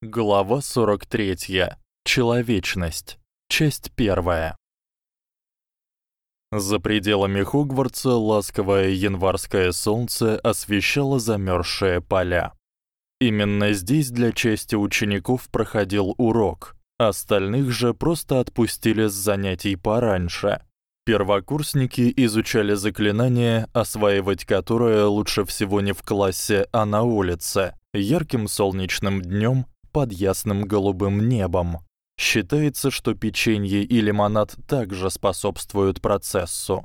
Глава 43. Человечность. Часть 1. За пределами Хогвартса ласковое январское солнце освещало замёрзшие поля. Именно здесь для части учеников проходил урок, остальных же просто отпустили с занятий пораньше. Первокурсники изучали заклинание, осваивать которое лучше всего не в классе, а на улице, ярким солнечным днём под ясным голубым небом. Считается, что печенье и лимонад также способствуют процессу.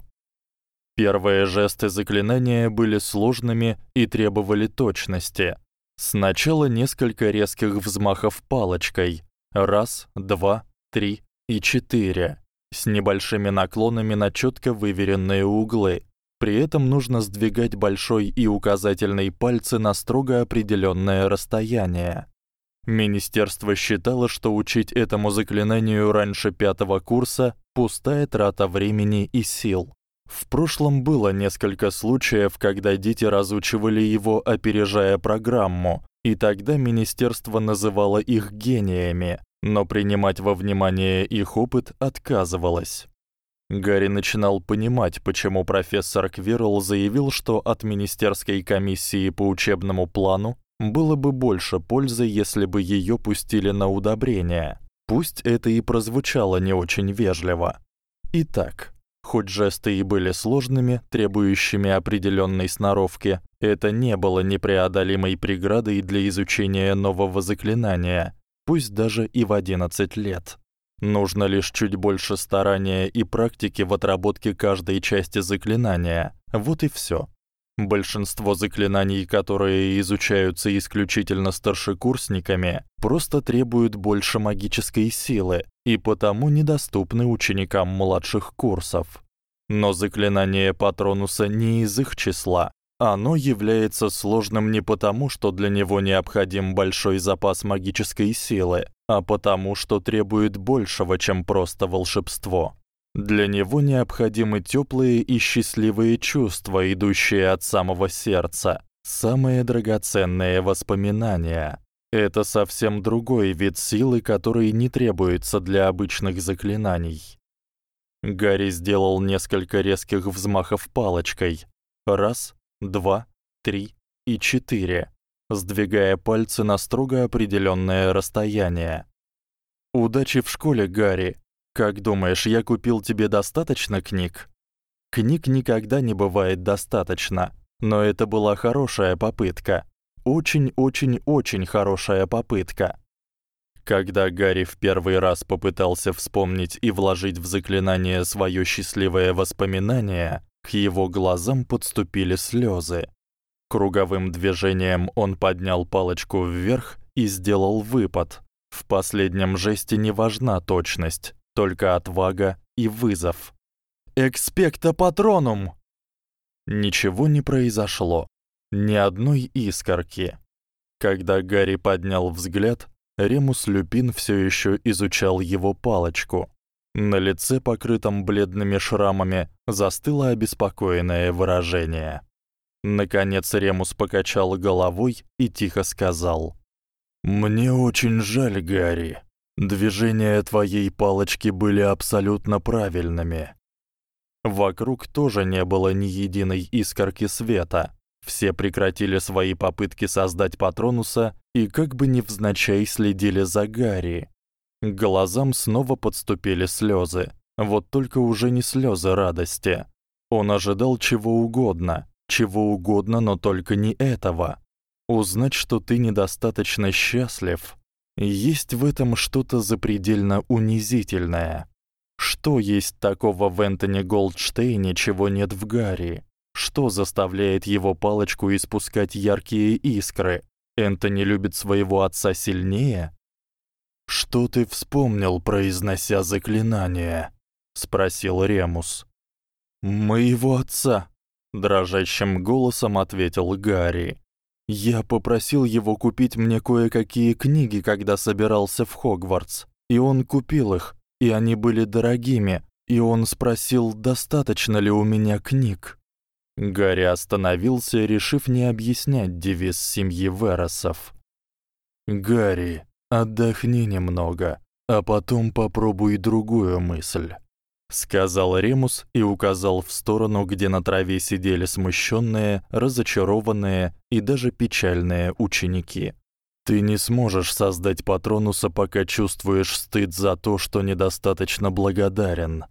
Первые жесты заклинания были сложными и требовали точности. Сначала несколько резких взмахов палочкой. Раз, два, три и четыре. С небольшими наклонами на чётко выверенные углы. При этом нужно сдвигать большой и указательный пальцы на строго определённое расстояние. Министерство считало, что учить этому заклинанию раньше пятого курса пустая трата времени и сил. В прошлом было несколько случаев, когда дети разучивали его, опережая программу, и тогда министерство называло их гениями, но принимать во внимание их опыт отказывалось. Гарри начинал понимать, почему профессор Квирл заявил, что от министерской комиссии по учебному плану было бы больше пользы, если бы её пустили на удобрение. Пусть это и прозвучало не очень вежливо. Итак, хоть жесты и были сложными, требующими определённой сноровки, это не было непреодолимой преградой для изучения нового заклинания, пусть даже и в 11 лет. Нужно лишь чуть больше старания и практики в отработке каждой части заклинания. Вот и всё. Большинство заклинаний, которые изучаются исключительно старшекурсниками, просто требуют больше магической силы и потому недоступны ученикам младших курсов. Но заклинание Патронуса не из их числа. Оно является сложным не потому, что для него необходим большой запас магической силы, а потому, что требует большего, чем просто волшебство. Для него необходимы тёплые и счастливые чувства, идущие от самого сердца, самые драгоценные воспоминания. Это совсем другой вид силы, который не требуется для обычных заклинаний. Гарри сделал несколько резких взмахов палочкой. Раз, два, три и четыре, сдвигая пальцы на строго определённое расстояние. Удачи в школе, Гарри, как думаешь, я купил тебе достаточно книг? Книг никогда не бывает достаточно, но это была хорошая попытка. Очень-очень-очень хорошая попытка. Когда Гарри в первый раз попытался вспомнить и вложить в заклинание своё счастливое воспоминание, к его глазам подступили слёзы. Круговым движением он поднял палочку вверх и сделал выпад. В последнем жесте не важна точность, только отвага и вызов. Экспекта патронум. Ничего не произошло, ни одной искорки. Когда Гарри поднял взгляд, Ремус Люпин всё ещё изучал его палочку. На лице, покрытом бледными шрамами, застыло обеспокоенное выражение. Наконец Ремус покачал головой и тихо сказал: "Мне очень жаль, Гарри. Движения твоей палочки были абсолютно правильными. Вокруг тоже не было ни единой искорки света. Все прекратили свои попытки создать Патронуса и как бы невзначай следили за Гарри. К глазам снова подступили слёзы. Вот только уже не слёзы радости. Он ожидал чего угодно, чего угодно, но только не этого. Узнать, что ты недостаточно счастлив, есть в этом что-то запредельно унизительное. Что есть такого в Энтони Голдштейне, чего нет в Гарри? Что заставляет его палочку испускать яркие искры? Энтони любит своего отца сильнее? Что ты вспомнил, произнося заклинание? спросил Ремус. Моего отца, дрожащим голосом ответил Гарри. Я попросил его купить мне кое-какие книги, когда собирался в Хогвартс, и он купил их, и они были дорогими, и он спросил, достаточно ли у меня книг. Гарри остановился, решив не объяснять девиз семьи Веросов. Гарри, Отдохни немного, а потом попробуй другую мысль, сказал Ремус и указал в сторону, где на траве сидели смущённые, разочарованные и даже печальные ученики. Ты не сможешь создать патронуса, пока чувствуешь стыд за то, что недостаточно благодарен.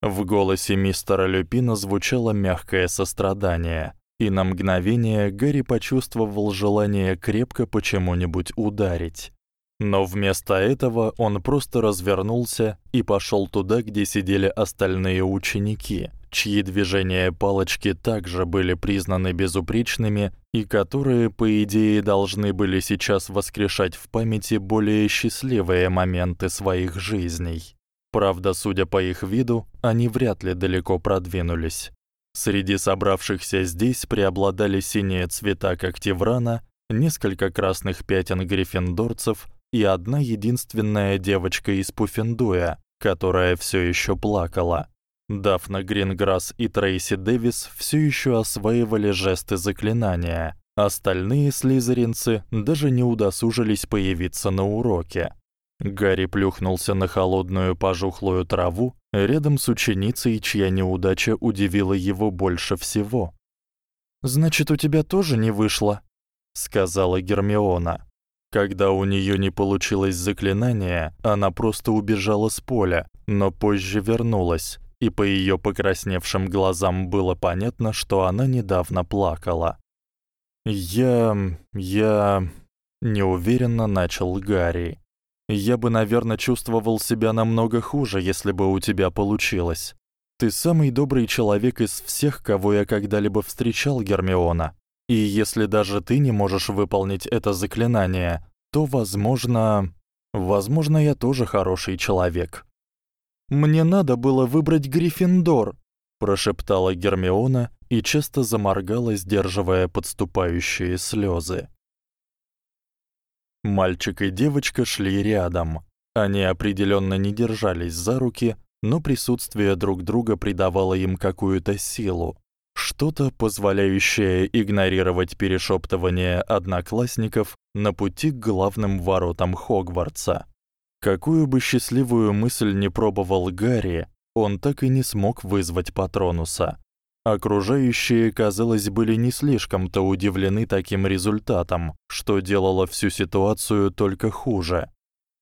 В голосе мистера Люпина звучало мягкое сострадание, и на мгновение Гарри почувствовал желание крепко почему-нибудь ударить. Но вместо этого он просто развернулся и пошёл туда, где сидели остальные ученики, чьи движения палочки также были признаны безупречными и которые, по идее, должны были сейчас воскрешать в памяти более счастливые моменты своих жизней. Правда, судя по их виду, они вряд ли далеко продвинулись. Среди собравшихся здесь преобладали синие цвета когтеврана, несколько красных пятен гриффиндорцев и одна единственная девочка из Пуффендуя, которая всё ещё плакала. Дафна Гринграсс и Трейси Дэвис всё ещё осваивали жесты заклинания. Остальные слизеринцы даже не удосужились появиться на уроке. Гарри плюхнулся на холодную пожухлую траву рядом с ученицей, чья неудача удивила его больше всего. Значит, у тебя тоже не вышло, сказала Гермиона. Когда у неё не получилось заклинание, она просто убежала с поля, но позже вернулась, и по её покрасневшим глазам было понятно, что она недавно плакала. "Я, я неуверенно начал Гарри. Я бы, наверное, чувствовал себя намного хуже, если бы у тебя получилось. Ты самый добрый человек из всех, кого я когда-либо встречал, Гермиона. И если даже ты не можешь выполнить это заклинание, то, возможно, возможно, я тоже хороший человек. Мне надо было выбрать Гриффиндор, прошептала Гермиона и часто заморгала, сдерживая подступающие слёзы. Мальчик и девочка шли рядом. Они определённо не держались за руки, но присутствие друг друга придавало им какую-то силу что-то, позволяющее игнорировать перешёптывание одноклассников на пути к главным воротам Хогвартса. Какую бы счастливую мысль ни пробовал Гарри, он так и не смог вызвать Патронуса. Окружающие, казалось, были не слишком-то удивлены таким результатом, что делало всю ситуацию только хуже.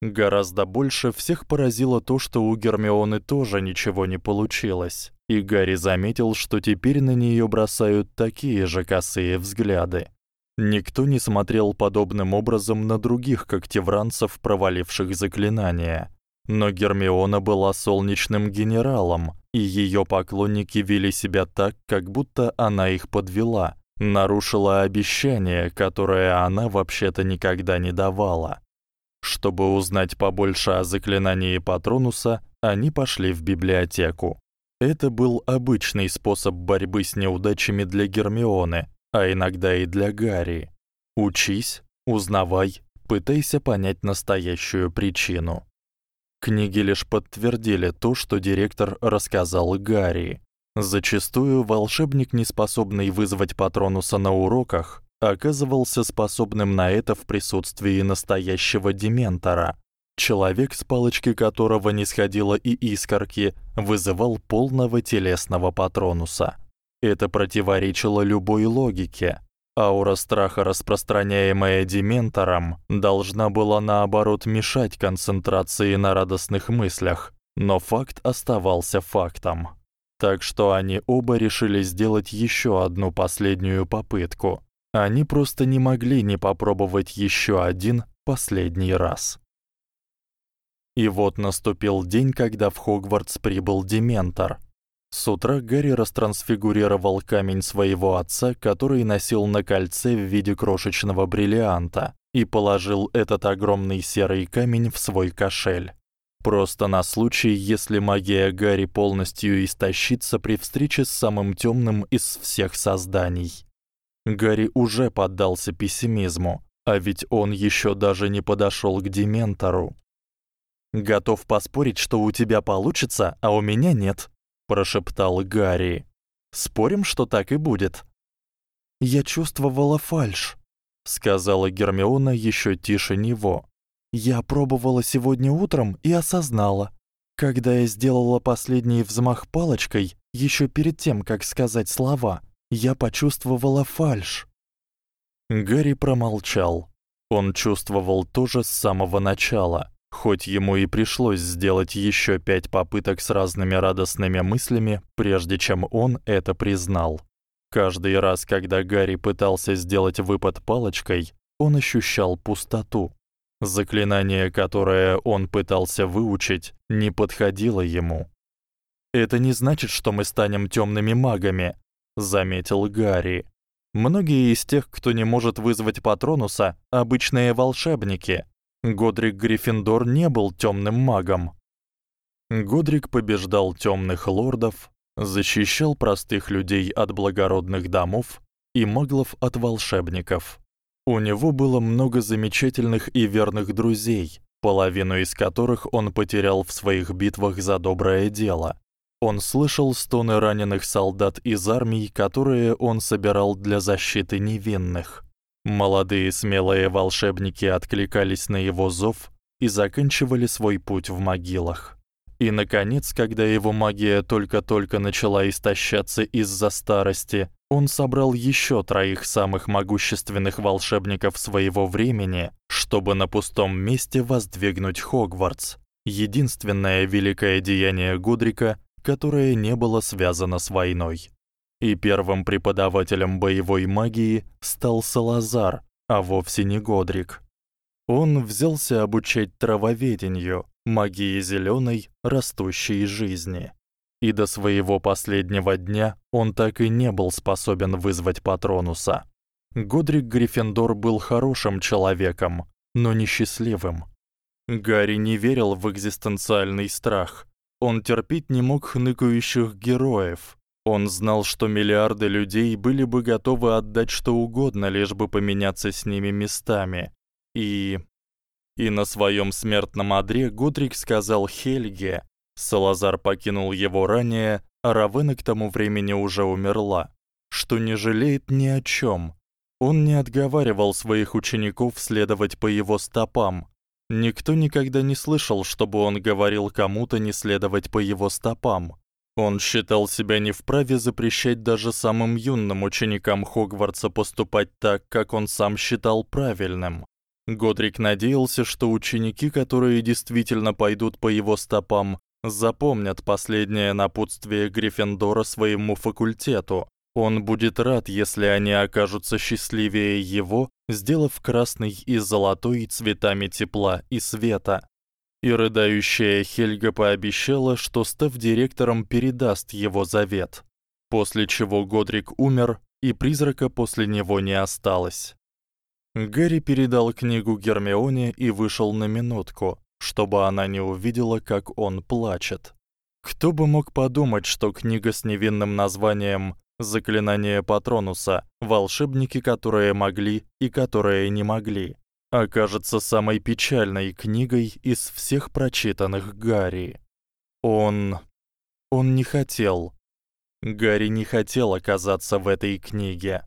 Гораздо больше всех поразило то, что у Гермионы тоже ничего не получилось и Гарри заметил, что теперь на неё бросают такие же косые взгляды. Никто не смотрел подобным образом на других когтевранцев, проваливших заклинание. Но Гермиона была солнечным генералом, и её поклонники вели себя так, как будто она их подвела, нарушила обещание, которое она вообще-то никогда не давала. Чтобы узнать побольше о заклинании Патронуса, они пошли в библиотеку. Это был обычный способ борьбы с неудачами для Гермионы, а иногда и для Гарри. Учись, узнавай, пытайся понять настоящую причину. Книги лишь подтвердили то, что директор рассказал Гарри. Зачастую волшебник, не способный вызвать патронуса на уроках, оказывался способным на это в присутствии настоящего дементора, Человек, с палочки которого не сходило и искорки, вызывал полного телесного патронуса. Это противоречило любой логике. Аура страха, распространяемая дементором, должна была наоборот мешать концентрации на радостных мыслях, но факт оставался фактом. Так что они оба решили сделать ещё одну последнюю попытку. Они просто не могли не попробовать ещё один последний раз. И вот наступил день, когда в Хогвартс прибыл Дементор. С утра Гарри растрансфигурировал камень своего отца, который носил на кольце в виде крошечного бриллианта, и положил этот огромный серый камень в свой кошель. Просто на случай, если магия Гарри полностью истощится при встрече с самым тёмным из всех созданий. Гарри уже поддался пессимизму, а ведь он ещё даже не подошёл к Дементору. Готов поспорить, что у тебя получится, а у меня нет, прошептал Гарри. Спорим, что так и будет. Я чувствовала фальшь, сказала Гермиона ещё тише него. Я пробовала сегодня утром и осознала. Когда я сделала последний взмах палочкой, ещё перед тем, как сказать слова, я почувствовала фальшь. Гарри промолчал. Он чувствовал то же с самого начала, хоть ему и пришлось сделать ещё пять попыток с разными радостными мыслями, прежде чем он это признал. Каждый раз, когда Гарри пытался сделать выпад палочкой, он ощущал пустоту. Заклинание, которое он пытался выучить, не подходило ему. Это не значит, что мы станем тёмными магами, заметил Гарри. Многие из тех, кто не может вызвать Патронуса, обычные волшебники. Годрик Гриффиндор не был тёмным магом. Годрик побеждал тёмных лордов, защищал простых людей от благородных домов и маглов от волшебников. У него было много замечательных и верных друзей, половину из которых он потерял в своих битвах за доброе дело. Он слышал стоны раненых солдат из армий, которые он собирал для защиты невинных. Молодые смелые волшебники откликались на его зов и заканчивали свой путь в могилах. И наконец, когда его магия только-только начала истощаться из-за старости, он собрал ещё троих самых могущественных волшебников своего времени, чтобы на пустом месте воздвигнуть Хогвартс. Единственное великое деяние Гудрика, которое не было связано с войной. И первым преподавателем боевой магии стал Салазар, а вовсе не Годрик. Он взялся обучать травоведению, магии зелёной, растущей жизни. И до своего последнего дня он так и не был способен вызвать Патронуса. Годрик Гриффиндор был хорошим человеком, но несчастливым. Гарри не верил в экзистенциальный страх. Он терпеть не мог хныкающих героев. Он знал, что миллиарды людей были бы готовы отдать что угодно, лишь бы поменяться с ними местами. И и на своём смертном одре Годрик сказал Хельге, Салазар покинул его ранее, а Равена к тому времени уже умерла, что не жалеет ни о чём. Он не отговаривал своих учеников следовать по его стопам. Никто никогда не слышал, чтобы он говорил кому-то не следовать по его стопам. Он считал себя не вправе запрещать даже самым юным ученикам Хогвартса поступать так, как он сам считал правильным. Годрик надеялся, что ученики, которые действительно пойдут по его стопам, запомнят последнее напутствие Гриффиндора своему факультету. Он будет рад, если они окажутся счастливее его, сделав красный и золотой цветами тепла и света. И рыдающая Хельга пообещала, что став директором, передаст его завет. После чего Годрик умер, и призрака после него не осталось. Гарри передал книгу Гермионе и вышел на минутку, чтобы она не увидела, как он плачет. Кто бы мог подумать, что книга с невинным названием Заклинание Патронуса, волшебники, которые могли и которые не могли, окажется самой печальной книгой из всех прочитанных Гарри. Он он не хотел. Гарри не хотел оказаться в этой книге.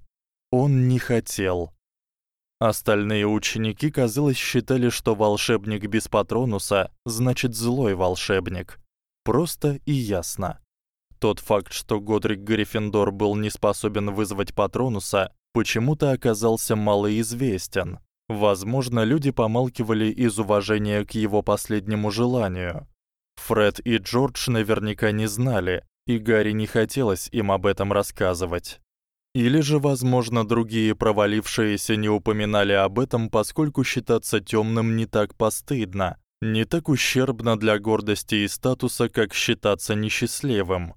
Он не хотел. Остальные ученики, казалось, считали, что волшебник без патронуса значит злой волшебник. Просто и ясно. Тот факт, что Годрик Гриффиндор был не способен вызвать патронуса, почему-то оказался малоизвестен. Возможно, люди помалкивали из уважения к его последнему желанию. Фред и Джордж наверняка не знали, и Гарри не хотелось им об этом рассказывать. Или же, возможно, другие провалившиеся не упоминали об этом, поскольку считаться тёмным не так постыдно, не так ущербно для гордости и статуса, как считаться несчастливым.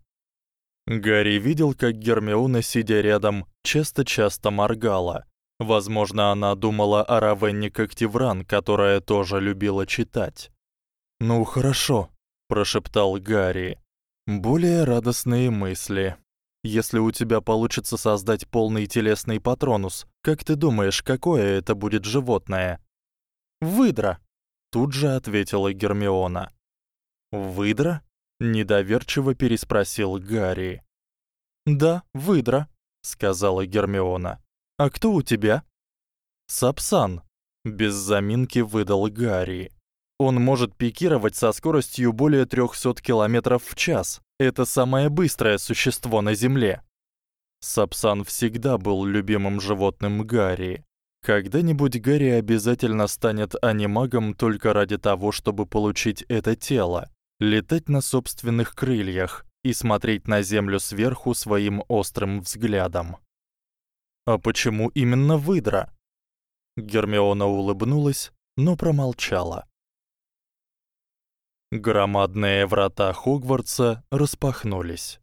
Гарри видел, как Гермиона, сидя рядом, часто-часто моргала. Возможно, она думала о Равенне Когтевран, которая тоже любила читать. "Ну хорошо", прошептал Гарри. Более радостные мысли. Если у тебя получится создать полный телесный патронус, как ты думаешь, какое это будет животное? Выдра, тут же ответила Гермиона. Выдра? недоверчиво переспросил Гарри. Да, выдра, сказала Гермиона. А кто у тебя? Сапсан, без заминки выдал Гарри. Он может пикировать со скоростью более 300 км в час. Это самое быстрое существо на Земле. Сапсан всегда был любимым животным Гарри. Когда-нибудь Гарри обязательно станет анимагом только ради того, чтобы получить это тело, летать на собственных крыльях и смотреть на землю сверху своим острым взглядом. А почему именно выдра? Гермиона улыбнулась, но промолчала. Громадные врата Хогвартса распахнулись.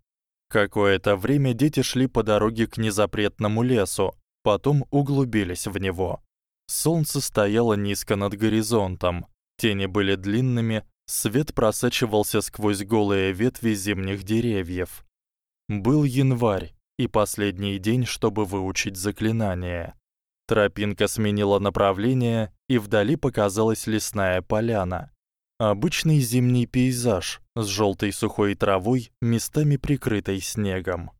Какое-то время дети шли по дороге к незапретному лесу, потом углубились в него. Солнце стояло низко над горизонтом, тени были длинными, свет просачивался сквозь голые ветви зимних деревьев. Был январь и последний день, чтобы выучить заклинание. Тропинка сменила направление, и вдали показалась лесная поляна. Обычный зимний пейзаж с жёлтой сухой травой, местами прикрытой снегом.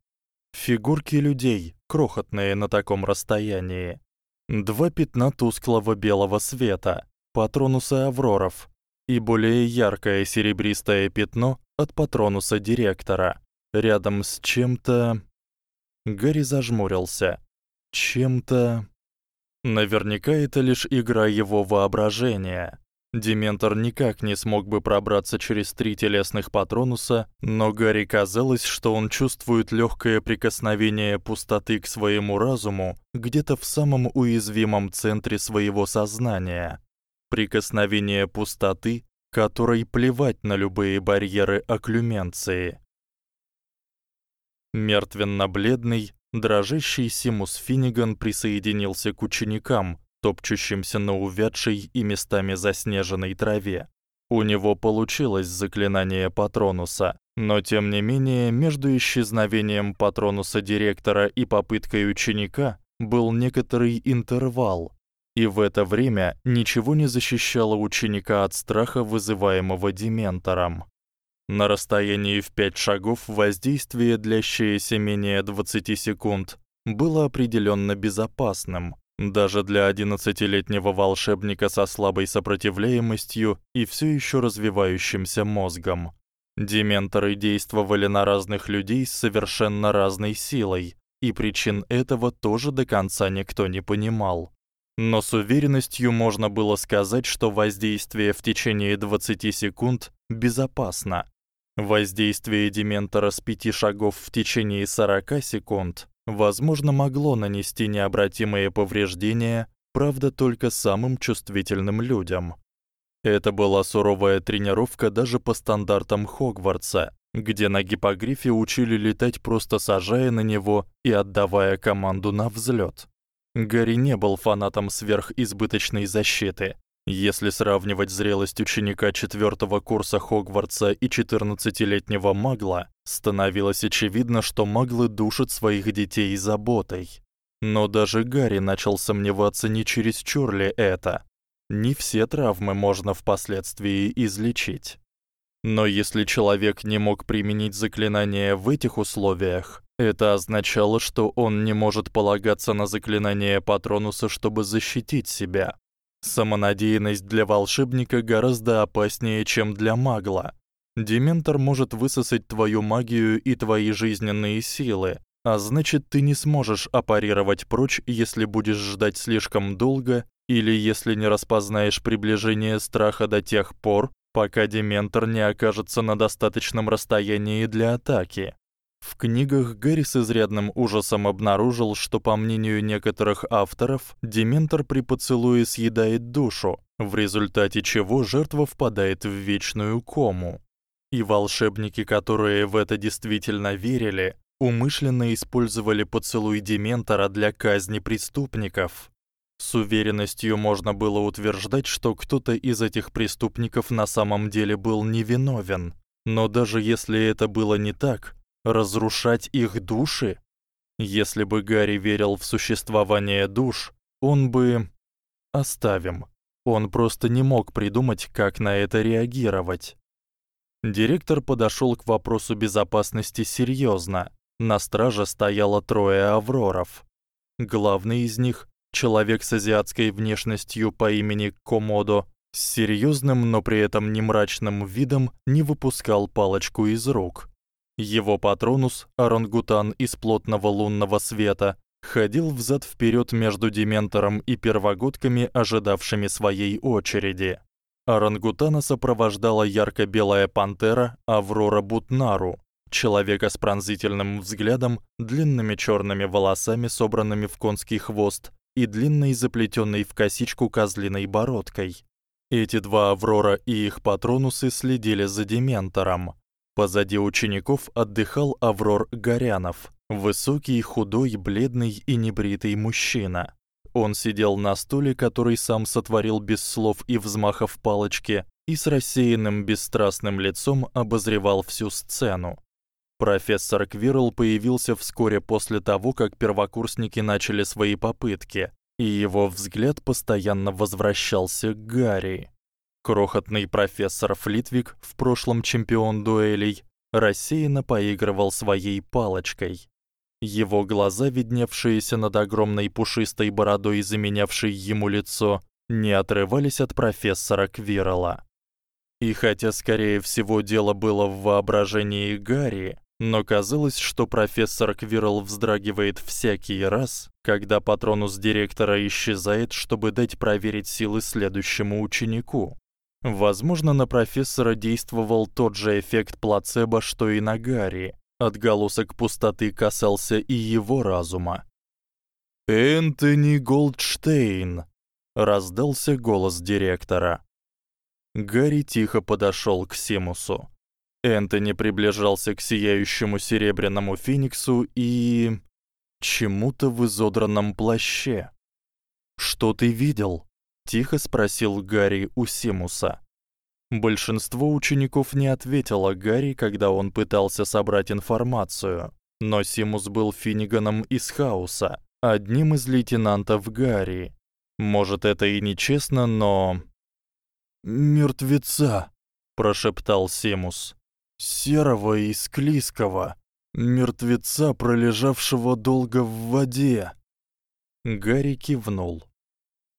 Фигурки людей, крохотные на таком расстоянии. Два пятна тусклого белого света, патронуса авроров, и более яркое серебристое пятно от патронуса директора, рядом с чем-то Гарри зажмурился. Чем-то Наверняка это лишь игра его воображения. Дементор никак не смог бы пробраться через три телесных патронуса, но Гарри казалось, что он чувствует лёгкое прикосновение пустоты к своему разуму где-то в самом уязвимом центре своего сознания. Прикосновение пустоты, которой плевать на любые барьеры окклюменции. Мертвенно-бледный, дрожащий Симус Финниган присоединился к ученикам, топчущимся на увядшей и местами заснеженной траве. У него получилось заклинание Патронуса, но тем не менее между исчезновением Патронуса директора и попыткой ученика был некоторый интервал. И в это время ничего не защищало ученика от страха, вызываемого дементором. На расстоянии в 5 шагов воздействие, длящееся менее 20 секунд, было определённо безопасным, даже для одиннадцатилетнего волшебника со слабой сопротивляемостью и всё ещё развивающимся мозгом. Дементоры действовали на разных людей с совершенно разной силой, и причин этого тоже до конца никто не понимал. Но с уверенностью можно было сказать, что воздействие в течение 20 секунд безопасно. Воздействие дементора с 5 шагов в течение 40 секунд возможно, могло нанести необратимые повреждения, правда, только самым чувствительным людям. Это была суровая тренировка даже по стандартам Хогвартса, где на гиппогрифе учили летать просто сажая на него и отдавая команду на взлёт. Гарри не был фанатом сверхизбыточной защиты, если сравнивать зрелость ученика четвёртого курса Хогвартса и 14-летнего магла, становилось очевидно, что маглы душат своих детей заботой. Но даже Гарри начал сомневаться, не чересчур ли это. Не все травмы можно впоследствии излечить. Но если человек не мог применить заклинание в этих условиях, это означало, что он не может полагаться на заклинание Патронуса, чтобы защитить себя. Самонадеянность для волшебника гораздо опаснее, чем для магла. Дементор может высосать твою магию и твои жизненные силы, а значит, ты не сможешь апарировать прочь, если будешь ждать слишком долго или если не распознаешь приближение страха до тех пор, пока дементор не окажется на достаточном расстоянии для атаки. В книгах Гэри с изрядным ужасом обнаружил, что по мнению некоторых авторов, дементор при поцелуе съедает душу, в результате чего жертва впадает в вечную кому. И волшебники, которые в это действительно верили, умышленно использовали поцелуй дементора для казни преступников. С уверенностью можно было утверждать, что кто-то из этих преступников на самом деле был невиновен. Но даже если это было не так, разрушать их души? Если бы Гарри верил в существование душ, он бы оставим. Он просто не мог придумать, как на это реагировать. Директор подошёл к вопросу безопасности серьёзно. На страже стояло трое авроров. Главный из них человек с азиатской внешностью по имени Комодо, с серьёзным, но при этом не мрачным видом не выпускал палочку из рук. Его патронус, орангутан из плотного лунного света, ходил взад-вперёд между дементором и первогодками, ожидавшими своей очереди. Орангутана сопровождала ярко-белая пантера Аврора Бутнару, человека с пронзительным взглядом, длинными чёрными волосами, собранными в конский хвост, и длинной заплетённой в косичку козлиной бородкой. Эти два Аврора и их патронусы следили за дементором. Позади учеников отдыхал Аврор Горянов, высокий, худой, бледный и небритый мужчина. Он сидел на стуле, который сам сотворил без слов и взмахов палочки, и с рассеянным бесстрастным лицом обозревал всю сцену. Профессор Квирл появился вскоре после того, как первокурсники начали свои попытки, и его взгляд постоянно возвращался к Гарри. Крохотный профессор Флитвик, в прошлом чемпион дуэлей, рассеянно поигрывал своей палочкой. Его глаза, видневшиеся над огромной пушистой бородой, заменявшей ему лицо, не отрывались от профессора Квирла. И хотя скорее всего дело было в воображении Гарри, но казалось, что профессор Квирл вздрагивает всякий раз, когда патронус директора исчезает, чтобы дать проверить силы следующему ученику. Возможно, на профессора действовал тот же эффект плацебо, что и на Гарри. Отголосок пустоты касался и его разума. Энтони Голдштейн раздался голос директора. Гарри тихо подошёл к Симусу. Энтони приближался к сияющему серебряному фениксу и чему-то в изодранном плаще. Что ты видел? Тихо спросил Гарри у Симуса. Большинство учеников не ответило Гарри, когда он пытался собрать информацию, но Симус был Финиганом из Хаоса, одним из лейтенантов Гарри. Может, это и нечестно, но мертвеца, прошептал Симус серого и склизкого, мертвеца, пролежавшего долго в воде. Гарри кивнул.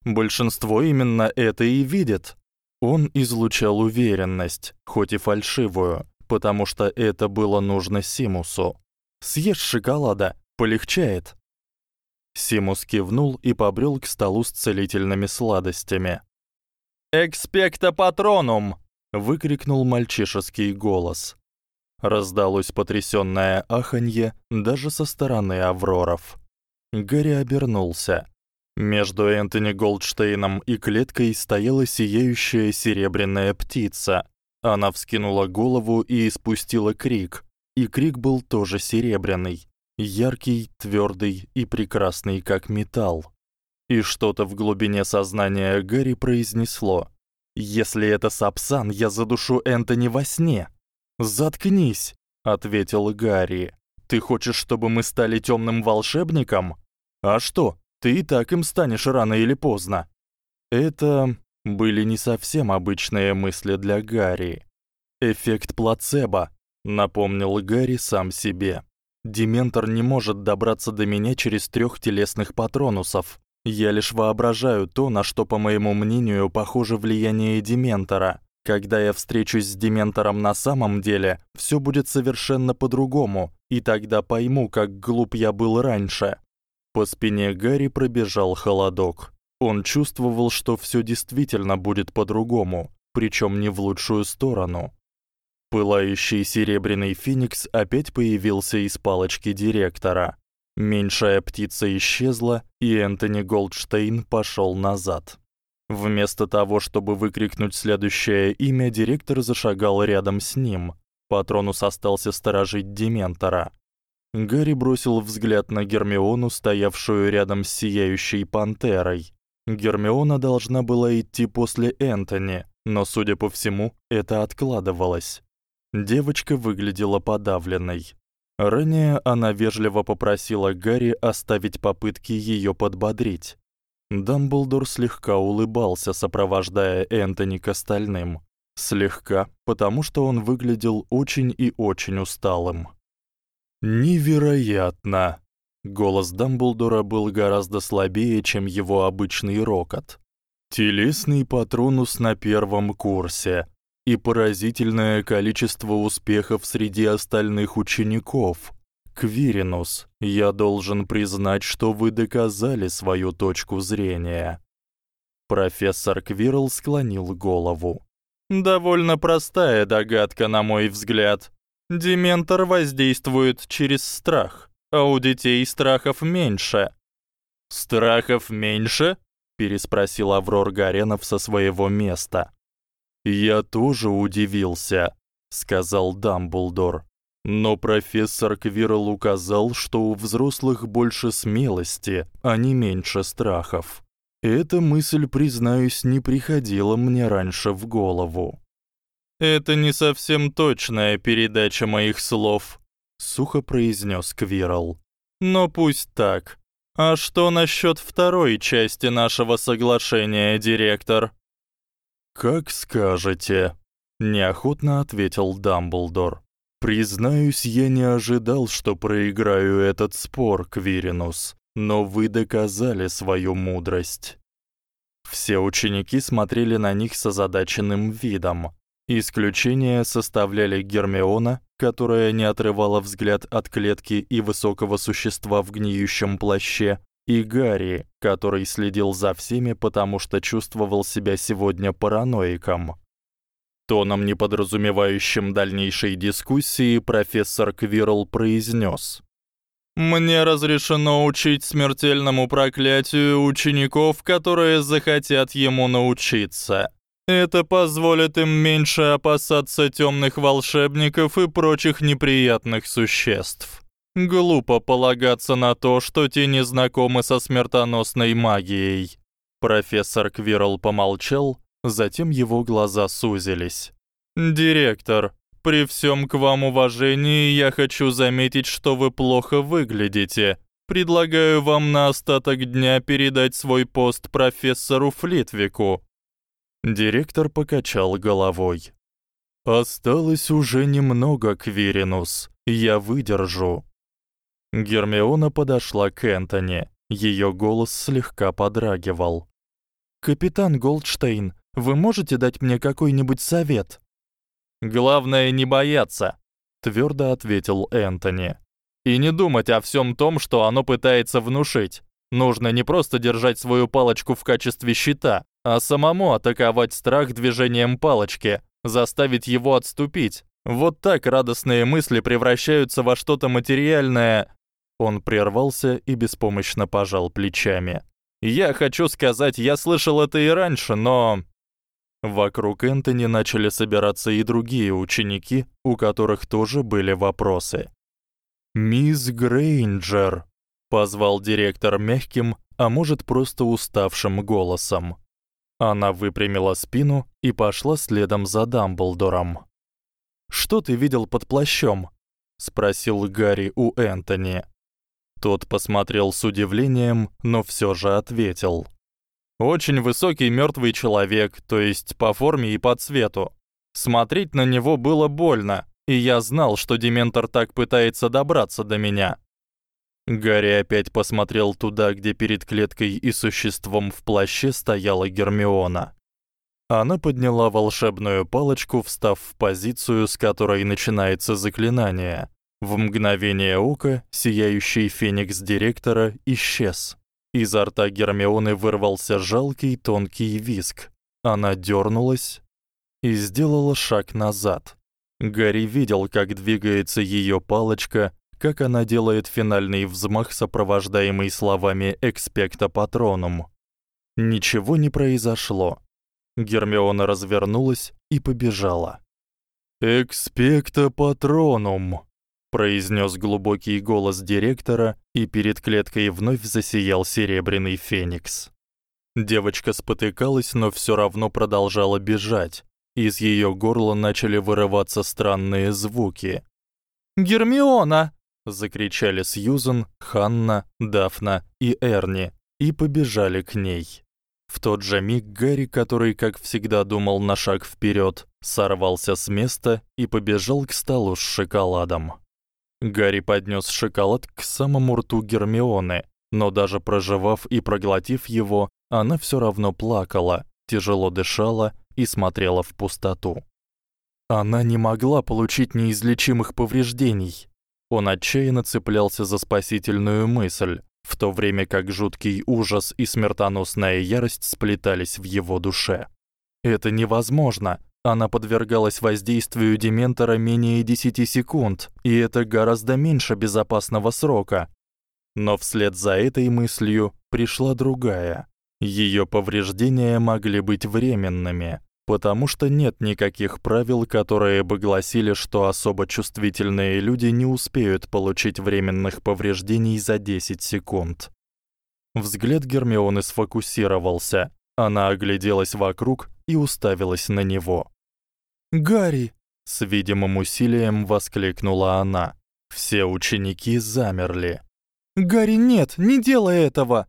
Большинство именно это и видит. Он излучал уверенность, хоть и фальшивую, потому что это было нужно Симусу. Съешь шоколада, полегчает. Симус кивнул и побрел к столу с целительными сладостями. «Экспекта патронум!» выкрикнул мальчишеский голос. Раздалось потрясённое аханье даже со стороны Авроров. Гарри обернулся. Между Энтони Голдштейном и клеткой стояла сияющая серебряная птица. Она вскинула голову и испустила крик. И крик был тоже серебряный, яркий, твёрдый и прекрасный, как металл. И что-то в глубине сознания Гарри произнесло: если это Сапсан, я задушу Энтони во сне. Заткнись, ответил Гарри. Ты хочешь, чтобы мы стали тёмным волшебником? А что? Ты и так им станешь рано или поздно. Это были не совсем обычные мысли для Гарри. Эффект плацебо, напомнил Гарри сам себе. Дементор не может добраться до меня через трёх телесных патронусов. Я лишь воображаю то, на что, по моему мнению, похоже влияние дементора. Когда я встречусь с дементором на самом деле, всё будет совершенно по-другому, и тогда пойму, как глуп я был раньше. По спине Гарри пробежал холодок. Он чувствовал, что всё действительно будет по-другому, причём не в лучшую сторону. Пылающий серебряный феникс опять появился из палочки директора. Меньшая птица исчезла, и Энтони Голдштейн пошёл назад. Вместо того, чтобы выкрикнуть следующее имя, директор зашагал рядом с ним. Патронус остался сторожить дементора. Гарри бросил взгляд на Гермиону, стоявшую рядом с сияющей пантерой. Гермиона должна была идти после Энтони, но, судя по всему, это откладывалось. Девочка выглядела подавленной. Ранее она вежливо попросила Гарри оставить попытки её подбодрить. Дамблдор слегка улыбался, сопровождая Энтони к остальным. Слегка, потому что он выглядел очень и очень усталым. Невероятно, Голос Дамблдора был гораздо слабее, чем его обычный рокот. Телесный патронус на первом курсе и поразительное количество успехов среди остальных учеников. Квиринус, я должен признать, что вы доказали свою точку зрения. Профессор Квирл склонил голову. Довольно простая догадка, на мой взгляд. Дементор воздействует через страх, а у детей страхов меньше. Страхов меньше? переспросил Аврор Гаренов со своего места. Я тоже удивился, сказал Дамблдор. Но профессор Квирл указал, что у взрослых больше смелости, а не меньше страхов. Эта мысль, признаюсь, не приходила мне раньше в голову. Это не совсем точная передача моих слов, сухо произнёс Квирл. Но пусть так. А что насчёт второй части нашего соглашения, директор? Как скажете, неохотно ответил Дамблдор. Признаюсь, я не ожидал, что проиграю этот спор, Квиринус но вы доказали свою мудрость. Все ученики смотрели на них с озадаченным видом. Исключение составляли Гермиона, которая не отрывала взгляд от клетки и высокого существа в гниющем плаще, и Гарри, который следил за всеми, потому что чувствовал себя сегодня параноиком. Тоном, не подразумевающим дальнейшей дискуссии, профессор Квирл произнёс: мне разрешено учить смертельному проклятию учеников, которые захотят ему научиться. Это позволит им меньше опасаться тёмных волшебников и прочих неприятных существ. Глупо полагаться на то, что те не знакомы со смертоносной магией. Профессор Квирл помолчал, затем его глаза сузились. Директор, при всем к вам уважении я хочу заметить, что вы плохо выглядите. Предлагаю вам на остаток дня передать свой пост профессору Флитвику. Директор покачал головой. Осталось уже немного, Квиринус. Я выдержу. Гермиона подошла к Энтони. Её голос слегка подрагивал. Капитан Голдштейн, вы можете дать мне какой-нибудь совет? Главное не бояться, твёрдо ответил Энтони. И не думать о всём том, что оно пытается внушить. Нужно не просто держать свою палочку в качестве щита, а самому атаковать страх движением палочки, заставить его отступить. Вот так радостные мысли превращаются во что-то материальное. Он прервался и беспомощно пожал плечами. Я хочу сказать, я слышал это и раньше, но Вокруг Энтони начали собираться и другие ученики, у которых тоже были вопросы. «Мисс Грейнджер», — позвал директор мягким, а может, просто уставшим голосом. Она выпрямила спину и пошла следом за Дамблдором. «Что ты видел под плащом?» — спросил Гарри у Энтони. Тот посмотрел с удивлением, но всё же ответил. Очень высокий мёртвый человек, то есть по форме и по цвету. Смотреть на него было больно, и я знал, что дементор так пытается добраться до меня. Гарри опять посмотрел туда, где перед клеткой и существом в плаще стояла Гермиона. Она подняла волшебную палочку, встав в позицию, с которой начинается заклинание. В мгновение ока сияющий феникс директора исчез. Изо рта Гермионы вырвался жалкий тонкий визг. Она дёрнулась и сделала шаг назад. Гарри видел, как двигается её палочка, как она делает финальный взмах, сопровождаемый словами «экспекта патронум». Ничего не произошло. Гермиона развернулась и побежала. «Экспекта патронум», произнёс глубокий голос директора, и перед клеткой вновь засиял серебряный феникс. Девочка спотыкалась, но всё равно продолжала бежать. Из её горла начали вырываться странные звуки. "Гермиона!" Закричали Сьюзен, Ханна, Дафна и Эрни и побежали к ней. В тот же миг Гарри, который, как всегда, думал на шаг вперёд, сорвался с места и побежал к столу с шоколадом. Гарри поднёс шоколад к самому рту Гермионы, но даже прожевав и проглотив его, она всё равно плакала, тяжело дышала и смотрела в пустоту. Она не могла получить неизлечимых повреждений. Он отчаянно цеплялся за спасительную мысль, в то время как жуткий ужас и смертоносная ярость сплетались в его душе. Это невозможно. Она подвергалась воздействию дементора менее 10 секунд, и это гораздо меньше безопасного срока. Но вслед за этой мыслью пришла другая. Её повреждения могли быть временными, потому что нет никаких правил, которые бы гласили, что особо чувствительные люди не успеют получить временных повреждений за 10 секунд. Взгляд Гермионы сфокусировался. Она огляделась вокруг и уставилась на него. "Гарри!" с видимым усилием воскликнула она. Все ученики замерли. "Гарри, нет, не делай этого!"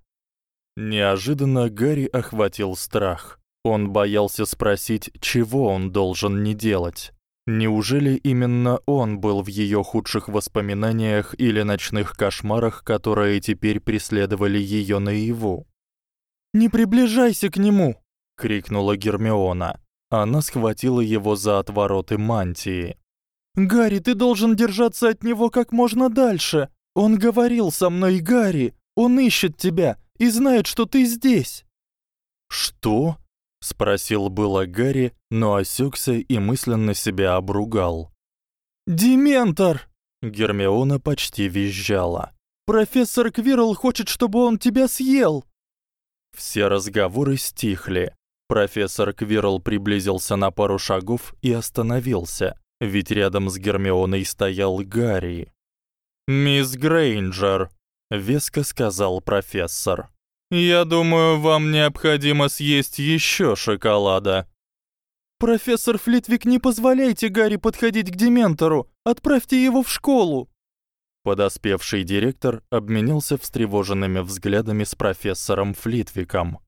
Неожиданно Гарри охватил страх. Он боялся спросить, чего он должен не делать. Неужели именно он был в её худших воспоминаниях или ночных кошмарах, которые теперь преследовали её наяву? "Не приближайся к нему", крикнула Гермиона. Она схватила его за отвороты мантии. "Гарри, ты должен держаться от него как можно дальше. Он говорил со мной, Гарри. Он ищет тебя и знает, что ты здесь". "Что?" Спросил было Гарри, но осекся и мысленно себя обругал. Дементор! Гермиона почти визжала. Профессор Квирл хочет, чтобы он тебя съел. Все разговоры стихли. Профессор Квирл приблизился на пару шагов и остановился, ведь рядом с Гермионой стоял Гарри. "Мисс Грейнджер", веско сказал профессор. Я думаю, вам необходимо съесть ещё шоколада. Профессор Флитвик, не позволяйте Гарри подходить к дементору. Отправьте его в школу. Подоспевший директор обменялся встревоженными взглядами с профессором Флитвиком.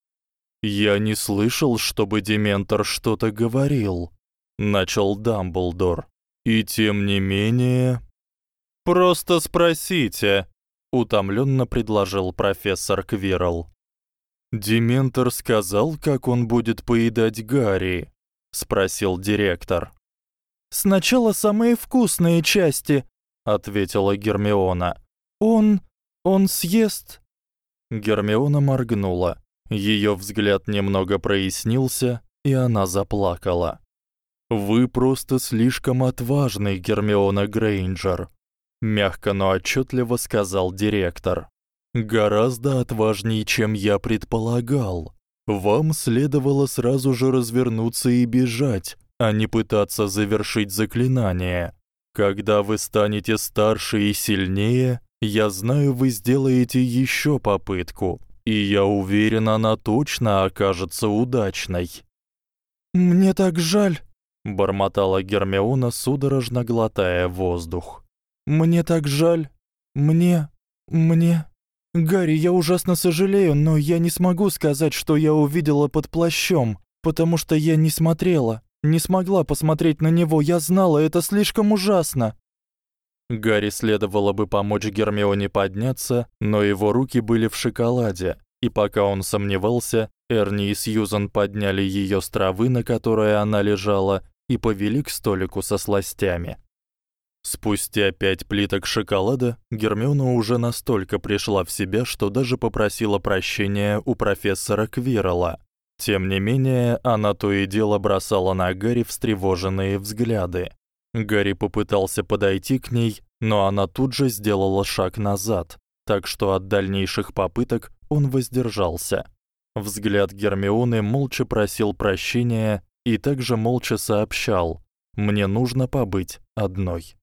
Я не слышал, чтобы дементор что-то говорил, начал Дамблдор. И тем не менее, просто спросите, утомлённо предложил профессор Квирл. Дементор сказал, как он будет поедать Гарри, спросил директор. Сначала самые вкусные части, ответила Гермиона. Он он съест. Гермиона моргнула. Её взгляд немного прояснился, и она заплакала. Вы просто слишком отважный, Гермиона Грейнджер, мягко, но отчётливо сказал директор. Гораздо отважнее, чем я предполагал. Вам следовало сразу же развернуться и бежать, а не пытаться завершить заклинание. Когда вы станете старше и сильнее, я знаю, вы сделаете ещё попытку, и я уверен, она точно окажется удачной. Мне так жаль, бормотала Гермиона, судорожно глотая воздух. Мне так жаль. Мне мне Гарри, я ужасно сожалею, но я не смогу сказать, что я увидела под плащом, потому что я не смотрела, не смогла посмотреть на него. Я знала, это слишком ужасно. Гарри следовало бы помочь Гермионе подняться, но его руки были в шоколаде, и пока он сомневался, Эрни и Сьюзан подняли её с травы, на которой она лежала, и повели к столику со сластями. Спустя пять плиток шоколада Гермиона уже настолько пришла в себя, что даже попросила прощения у профессора Квирла. Тем не менее, она то и дело бросала на Гарри встревоженные взгляды. Гарри попытался подойти к ней, но она тут же сделала шаг назад, так что от дальнейших попыток он воздержался. Взгляд Гермионы молча просил прощения и также молча сообщал: "Мне нужно побыть одной".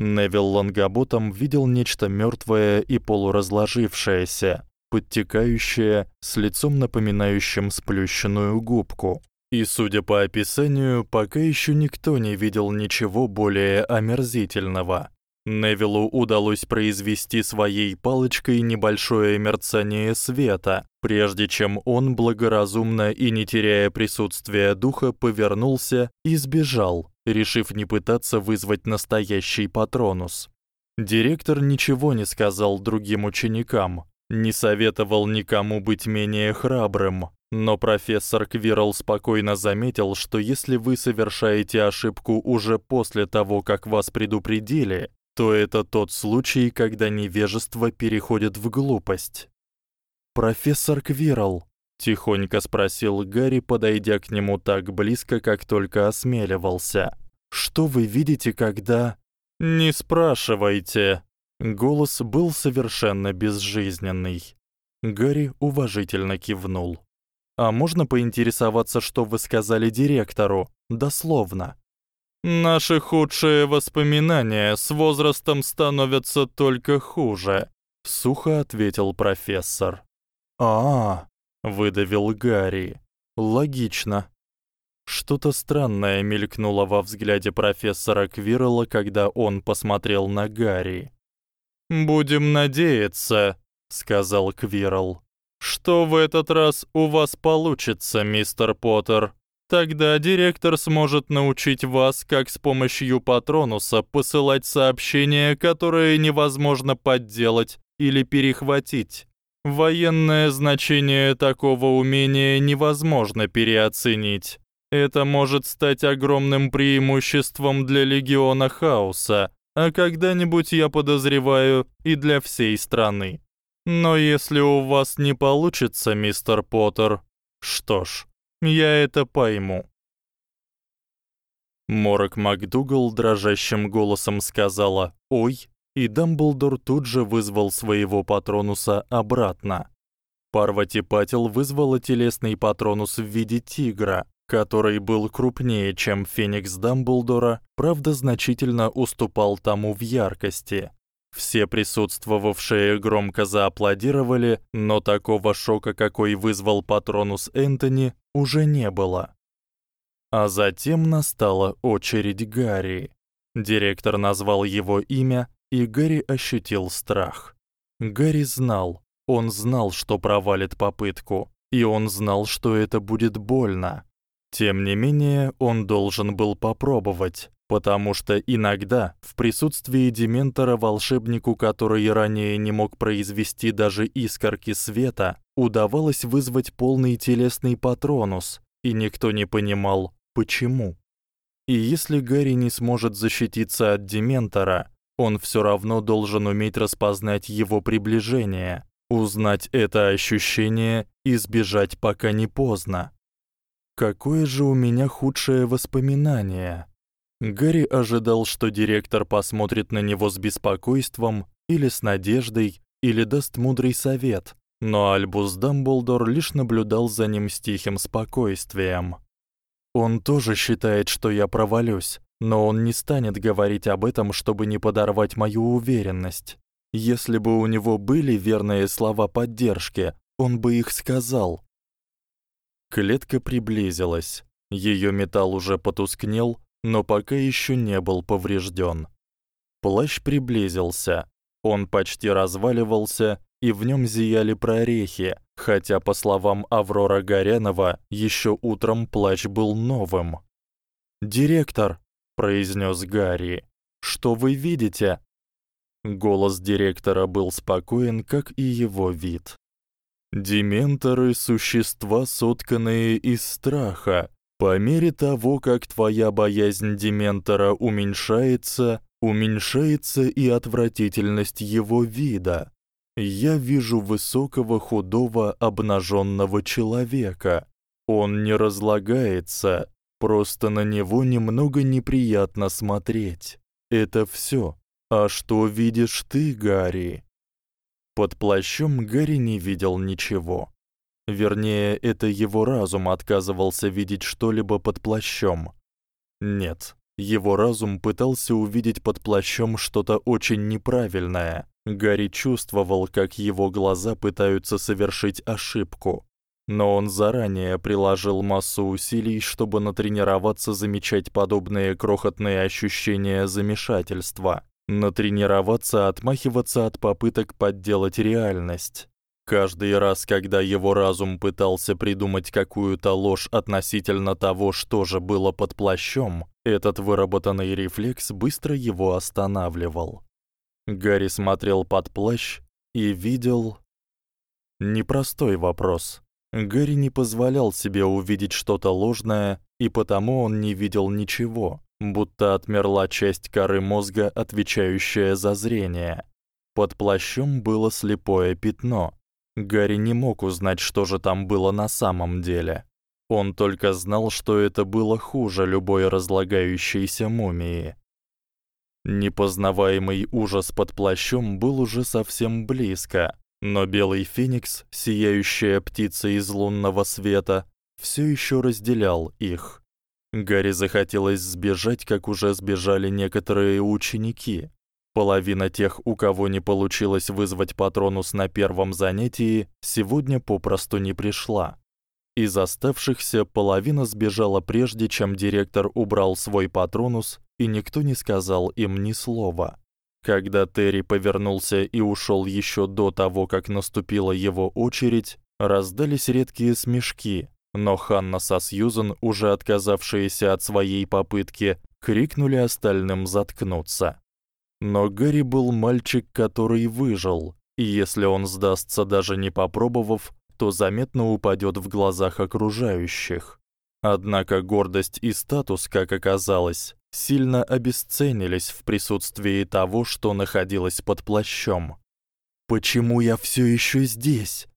Невил Лонгаботом видел нечто мёртвое и полуразложившееся, подтекающее, с лицом напоминающим сплющенную губку. И, судя по описанию, пока ещё никто не видел ничего более омерзительного. Невилу удалось произвести своей палочкой небольшое мерцание света, прежде чем он благоразумно и не теряя присутствия духа повернулся и сбежал, решив не пытаться вызвать настоящий патронус. Директор ничего не сказал другим ученикам, не советовал никому быть менее храбрым, но профессор Квирл спокойно заметил, что если вы совершаете ошибку уже после того, как вас предупредили, то это тот случай, когда невежество переходит в глупость. Профессор Квирл тихонько спросил Гарри, подойдя к нему так близко, как только осмеливался. Что вы видите, когда Не спрашивайте. Голос был совершенно безжизненный. Гарри уважительно кивнул. А можно поинтересоваться, что вы сказали директору? Дословно. Наши худшие воспоминания с возрастом становятся только хуже, сухо ответил профессор. А, -а, -а выдавил Гарри. Логично. Что-то странное мелькнуло во взгляде профессора Квирла, когда он посмотрел на Гарри. Будем надеяться, сказал Квирл, что в этот раз у вас получится, мистер Поттер. Тогда директор сможет научить вас, как с помощью патронуса посылать сообщения, которые невозможно подделать или перехватить. Военное значение такого умения невозможно переоценить. Это может стать огромным преимуществом для легиона хаоса, а когда-нибудь я подозреваю и для всей страны. Но если у вас не получится, мистер Поттер, что ж, я это пойму. Морок МакДугал дрожащим голосом сказала: "Ой", и Дамблдор тут же вызвал своего патронуса обратно. Парвати Патил вызвала телесный патронус в виде тигра, который был крупнее, чем Феникс Дамблдора, правда, значительно уступал тому в яркости. Все присутствовавшие громко зааплодировали, но такого шока, какой вызвал Патронус Энтони, уже не было. А затем настала очередь Гарри. Директор назвал его имя, и Гарри ощутил страх. Гарри знал, он знал, что провалит попытку, и он знал, что это будет больно. Тем не менее, он должен был попробовать, потому что иногда в присутствии дементора волшебнику, который ранее не мог произвести даже искорки света, удавалось вызвать полный телесный патронус, и никто не понимал, почему. И если Гарри не сможет защититься от дементора, он всё равно должен уметь распознать его приближение, узнать это ощущение и сбежать, пока не поздно. Какое же у меня худшее воспоминание. Гарри ожидал, что директор посмотрит на него с беспокойством или с надеждой, или даст мудрый совет, но Альбус Дамблдор лишь наблюдал за ним с тихим спокойствием. Он тоже считает, что я провалюсь, но он не станет говорить об этом, чтобы не подорвать мою уверенность. Если бы у него были верные слова поддержки, он бы их сказал. Клетка приблизилась. Её металл уже потускнел, но пока ещё не был повреждён. Плащ приблизился. Он почти разваливался, и в нём зияли прорехи, хотя, по словам Аврора Горянова, ещё утром плащ был новым. "Директор", произнёс Гарри. "Что вы видите?" Голос директора был спокоен, как и его вид. Дементоры существа, сотканные из страха, по мере того, как твоя боязнь дементора уменьшается, уменьшается и отвратительность его вида. Я вижу высокого, худого, обнажённого человека. Он не разлагается, просто на него немного неприятно смотреть. Это всё. А что видишь ты, Гарри? Под плащом Гарри не видел ничего. Вернее, это его разум отказывался видеть что-либо под плащом. Нет, его разум пытался увидеть под плащом что-то очень неправильное. Гарри чувствовал, как его глаза пытаются совершить ошибку, но он заранее приложил массу усилий, чтобы натренироваться замечать подобные крохотные ощущения замешательства. натренироваться отмахиваться от попыток подделать реальность. Каждый раз, когда его разум пытался придумать какую-то ложь относительно того, что же было под плащом, этот выработанный рефлекс быстро его останавливал. Гарри смотрел под плащ и видел непростой вопрос. Гарри не позволял себе увидеть что-то ложное, и потому он не видел ничего, будто отмерла часть коры мозга, отвечающая за зрение. Под плащом было слепое пятно. Гарри не мог узнать, что же там было на самом деле. Он только знал, что это было хуже любой разлагающейся мумии. Непознаваемый ужас под плащом был уже совсем близко, но белый феникс, сияющая птица из лунного света, всё ещё разделял их. Гарри захотелось сбежать, как уже сбежали некоторые ученики. Половина тех, у кого не получилось вызвать патронус на первом занятии, сегодня попросту не пришла. Из оставшихся половина сбежала прежде, чем директор убрал свой патронус, и никто не сказал им ни слова. Когда Терри повернулся и ушёл ещё до того, как наступила его очередь, раздались редкие смешки, но Ханна со Сьюзен, уже отказавшиеся от своей попытки, крикнули остальным заткнуться. Но Гарри был мальчик, который выжил, и если он сдастся даже не попробовав, то заметно упадёт в глазах окружающих. Однако гордость и статус, как оказалось, сильно обесценились в присутствии того, что находилось под плащом. Почему я всё ещё здесь?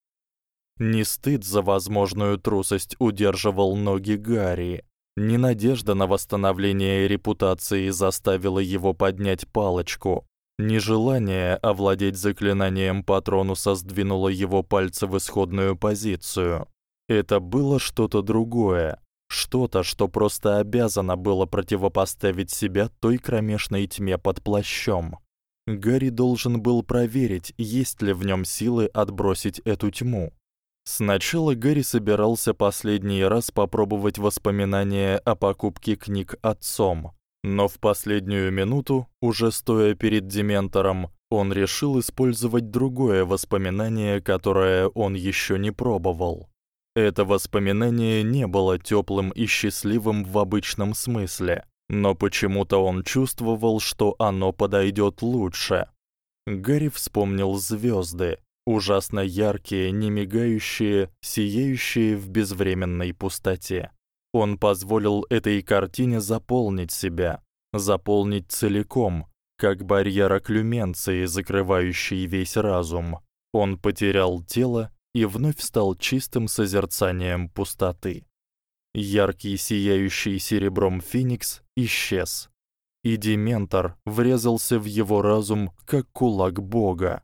Не стыд за возможную трусость удерживал ноги Гарри. Не надежда на восстановление репутации заставила его поднять палочку. Нежелание овладеть заклинанием Патронуса сдвинуло его пальцы в исходную позицию. Это было что-то другое, что-то, что просто обязано было противопоставить себя той кромешной тьме под плащом. Гарри должен был проверить, есть ли в нём силы отбросить эту тьму. Сначала Гэри собирался последний раз попробовать воспоминания о покупке книг отцом, но в последнюю минуту, уже стоя перед дементором, он решил использовать другое воспоминание, которое он ещё не пробовал. Это воспоминание не было тёплым и счастливым в обычном смысле, но почему-то он чувствовал, что оно подойдёт лучше. Гарри вспомнил звёзды, ужасно яркие, не мигающие, сияющие в безвременной пустоте. Он позволил этой картине заполнить себя, заполнить целиком, как барьер окклюменции, закрывающий весь разум. Он потерял тело и вновь стал чистым созерцанием пустоты. Яркий сияющий серебром феникс исчез, и дементор врезался в его разум, как кулак бога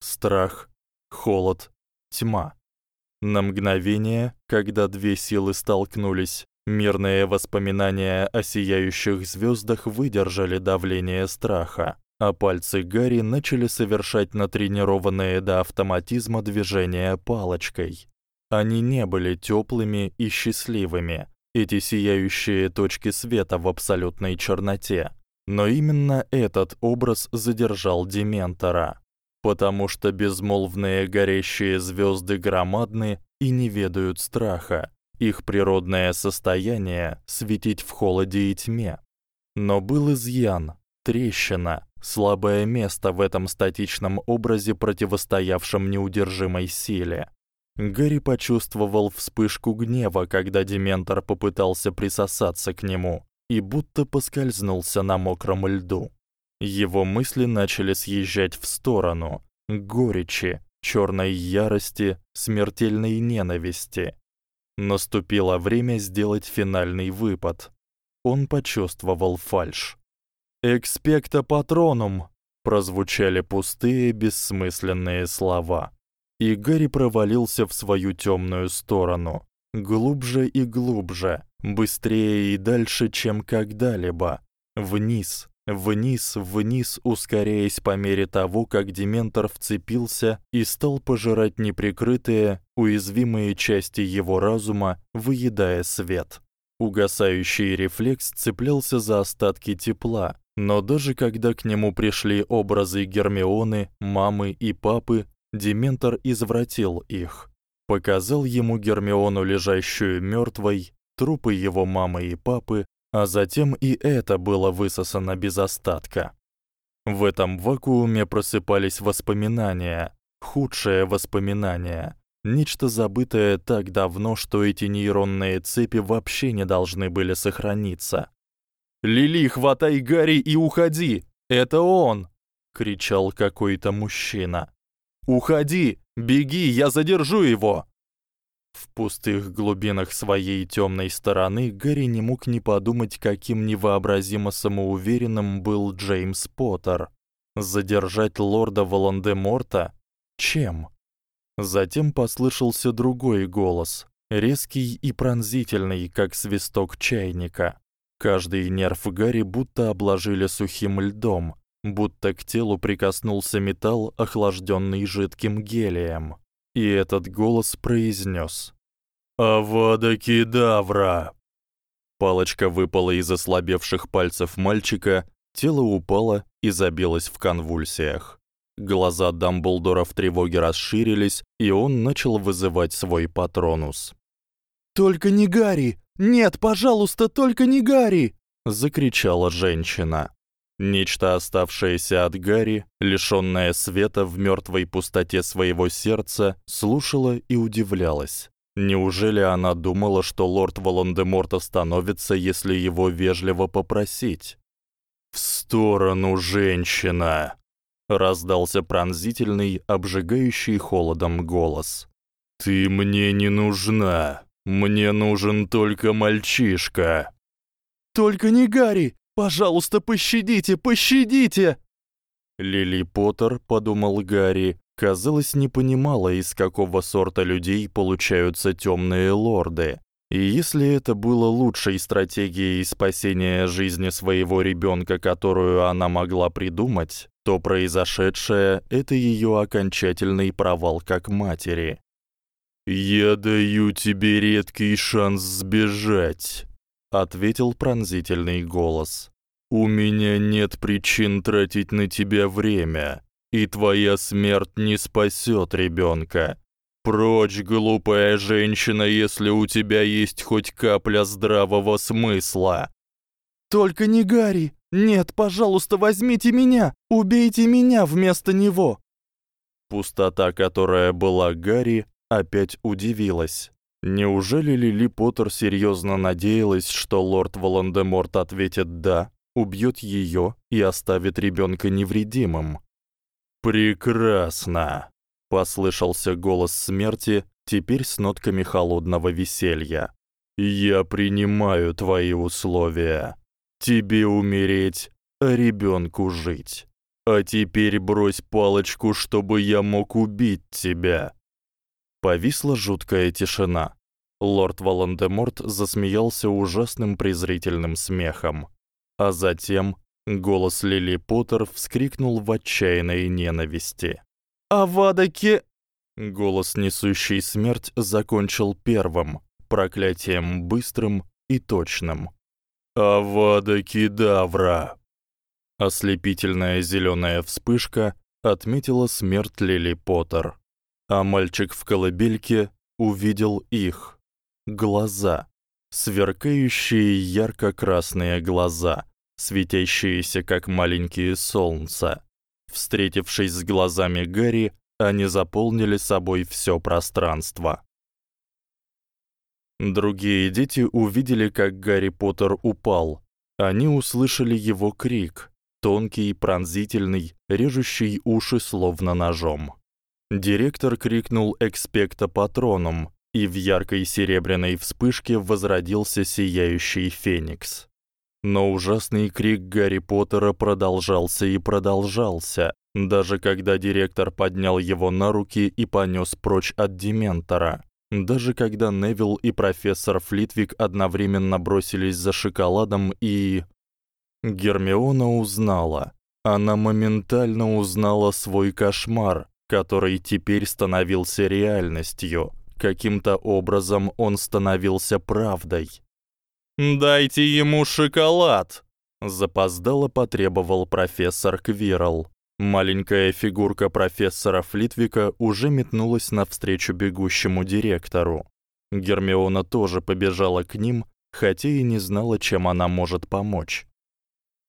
страх, холод, тьма. На мгновение, когда две силы столкнулись, мирные воспоминания о сияющих звёздах выдержали давление страха, а пальцы Гарри начали совершать натренированные до автоматизма движения палочкой. Они не были тёплыми и счастливыми, эти сияющие точки света в абсолютной черноте. Но именно этот образ задержал дементора потому что безмолвные горящие звёзды громадны и не ведают страха. Их природное состояние светить в холоде и тьме. Но был изъян, трещина, слабое место в этом статичном образе, противостоявшем неудержимой силе. Гарри почувствовал вспышку гнева, когда дементор попытался присосаться к нему и будто поскользнулся на мокром льду. Его мысли начали съезжать в сторону, горечи, чёрной ярости, смертельной ненависти. Наступило время сделать финальный выпад. Он почувствовал фальшь. «Экспекта патронум!» прозвучали пустые, бессмысленные слова. И Гарри провалился в свою тёмную сторону, глубже и глубже, быстрее и дальше, чем когда-либо, вниз, вниз, вниз, ускоряясь по мере того, как дементор вцепился и стал пожирать неприкрытые, уязвимые части его разума, выедая свет. Угасающий рефлекс цеплялся за остатки тепла, Но даже когда к нему пришли образы Гермионы, мамы и папы, Дементор извратил их. Показал ему Гермиону лежащую мёртвой, трупы его мамы и папы, а затем и это было высосано без остатка. В этом вакууме просыпались воспоминания, худшие воспоминания, нечто забытое так давно, что эти нейронные цепи вообще не должны были сохраниться. «Лили, хватай Гарри и уходи! Это он!» — кричал какой-то мужчина. «Уходи! Беги, я задержу его!» В пустых глубинах своей тёмной стороны Гарри не мог не подумать, каким невообразимо самоуверенным был Джеймс Поттер. Задержать лорда Волан-де-Морта? Чем? Затем послышался другой голос, резкий и пронзительный, как свисток чайника. Каждый нерв Гарри будто обложили сухим льдом, будто к телу прикоснулся металл, охлаждённый жидким гелием и этот голос произнёс: «Авада кедавра!» Палочка выпала из ослабевших пальцев мальчика, тело упало и забилось в конвульсиях. Глаза Дамблдора в тревоге расширились, и он начал вызывать свой патронус. «Только не Гарри! Нет, пожалуйста, только не Гарри!» — закричала женщина. Нечто оставшееся от Гарри, лишённое света в мёртвой пустоте своего сердца, слушала и удивлялась. Неужели она думала, что лорд Волан-де-Морт остановится, если его вежливо попросить? «В сторону, женщина!» — раздался пронзительный, обжигающий холодом голос. «Ты мне не нужна. Мне нужен только мальчишка». «Только не Гарри! Пожалуйста, пощадите, пощадите!» Лили Поттер, подумал Гарри, казалось, не понимала, из какого сорта людей получаются тёмные лорды. И если это было лучшей стратегией спасения жизни своего ребёнка, которую она могла придумать, то произошедшее это её окончательный провал как матери. Я даю тебе редкий шанс сбежать, ответил пронзительный голос. У меня нет причин тратить на тебя время, и твоя смерть не спасёт ребёнка. Прочь, глупая женщина, если у тебя есть хоть капля здравого смысла. Только не Гарри. Нет, пожалуйста, возьмите меня. Убейте меня вместо него. Пустота, которая была Гарри, опять удивилась. Неужели Лили Поттер серьёзно надеялась, что лорд Волан-де-Морт ответит да, убьёт её и оставит ребёнка невредимым? Прекрасно, послышался голос смерти, теперь с нотками холодного веселья. Я принимаю твои условия. Тебе умереть, а ребёнку жить. А теперь брось палочку, чтобы я мог убить тебя. Повисла жуткая тишина. Лорд Волан-де-Морт засмеялся ужасным презрительным смехом, а затем голос Лили Поттер вскрикнул в отчаянной ненависти. «Авада ке...» Голос, несущий смерть, закончил первым, проклятием быстрым и точным. «Авада кедавра!» Ослепительная зелёная вспышка отметила смерть Лили Поттер, а мальчик в колыбельке увидел их глаза, сверкающие ярко-красные глаза, светящиеся как маленькие солнца. Встретившись с глазами Гарри, они заполнили собой всё пространство. Другие дети увидели, как Гарри Поттер упал. Они услышали его крик, тонкий, пронзительный, режущий уши словно ножом. Директор крикнул экспекта патроном, и в яркой серебряной вспышке возродился сияющий феникс. Но ужасный крик Гарри Поттера продолжался и продолжался, даже когда директор поднял его на руки и понёс прочь от дементора. Даже когда Невилл и профессор Флитвик одновременно бросились за шоколадом и Гермиона узнала. Она моментально узнала свой кошмар, который теперь становился реальностью. Каким-то образом он становился правдой. «Дайте ему шоколад!» запоздало потребовал профессор Квирл. Маленькая фигурка профессора Флитвика уже метнулась навстречу бегущему директору. Гермиона тоже побежала к ним, хотя и не знала, чем она может помочь.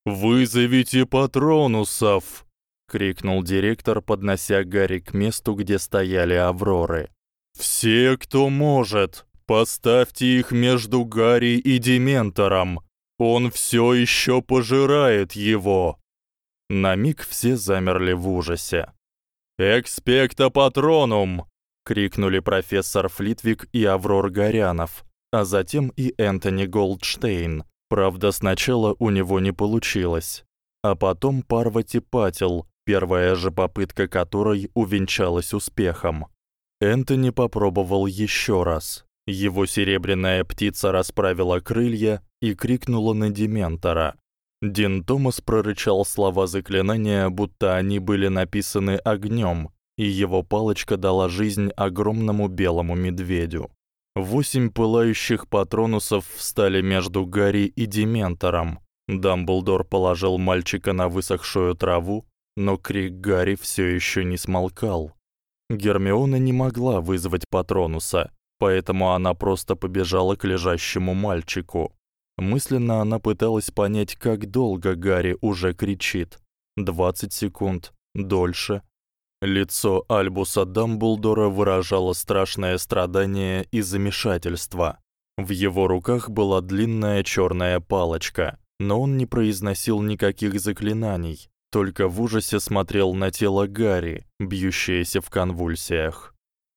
«Вызовите патронусов!» — крикнул директор, поднося Гарри к месту, где стояли Авроры. «Все, кто может, поставьте их между Гарри и Дементором. Он всё ещё пожирает его!» На миг все замерли в ужасе. «Экспекта патронум!» — крикнули профессор Флитвик и Аврор Горянов, а затем и Энтони Голдштейн. Правда, сначала у него не получилось, а потом Парвати Патил, первая же попытка которой увенчалась успехом. Энтони попробовал ещё раз. Его серебряная птица расправила крылья и крикнула на Дементора. Дин Томас прорычал слова заклинания, будто они были написаны огнём, и его палочка дала жизнь огромному белому медведю. Восемь пылающих патронусов встали между Гарри и Дементором. Дамблдор положил мальчика на высохшую траву, но крик Гарри всё ещё не смолкал. Гермиона не могла вызвать патронуса, поэтому она просто побежала к лежащему мальчику. Мысленно она пыталась понять, как долго Гарри уже кричит. 20 секунд, дольше. Лицо Альбуса Дамблдора выражало страшное страдание и замешательство. В его руках была длинная чёрная палочка, но он не произносил никаких заклинаний, только в ужасе смотрел на тело Гарри, бьющееся в конвульсиях.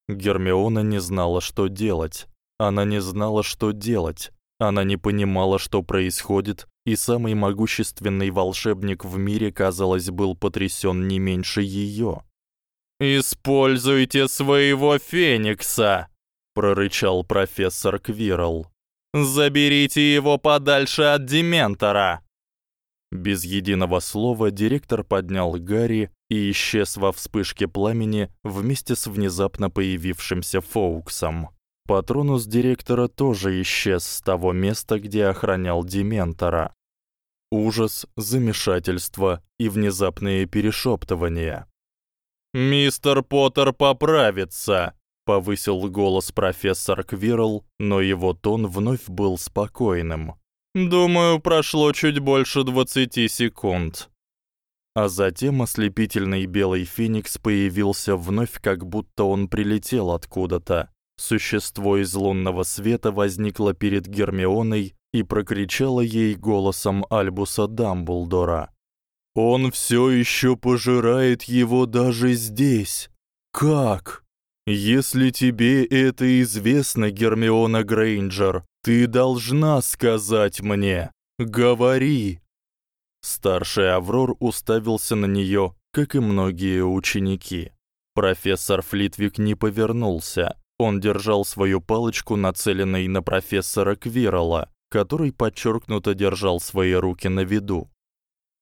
Гермиона не знала, что делать. Она не знала, что делать. Она не понимала, что происходит, и самый могущественный волшебник в мире, казалось, был потрясён не меньше её. «Используйте своего феникса!» — прорычал профессор Квирл. «Заберите его подальше от Дементора!» Без единого слова директор поднял Гарри и исчез во вспышке пламени вместе с внезапно появившимся Фоуксом. Патронус директора тоже исчез с того места, где охранял Дементора. Ужас, замешательство и внезапные перешептывания. Мистер Поттер поправится, повысил голос профессор Квирл, но его тон вновь был спокойным. Думаю, прошло чуть больше 20 секунд. А затем ослепительный белый феникс появился вновь, как будто он прилетел откуда-то. Существо из лунного света возникло перед Гермионой и прокричало ей голосом Альбуса Дамблдора: "Он всё ещё пожирает его даже здесь. Как? Если тебе это известно, Гермиона Грейнджер, ты должна сказать мне. Говори". Старший Аврор уставился на неё, как и многие ученики. Профессор Флитвик не повернулся. Он держал свою палочку, нацеленной на профессора Квирла, который подчеркнуто держал свои руки на виду.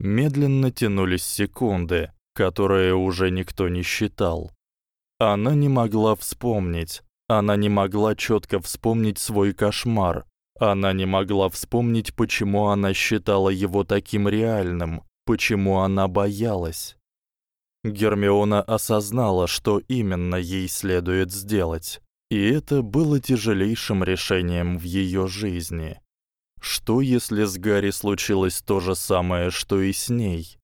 Медленно тянулись секунды, которые уже никто не считал. Она не могла вспомнить, она не могла чётко вспомнить свой кошмар. Она не могла вспомнить, почему она считала его таким реальным, почему она боялась. Гермиона осознала, что именно ей следует сделать. И это было тяжелейшим решением в её жизни. Что если с Гарри случилось то же самое, что и с ней?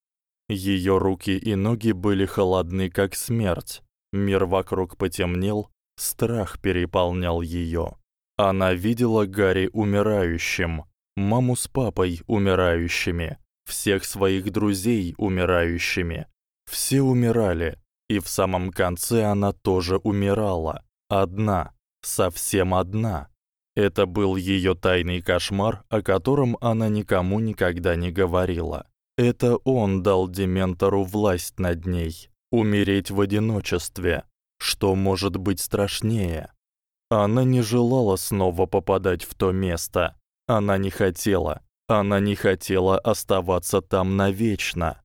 Её руки и ноги были холодны, как смерть. Мир вокруг потемнел, страх переполнял её. Она видела Гарри умирающим, маму с папой умирающими, всех своих друзей умирающими. Все умирали, и в самом конце она тоже умирала. Одна, совсем одна. Это был её тайный кошмар, о котором она никому никогда не говорила. Это он дал дементору власть над ней, умереть в одиночестве. Что может быть страшнее? Она не желала снова попадать в то место. Она не хотела. Она не хотела оставаться там навечно.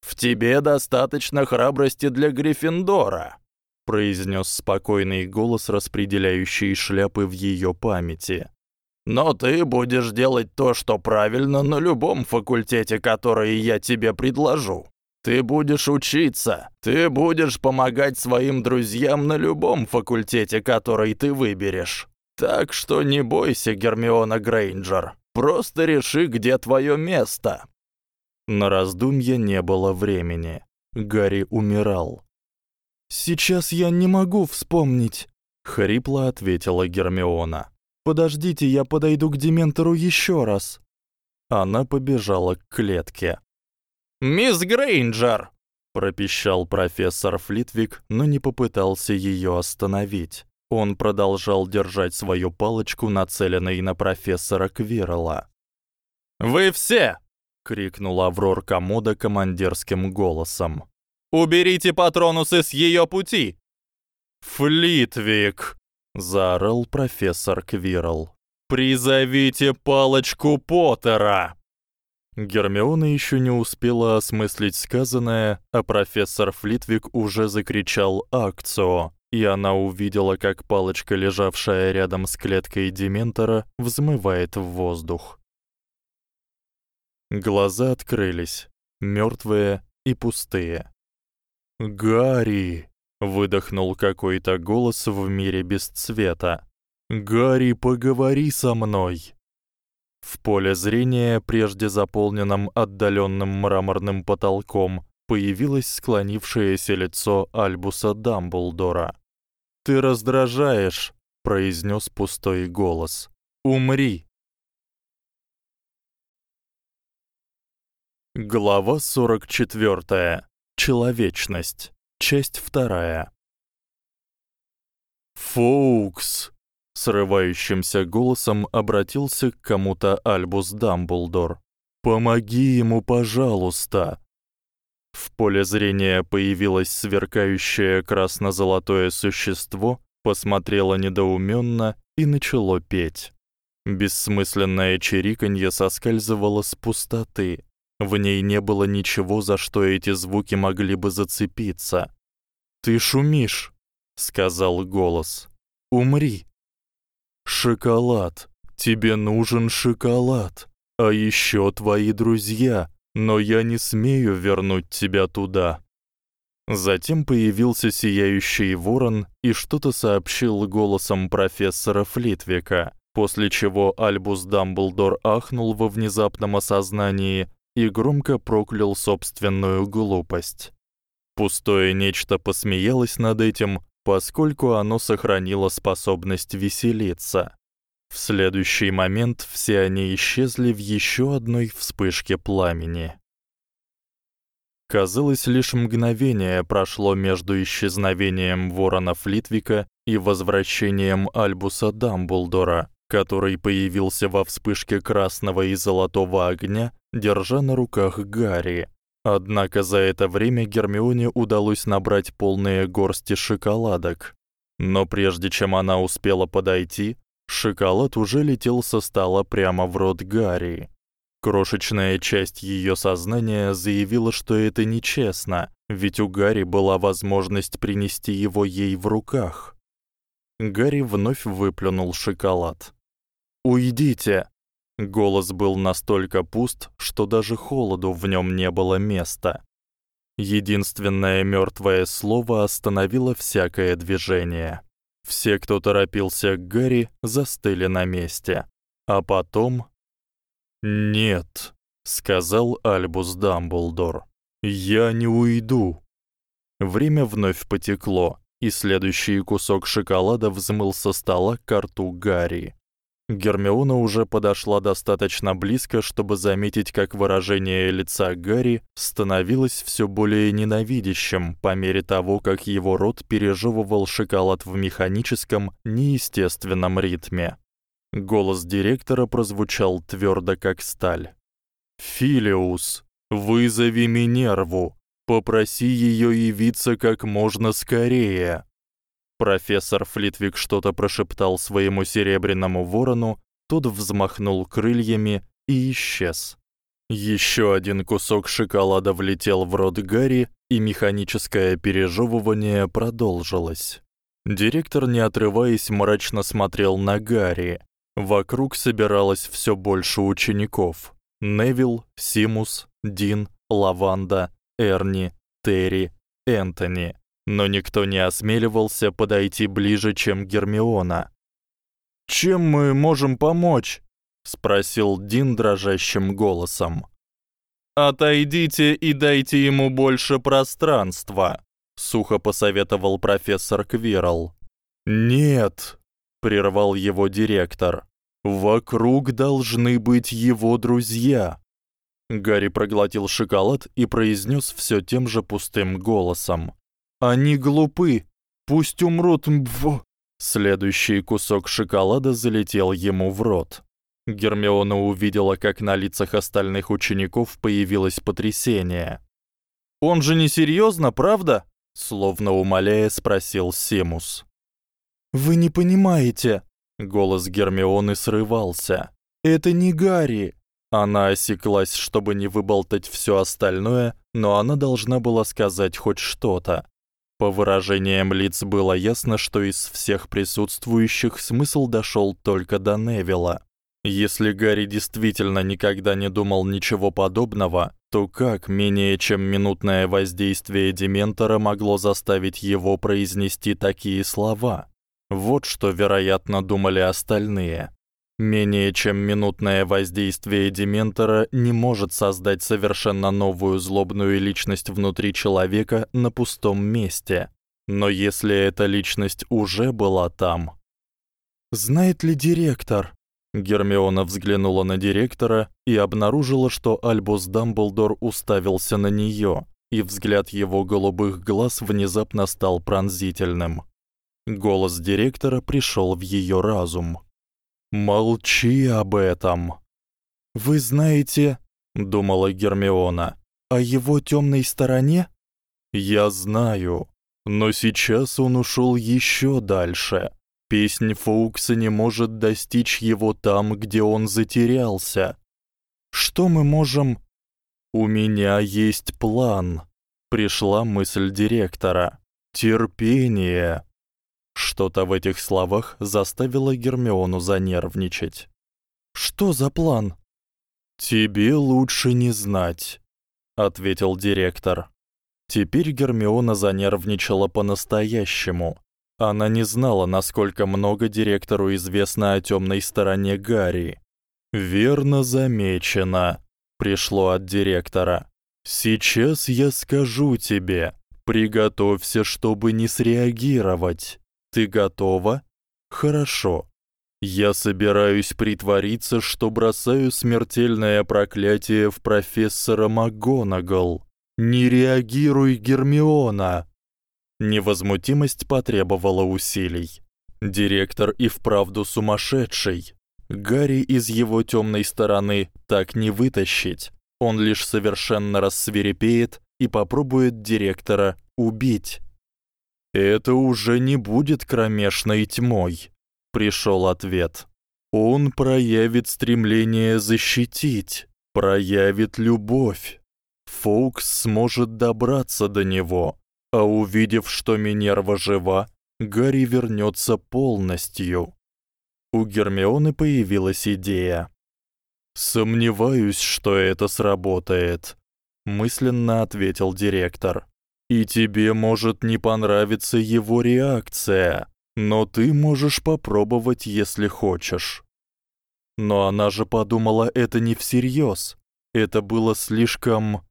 В тебе достаточно храбрости для Гриффиндора, произнёс спокойный голос, распределяющий шляпы в её памяти. Но ты будешь делать то, что правильно на любом факультете, который я тебе предложу. Ты будешь учиться, ты будешь помогать своим друзьям на любом факультете, который ты выберешь. Так что не бойся, Гермиона Грейнджер. Просто реши, где твое место. На раздумья не было времени. Гарри умирал. Сейчас я не могу вспомнить, хрипло ответила Гермиона. Подождите, я подойду к дементору ещё раз. Она побежала к клетке. Мисс Грейнджер, пропищал профессор Флитвик, но не попытался её остановить. Он продолжал держать свою палочку, нацеленной на профессора Квирла. Вы все, крикнул Аврор Комода командирским голосом. Уберите патронусы с её пути. Флитвик, заорал профессор Квирл. Призовите палочку Поттера. Гермиона ещё не успела осмыслить сказанное, а профессор Флитвик уже закричал акцию, и она увидела, как палочка, лежавшая рядом с клеткой дементора, взмывает в воздух. Глаза открылись, мёртвые и пустые. "Гарри!" выдохнул какой-то голос в мире без цвета. "Гарри, поговори со мной". В поле зрения, прежде заполненном отдалённым мраморным потолком, появилось склонившееся лицо Альбуса Дамблдора. "Ты раздражаешь", произнёс пустой голос. "Умри". Глава 44. Человечность. Часть 2. Фоукс срывающимся голосом обратился к кому-то Альбус Дамблдор. Помоги ему, пожалуйста. В поле зрения появилось сверкающее красно-золотое существо, посмотрело недоумённо и начало петь. Бессмысленное чириканье соскальзывало с пустоты. В ней не было ничего, за что эти звуки могли бы зацепиться. "Ты шумишь", сказал голос. "Умри". "Шоколад. Тебе нужен шоколад. А ещё твои друзья, но я не смею вернуть тебя туда". Затем появился сияющий ворон и что-то сообщил голосом профессора Флитвика, после чего Альбус Дамблдор ахнул во внезапном осознании и громко проклял собственную глупость. Пустое нечто посмеялось над этим, поскольку оно сохранило способность веселиться. В следующий момент все они исчезли в ещё одной вспышке пламени. Казалось, лишь мгновение прошло между исчезновением Ворона Флитвика и возвращением Альбуса Дамблдора, который появился во вспышке красного и золотого огня, держа на руках Гарри. Однако за это время Гермионе удалось набрать полные горсти шоколадок. Но прежде чем она успела подойти, шоколад уже летел со стола прямо в рот Гарри. Крошечная часть её сознания заявила, что это нечестно, ведь у Гарри была возможность принести его ей в руках. Гарри вновь выплюнул шоколад. Уйдите. Голос был настолько пуст, что даже холоду в нём не было места. Единственное мёртвое слово остановило всякое движение. Все, кто торопился к Гарри, застыли на месте. А потом "Нет", сказал Альбус Дамблдор. "Я не уйду". Время вновь потекло, и следующий кусок шоколада взмыл со стола к рту Гарри. Гермиона уже подошла достаточно близко, чтобы заметить, как выражение лица Гарри становилось всё более ненавидящим по мере того, как его рот пережевывал шоколад в механическом, неестественном ритме. Голос директора прозвучал твёрдо как сталь. Филиус, вызови Минерву. Попроси её явиться как можно скорее. Профессор Флитвик что-то прошептал своему серебряному ворону, тот взмахнул крыльями и исчез. Ещё один кусок шоколада влетел в рот Гарри, и механическое пережевывание продолжилось. Директор, не отрываясь, мрачно смотрел на Гарри. Вокруг собиралось всё больше учеников. Невил, Симус, Дин, Лаванда, Эрни, Терри, Энтони, но никто не осмеливался подойти ближе, чем Гермиона. "Чем мы можем помочь?" спросил Дин дрожащим голосом. Отойдите и дайте ему больше пространства, сухо посоветовал профессор Квирл. Нет, прервал его директор. Вокруг должны быть его друзья. Гарри проглотил шоколад и произнёс всё тем же пустым голосом: "Они глупы, пусть умрут". Мбв. Следующий кусок шоколада залетел ему в рот. Гермиона увидела, как на лицах остальных учеников появилось потрясение. "Он же не серьёзно, правда?" словно умоляя спросил Симус. "Вы не понимаете", голос Гермионы срывался. "Это не Гарри". Она осеклась, чтобы не выболтать всё остальное, но она должна была сказать хоть что-то. По выражениям лиц было ясно, что из всех присутствующих смысл дошёл только до Невилла. Если Гарри действительно никогда не думал ничего подобного, то как менее чем минутное воздействие дементора могло заставить его произнести такие слова? Вот что, вероятно, думали остальные. Менее чем минутное воздействие дементора не может создать совершенно новую злобную личность внутри человека на пустом месте. Но если эта личность уже была там, знает ли директор, Гермиона взглянула на директора и обнаружила, что Альбус Дамблдор уставился на неё, и взгляд его голубых глаз внезапно стал пронзительным. Голос директора пришёл в её разум. Молчи об этом. Вы знаете, думала Гермиона, о его тёмной стороне? Я знаю, но сейчас он ушёл ещё дальше. Песнь Фоукса не может достичь его там, где он затерялся. Что мы можем У меня есть план. Пришла мысль директора. Терпение. Что-то в этих словах заставило Гермиону занервничать. Что за план? Тебе лучше не знать, ответил директор. Теперь Гермиона занервничала по-настоящему. Она не знала, насколько много директору известно о тёмной стороне Гарри. Верно замечено, пришло от директора. Сейчас я скажу тебе, приготовься, чтобы не среагировать. Ты готова? Хорошо. Я собираюсь притвориться, что бросаю смертельное проклятие в профессора МакГонагал. Не реагируй, Гермиона. Невозмутимость потребовала усилий. Директор и вправду сумасшедший. Гарри из его тёмной стороны так не вытащить. Он лишь совершенно рассвирепеет и попробует директора убить. Это уже не будет кромешной тьмой, пришёл ответ. Он проявит стремление защитить, проявит любовь. Фокс сможет добраться до него, а увидев, что Минерва жива, Гарри вернётся полностью. У Гермионы появилась идея. Сомневаюсь, что это сработает, мысленно ответил директор. И тебе может не понравиться его реакция, но ты можешь попробовать, если хочешь. Но она же подумала это не всерьёз. Это было слишком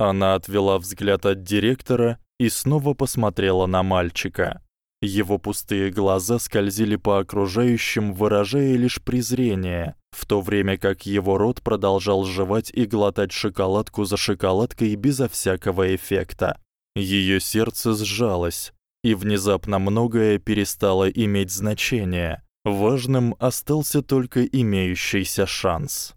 Она отвела взгляд от директора и снова посмотрела на мальчика. Его пустые глаза скользили по окружающим, выражая лишь презрение, в то время как его рот продолжал жевать и глотать шоколадку за шоколадкой безо всякого эффекта. Её сердце сжалось, и внезапно многое перестало иметь значение. Важным остался только имеющийся шанс.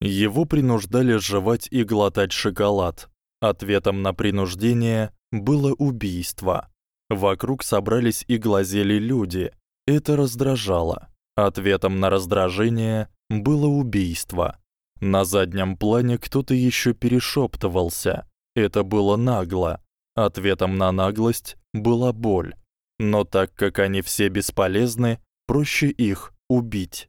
Его принуждали жевать и глотать шоколад, Ответом на принуждение было убийство. Вокруг собрались и глазели люди. Это раздражало. Ответом на раздражение было убийство. На заднем плане кто-то ещё перешёптывался. Это было нагло. Ответом на наглость была боль. Но так как они все бесполезны, проще их убить.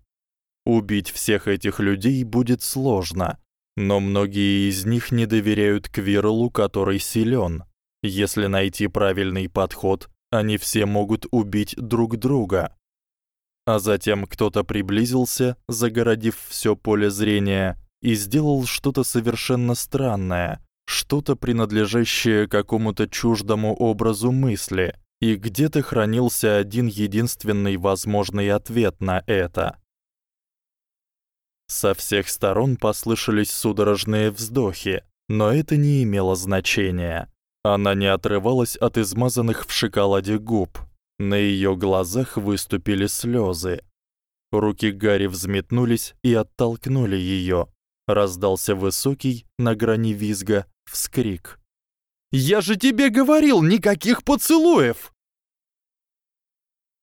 Убить всех этих людей будет сложно, но многие из них не доверяют Квирлу, который силён. Если найти правильный подход, они все могут убить друг друга. А затем кто-то приблизился, загородив всё поле зрения, и сделал что-то совершенно странное, что-то принадлежащее какому-то чуждому образу мысли, и где-то хранился один единственный возможный ответ на это. Со всех сторон послышались судорожные вздохи, но это не имело значения. Она не отрывалась от измазанных в шоколаде губ. На её глазах выступили слёзы. Руки Гарри взметнулись и оттолкнули её. Раздался высокий, на грани визга, вскрик. «Я же тебе говорил, никаких поцелуев!»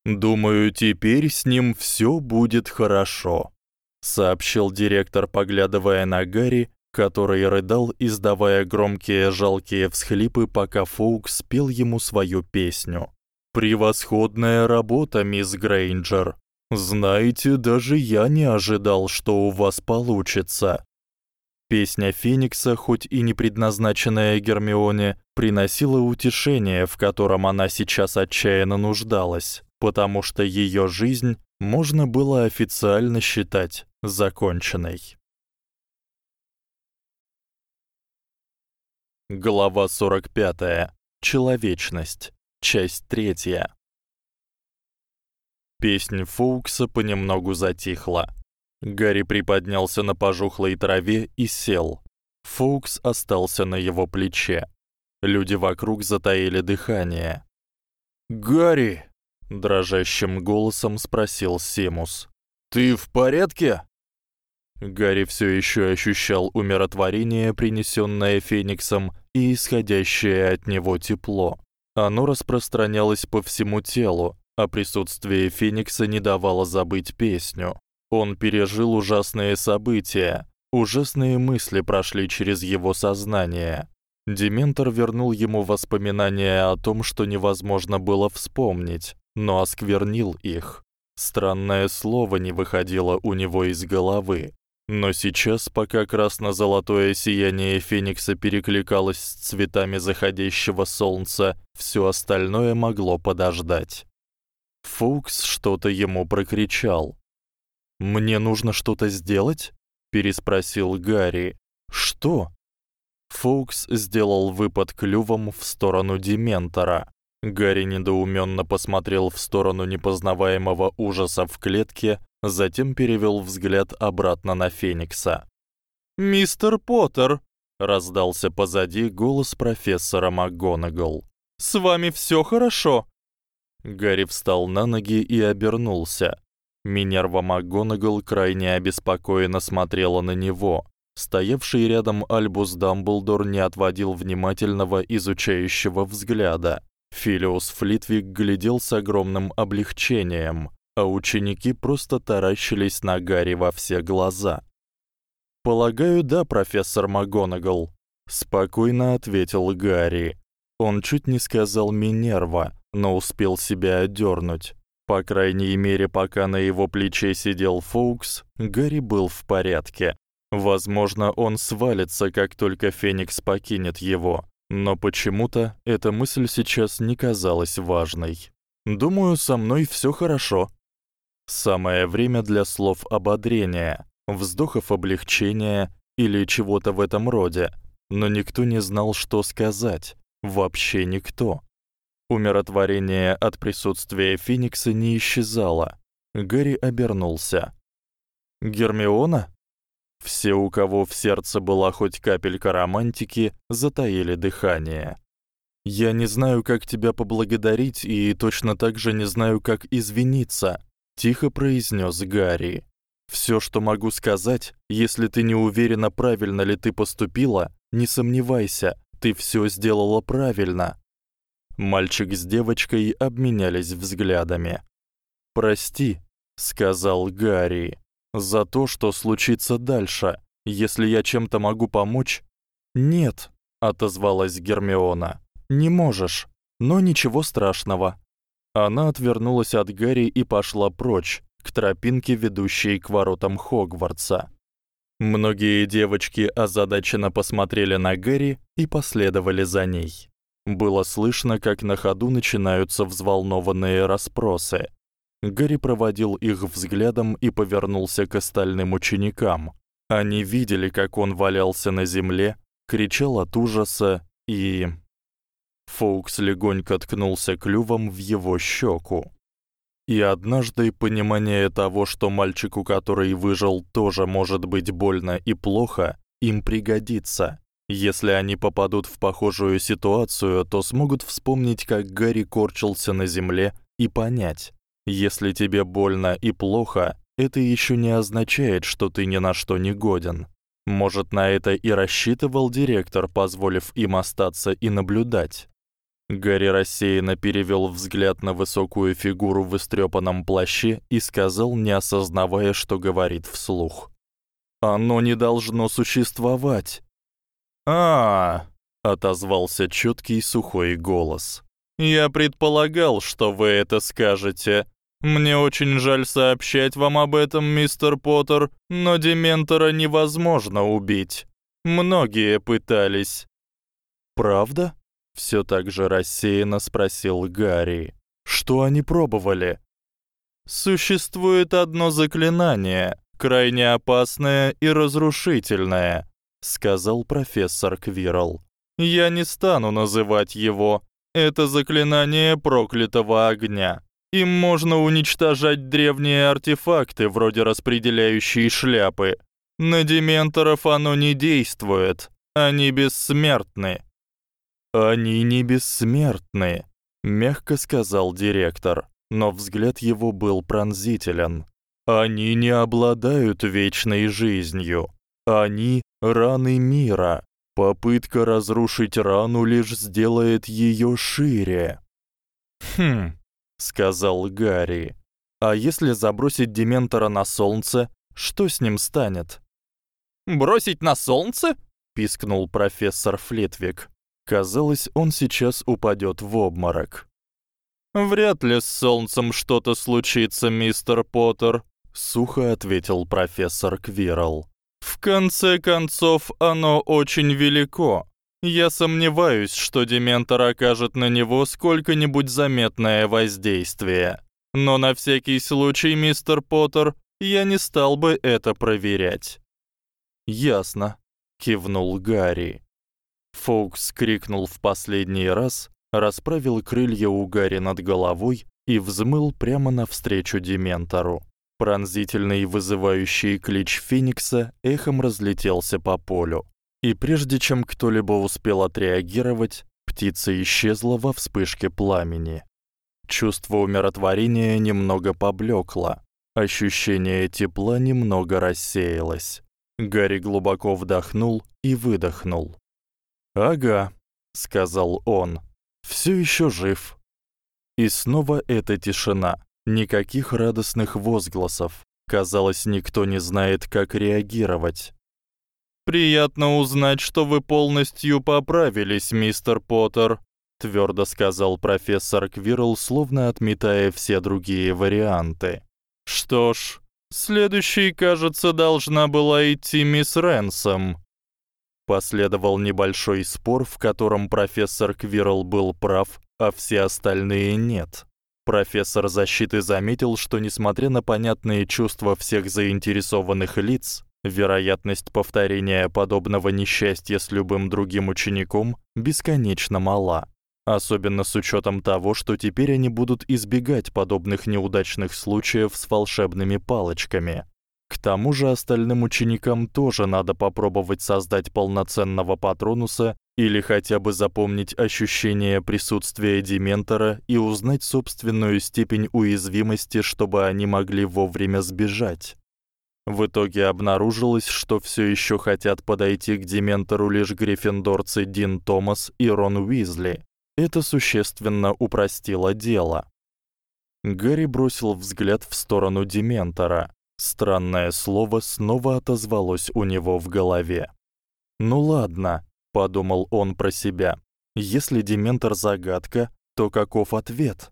«Думаю, теперь с ним всё будет хорошо», сообщил директор, поглядывая на Гарри, который рыдал, издавая громкие жалкие всхлипы, пока Фоукс пел ему свою песню. Превосходная работа, мисс Грейнджер. Знаете, даже я не ожидал, что у вас получится. Песня Феникса, хоть и не предназначенная Гермионе, приносила утешение, в котором она сейчас отчаянно нуждалась, потому что её жизнь можно было официально считать законченной. Глава 45. Человечность. Часть 3. Песнь Фоукса понемногу затихла. Гарри приподнялся на пожухлой траве и сел. Фоукс остался на его плече. Люди вокруг затаили дыхание. "Гарри", дрожащим голосом спросил Семус. "Ты в порядке?" Гарри всё ещё ощущал умиротворение, принесённое Фениксом, и исходящее от него тепло. Оно распространялось по всему телу, а присутствие Феникса не давало забыть песню. Он пережил ужасные события, ужасные мысли прошли через его сознание. Дементор вернул ему воспоминания о том, что невозможно было вспомнить, но осквернил их. Странное слово не выходило у него из головы. Но сейчас, пока красно-золотое сияние феникса перекликалось с цветами заходящего солнца, всё остальное могло подождать. Фукс что-то ему прокричал. «Мне нужно что-то сделать?» — переспросил Гарри. «Что?» Фукс сделал выпад клювом в сторону Дементора. Гарри недоумённо посмотрел в сторону непознаваемого ужаса в клетке, затем перевёл взгляд обратно на Феникса. «Мистер Поттер!» — раздался позади голос профессора МакГонагал. «С вами всё хорошо?» Гарри встал на ноги и обернулся. Минерва МакГонагал крайне обеспокоенно смотрела на него. Стоявший рядом Альбус Дамблдор не отводил внимательного изучающего взгляда. Филиус Флитвик глядел с огромным облегчением а ученики просто таращились на Гарри во все глаза. "Полагаю, да, профессор МакГонагал", спокойно ответил Гарри. Он чуть не сказал Минерва, но успел себя одёрнуть. По крайней мере, пока на его плече сидел Фоукс, Гарри был в порядке. Возможно, он свалится, как только Феникс покинет его, но почему-то эта мысль сейчас не казалась важной. Думаю, со мной всё хорошо, Самое время для слов ободрения, вздохов облегчения или чего-то в этом роде, но никто не знал, что сказать, вообще никто. Умиротворение от присутствия Феникса не исчезало. Гарри обернулся. Гермиона? Все, у кого в сердце была хоть капелька романтики, затаили дыхание. Я не знаю, как тебя поблагодарить, и точно так же не знаю, как извиниться, тихо произнёс Гарри. Всё, что могу сказать, если ты не уверена, правильно ли ты поступила, не сомневайся, ты всё сделала правильно. Мальчик с девочкой обменялись взглядами. "Прости", сказал Гарри, "за то, что случится дальше. Если я чем-то могу помочь?" "Нет", отозвалась Гермиона. "Не можешь. Но ничего страшного. Она отвернулась от Гарри и пошла прочь, к тропинке, ведущей к воротам Хогвартса. Многие девочки озадаченно посмотрели на Гарри и последовали за ней. Было слышно, как на ходу начинаются взволнованные расспросы. Гарри проводил их взглядом и повернулся к остальным ученикам. Они видели, как он валялся на земле, кричал от ужаса и Фоукс легонько ткнулся клювом в его щеку. И однажды понимание того, что мальчику, который выжил, тоже может быть больно и плохо, им пригодится. Если они попадут в похожую ситуацию, то смогут вспомнить, как Гарри корчился на земле и понять: если тебе больно и плохо, это ещё не означает, что ты ни на что не годен. Может, на это и рассчитывал директор, позволив им остаться и наблюдать. Гарри рассеянно перевёл взгляд на высокую фигуру в истрёпанном плаще и сказал, не осознавая, что говорит вслух: "Оно не должно существовать". А, отозвался чёткий сухой голос. Я предполагал, что вы это скажете. Мне очень жаль сообщать вам об этом, мистер Поттер, но дементора невозможно убить. Многие пытались. Правда? Всё так же рассеянно спросил Гарри. Что они пробовали? Существует одно заклинание, крайне опасное и разрушительное, сказал профессор Квирл. Я не стану называть его. Это заклинание проклятого огня. Им можно уничтожать древние артефакты, вроде распределяющей шляпы. На дементоров оно не действует. Они бессмертны. Они не бессмертны, мягко сказал директор, но взгляд его был пронзителен. Они не обладают вечной жизнью. Они раны мира. Попытка разрушить рану лишь сделает её шире. Хм, сказал Гарри. А если забросить дементора на солнце, что с ним станет? Бросить на солнце? пискнул профессор Флитвик. Казалось, он сейчас упадёт в обморок. Вряд ли с солнцем что-то случится, мистер Поттер, сухо ответил профессор Квирл. В конце концов, оно очень велико. Я сомневаюсь, что дементор окажет на него сколько-нибудь заметное воздействие. Но на всякий случай, мистер Поттер, я не стал бы это проверять. Ясно, кивнул Гарри. Фокс крикнул в последний раз, расправил крылья у Гарри над головой и взмыл прямо навстречу дементору. Пронзительный и вызывающий клич Феникса эхом разлетелся по полю. И прежде чем кто-либо успел отреагировать, птица исчезла во вспышке пламени. Чувство умиротворения немного поблёкло, ощущение тепла немного рассеялось. Гарри глубоко вдохнул и выдохнул. "Ага", сказал он. "Всё ещё жив". И снова эта тишина. Никаких радостных возгласов. Казалось, никто не знает, как реагировать. Приятно узнать, что вы полностью поправились, мистер Поттер, твёрдо сказал профессор Квирл, словно отметая все другие варианты. Что ж, следующей, кажется, должна была идти мисс Ренсом. Последовал небольшой спор, в котором профессор Квирл был прав, а все остальные нет. Профессор защиты заметил, что несмотря на понятные чувства всех заинтересованных лиц, вероятность повторения подобного несчастья с любым другим учеником бесконечно мала, особенно с учётом того, что теперь они будут избегать подобных неудачных случаев с волшебными палочками. К тому же остальным ученикам тоже надо попробовать создать полноценного патронуса или хотя бы запомнить ощущение присутствия дементора и узнать собственную степень уязвимости, чтобы они могли вовремя сбежать. В итоге обнаружилось, что всё ещё хотят подойти к дементору лишь гриффиндорцы Дин Томас и Рон Уизли. Это существенно упростило дело. Гарри бросил взгляд в сторону дементора. Странное слово снова отозвалось у него в голове. Ну ладно, подумал он про себя. Если дементор загадка, то каков ответ?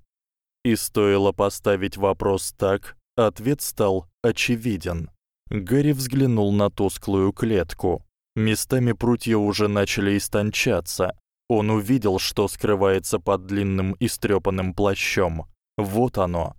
И стоило поставить вопрос так, ответ стал очевиден. Гарри взглянул на тусклую клетку. Местами прутья уже начали истончаться. Он увидел, что скрывается под длинным истрёпанным плащом. Вот оно.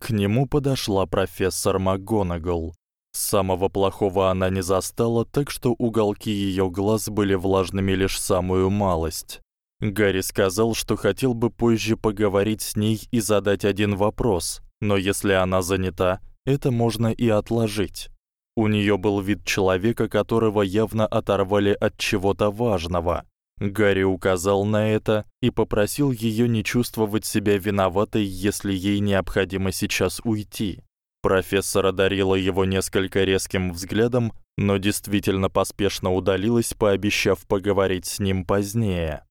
К нему подошла профессор МакГонагал. Самого плохого она не застала, так что уголки её глаз были влажными лишь самую малость. Гарри сказал, что хотел бы позже поговорить с ней и задать один вопрос, но если она занята, это можно и отложить. У неё был вид человека, которого явно оторвали от чего-то важного. Гарри указал на это и попросил её не чувствовать себя виноватой, если ей необходимо сейчас уйти. Профессор одарила его несколько резким взглядом, но действительно поспешно удалилась, пообещав поговорить с ним позднее.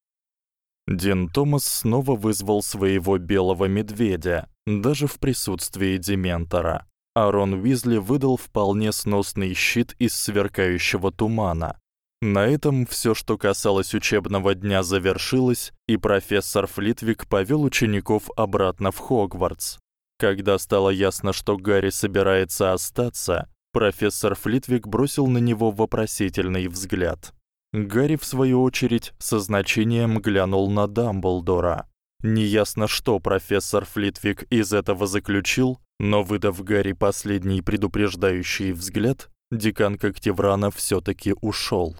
Дин Томас снова вызвал своего белого медведя, даже в присутствии дементора. Арон Уизли выдал вполне сносный щит из сверкающего тумана. На этом всё, что касалось учебного дня, завершилось, и профессор Флитвик повёл учеников обратно в Хогвартс. Когда стало ясно, что Гарри собирается остаться, профессор Флитвик бросил на него вопросительный взгляд. Гарри в свою очередь со значением глянул на Дамблдора. Неясно, что профессор Флитвик из этого заключил, но выдав Гарри последний предупреждающий взгляд, декан Когтеврана всё-таки ушёл.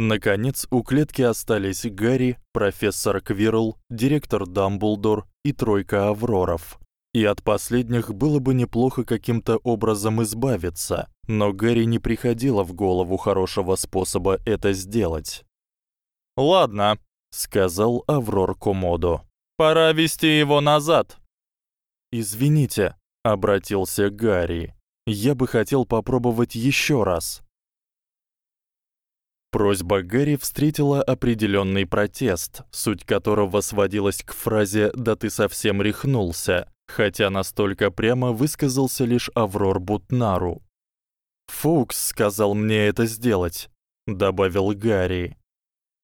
Наконец, у клетки остались Гарри, профессор Квирл, директор Дамблдор и тройка Авроров. И от последних было бы неплохо каким-то образом избавиться, но Гарри не приходило в голову хорошего способа это сделать. "Ладно", сказал Аврор Комодо. "Пора вести его назад". "Извините", обратился Гарри. "Я бы хотел попробовать ещё раз". Просьба Гэри встретила определённый протест, суть которого сводилась к фразе «да ты совсем рехнулся», хотя настолько прямо высказался лишь Аврор Бутнару. «Фукс сказал мне это сделать», — добавил Гарри.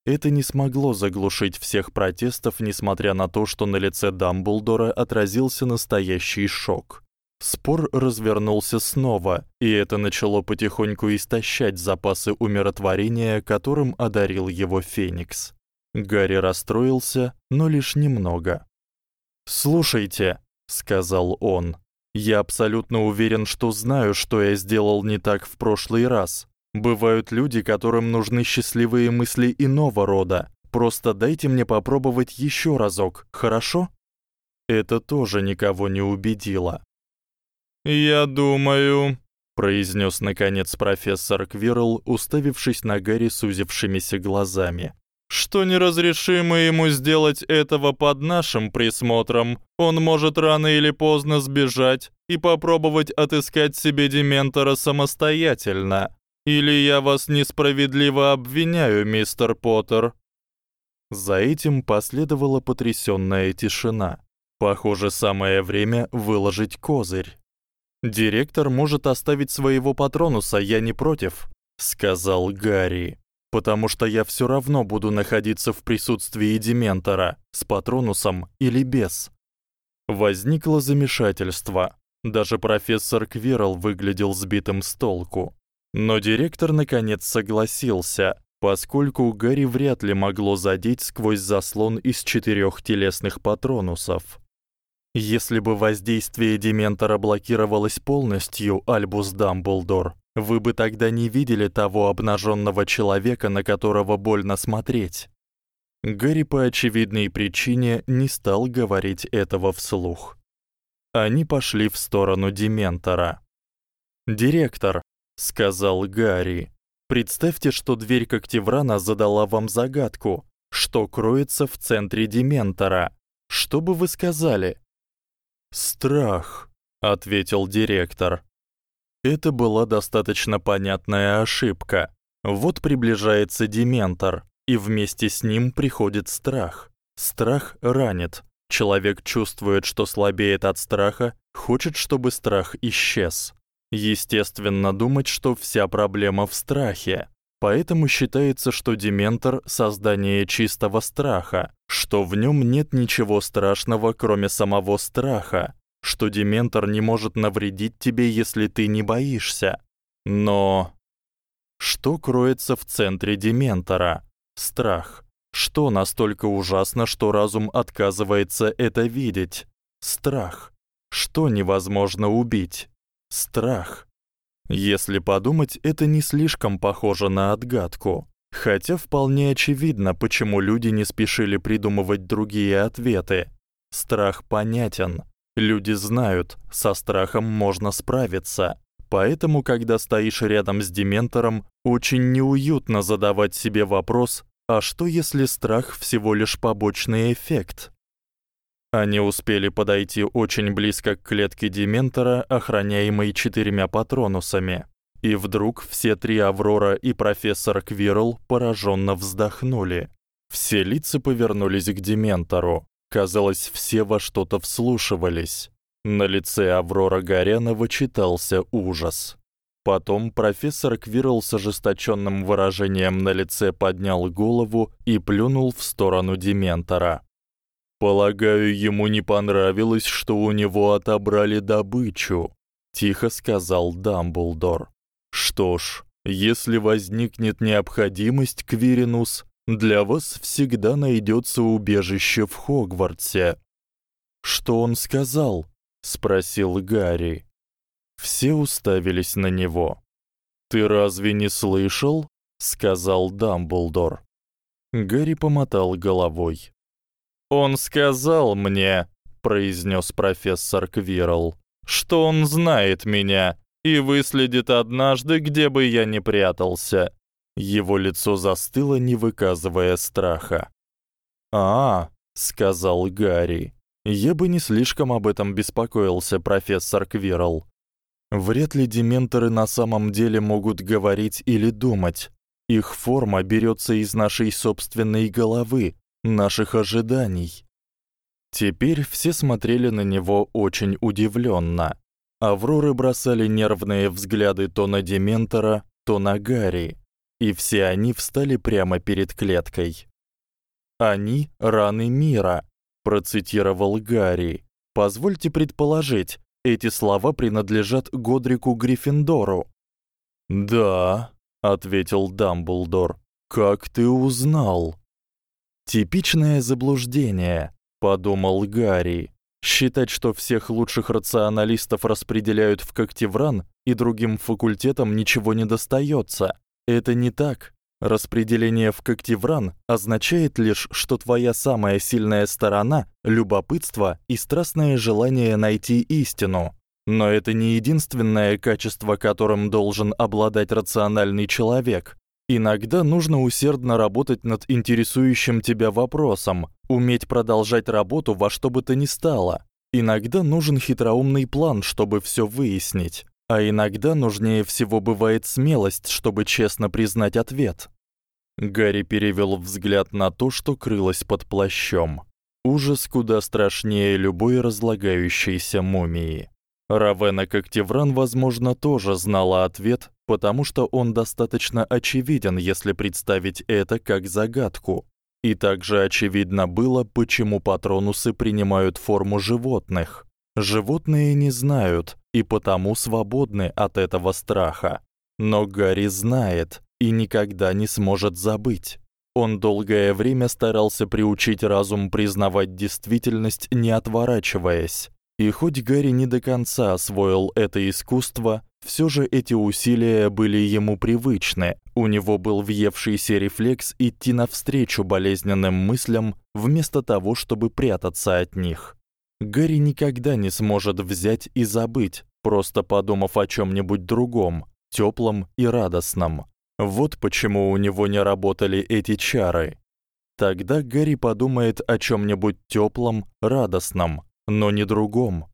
Это не смогло заглушить всех протестов, несмотря на то, что на лице Дамблдора отразился настоящий шок. Спор развернулся снова, и это начало потихоньку истощать запасы умиротворения, которым одарил его Феникс. Гарри расстроился, но лишь немного. "Слушайте", сказал он. "Я абсолютно уверен, что знаю, что я сделал не так в прошлый раз. Бывают люди, которым нужны счастливые мысли иного рода. Просто дайте мне попробовать ещё разок, хорошо?" Это тоже никого не убедило. «Я думаю», — произнёс наконец профессор Квирл, уставившись на Гарри сузившимися глазами. «Что неразрешимо ему сделать этого под нашим присмотром. Он может рано или поздно сбежать и попробовать отыскать себе дементора самостоятельно. Или я вас несправедливо обвиняю, мистер Поттер?» За этим последовала потрясённая тишина. Похоже, самое время выложить козырь. Директор может оставить своего патронуса, я не против, сказал Гарри. Потому что я всё равно буду находиться в присутствии дементора, с патронусом или без. Возникло замешательство. Даже профессор Квирл выглядел сбитым с толку. Но директор наконец согласился, поскольку Гарри вряд ли могло задеть сквозь заслон из четырёх телесных патронусов. Если бы воздействие дементора блокировалось полностью, Альбус Дамблдор, вы бы тогда не видели того обнажённого человека, на которого больно смотреть. Гарри по очевидной причине не стал говорить этого вслух. Они пошли в сторону дементора. "Директор", сказал Гарри. "Представьте, что дверь Когтеврана задала вам загадку, что кроется в центре дементора. Что бы вы сказали?" Страх, ответил директор. Это была достаточно понятная ошибка. Вот приближается дементор, и вместе с ним приходит страх. Страх ранит. Человек чувствует, что слабеет от страха, хочет, чтобы страх исчез. Естественно думать, что вся проблема в страхе. Поэтому считается, что дементор создание чистого страха, что в нём нет ничего страшного, кроме самого страха, что дементор не может навредить тебе, если ты не боишься. Но что кроется в центре дементора? Страх. Что настолько ужасно, что разум отказывается это видеть? Страх. Что невозможно убить? Страх. Если подумать, это не слишком похоже на отгадку. Хотя вполне очевидно, почему люди не спешили придумывать другие ответы. Страх понятен. Люди знают, со страхом можно справиться. Поэтому, когда стоишь рядом с дементором, очень неуютно задавать себе вопрос: а что если страх всего лишь побочный эффект? Они успели подойти очень близко к клетке дементора, охраняемой четырьмя патронусами. И вдруг все три Аврора и профессор Квирл поражённо вздохнули. Все лица повернулись к дементору. Казалось, все во что-то вслушивались. На лице Аврора Горянова читался ужас. Потом профессор Квирл с ожесточённым выражением на лице поднял голову и плюнул в сторону дементора. Полагаю, ему не понравилось, что у него отобрали добычу, тихо сказал Дамблдор. Что ж, если возникнет необходимость, Квиринус, для вас всегда найдётся убежище в Хогвартсе. Что он сказал? спросил Гарри. Все уставились на него. Ты разве не слышал? сказал Дамблдор. Гарри помотал головой. Он сказал мне, произнёс профессор Квирл, что он знает меня и выследит однажды, где бы я ни прятался. Его лицо застыло, не выказывая страха. "А", сказал Гарри. "Я бы не слишком об этом беспокоился, профессор Квирл. Вряд ли дементоры на самом деле могут говорить или думать. Их форма берётся из нашей собственной головы, наших ожиданий. Теперь все смотрели на него очень удивлённо. Авроры бросали нервные взгляды то на Дементора, то на Гарри, и все они встали прямо перед клеткой. Они раны мира, процитировал Гарри. Позвольте предположить, эти слова принадлежат Годрику Гриффиндору. Да, ответил Дамблдор. Как ты узнал? Типичное заблуждение, подумал Гарри. Считать, что всех лучших рационалистов распределяют в Когтевран и другим факультетам ничего не достаётся. Это не так. Распределение в Когтевран означает лишь, что твоя самая сильная сторона любопытство и страстное желание найти истину. Но это не единственное качество, которым должен обладать рациональный человек. Иногда нужно усердно работать над интересующим тебя вопросом, уметь продолжать работу во что бы то ни стало. Иногда нужен хитроумный план, чтобы всё выяснить, а иногда нужнее всего бывает смелость, чтобы честно признать ответ. Гарри перевёл взгляд на то, что крылось под плащом. Ужас куда страшнее любой разлагающейся мумии. Равена Когтевран, возможно, тоже знала ответ, потому что он достаточно очевиден, если представить это как загадку. И также очевидно было, почему патронусы принимают форму животных. Животные не знают и потому свободны от этого страха. Но Гарри знает и никогда не сможет забыть. Он долгое время старался приучить разум признавать действительность, не отворачиваясь. И хоть Гарри не до конца освоил это искусство, всё же эти усилия были ему привычны. У него был въевшийся рефлекс идти навстречу болезненным мыслям вместо того, чтобы прятаться от них. Гарри никогда не сможет взять и забыть, просто подумав о чём-нибудь другом, тёплом и радостном. Вот почему у него не работали эти чары. Тогда Гарри подумает о чём-нибудь тёплом, радостном, но не другом.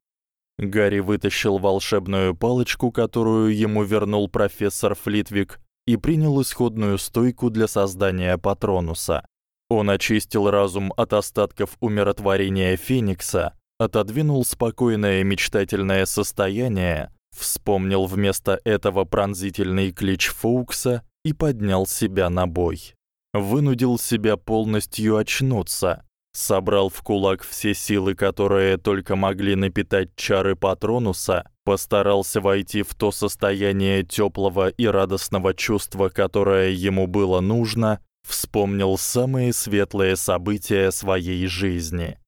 Гарри вытащил волшебную палочку, которую ему вернул профессор Флитвик, и принял исходную стойку для создания патронуса. Он очистил разум от остатков умиротворения Феникса, отодвинул спокойное мечтательное состояние, вспомнил вместо этого пронзительный клич Фоукса и поднял себя на бой. Вынудил себя полностью очнуться, собрал в кулак все силы, которые только могли напитать чары Патронуса, постарался войти в то состояние тёплого и радостного чувства, которое ему было нужно, вспомнил самые светлые события своей жизни.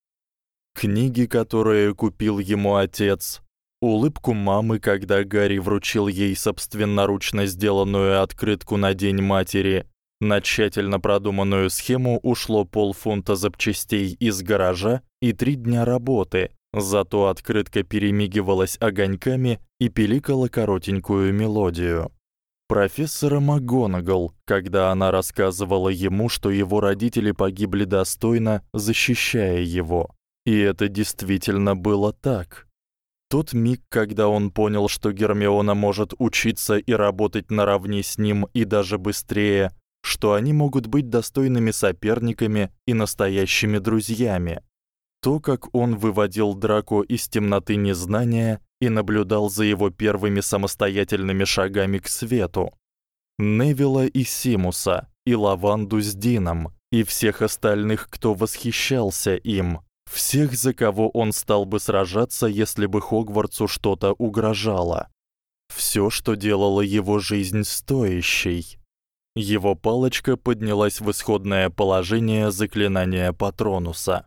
Книги, которые купил ему отец, улыбку мамы, когда Гарри вручил ей собственноручно сделанную открытку на день матери, на тщательно продуманную схему ушло полфунта запчастей из гаража и три дня работы. Зато открытка перемигивалась огоньками и пиликала коротенькую мелодию. Профессора МакГонагал, когда она рассказывала ему, что его родители погибли достойно, защищая его. И это действительно было так. Тот миг, когда он понял, что Гермиона может учиться и работать наравне с ним и даже быстрее, что они могут быть достойными соперниками и настоящими друзьями. То, как он выводил Драко из темноты незнания и наблюдал за его первыми самостоятельными шагами к свету. Невилла и Симуса, и Лаванду с Дином, и всех остальных, кто восхищался им. Всех, за кого он стал бы сражаться, если бы Хогвартсу что-то угрожало. Всё, что делало его жизнь стоящей. Его палочка поднялась в исходное положение заклинания Патронуса.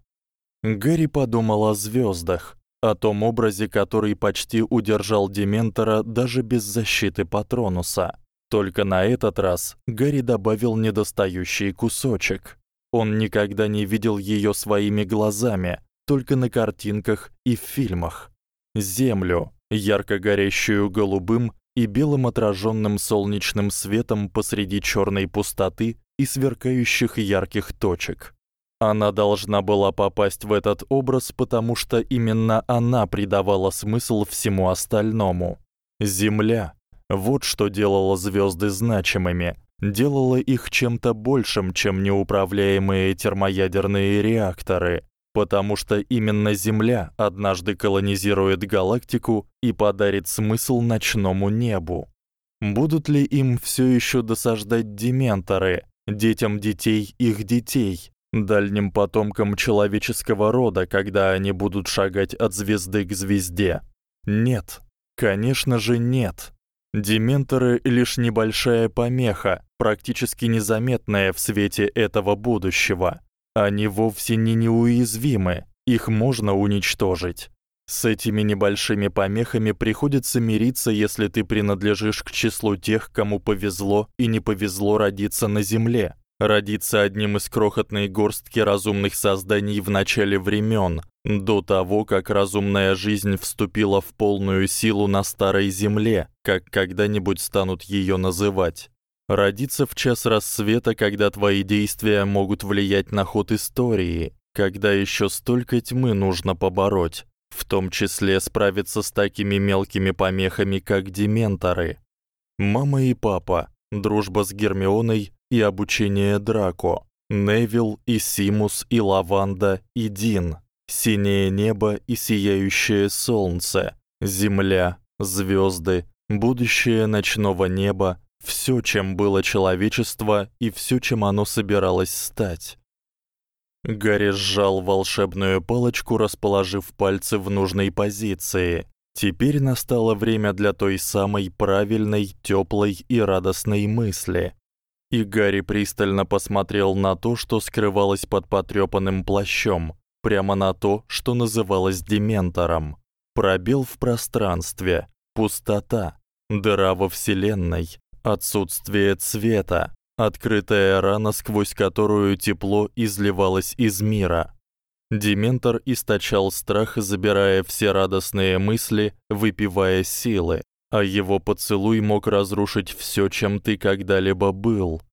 Гарри подумал о звёздах, о том образе, который почти удержал Дементора даже без защиты Патронуса. Только на этот раз Гарри добавил недостающий кусочек. Он никогда не видел её своими глазами, только на картинках и в фильмах. Землю, ярко горящую голубым и белым отражённым солнечным светом посреди чёрной пустоты и сверкающих ярких точек. Она должна была попасть в этот образ, потому что именно она придавала смысл всему остальному. Земля вот что делало звёзды значимыми, делало их чем-то большим, чем неуправляемые термоядерные реакторы потому что именно Земля однажды колонизирует галактику и подарит смысл ночному небу. Будут ли им всё ещё досаждать дементоры, детям детей их детей, дальним потомкам человеческого рода, когда они будут шагать от звезды к звезде? Нет. Конечно же, нет. Дементоры лишь небольшая помеха, практически незаметная в свете этого будущего. Они вовсе не неуязвимы, их можно уничтожить. С этими небольшими помехами приходится мириться, если ты принадлежишь к числу тех, кому повезло и не повезло родиться на земле. Родиться одним из крохотной горстки разумных созданий в начале времён, до того, как разумная жизнь вступила в полную силу на старой земле, как когда-нибудь станут её называть. Родиться в час рассвета, когда твои действия могут влиять на ход истории, когда ещё столько тьмы нужно побороть, в том числе справиться с такими мелкими помехами, как дементоры. Мама и папа, дружба с Гермионой и обучение Драко, Невил и Симус и Лаванда и Дин, синее небо и сияющее солнце, земля, звёзды, будущее ночного неба всё, чем было человечество и всё, чем оно собиралось стать. Гарри сжал волшебную палочку, расположив пальцы в нужной позиции. Теперь настало время для той самой правильной, тёплой и радостной мысли. И Гарри пристально посмотрел на то, что скрывалось под потрёпанным плащом, прямо на то, что называлось дементором. Пробел в пространстве, пустота, дыра во вселенной, Отсутствие цвета, открытая рана, сквозь которую тепло изливалось из мира. Дементор источал страх, забирая все радостные мысли, выпивая силы, а его поцелуй мог разрушить всё, чем ты когда-либо был.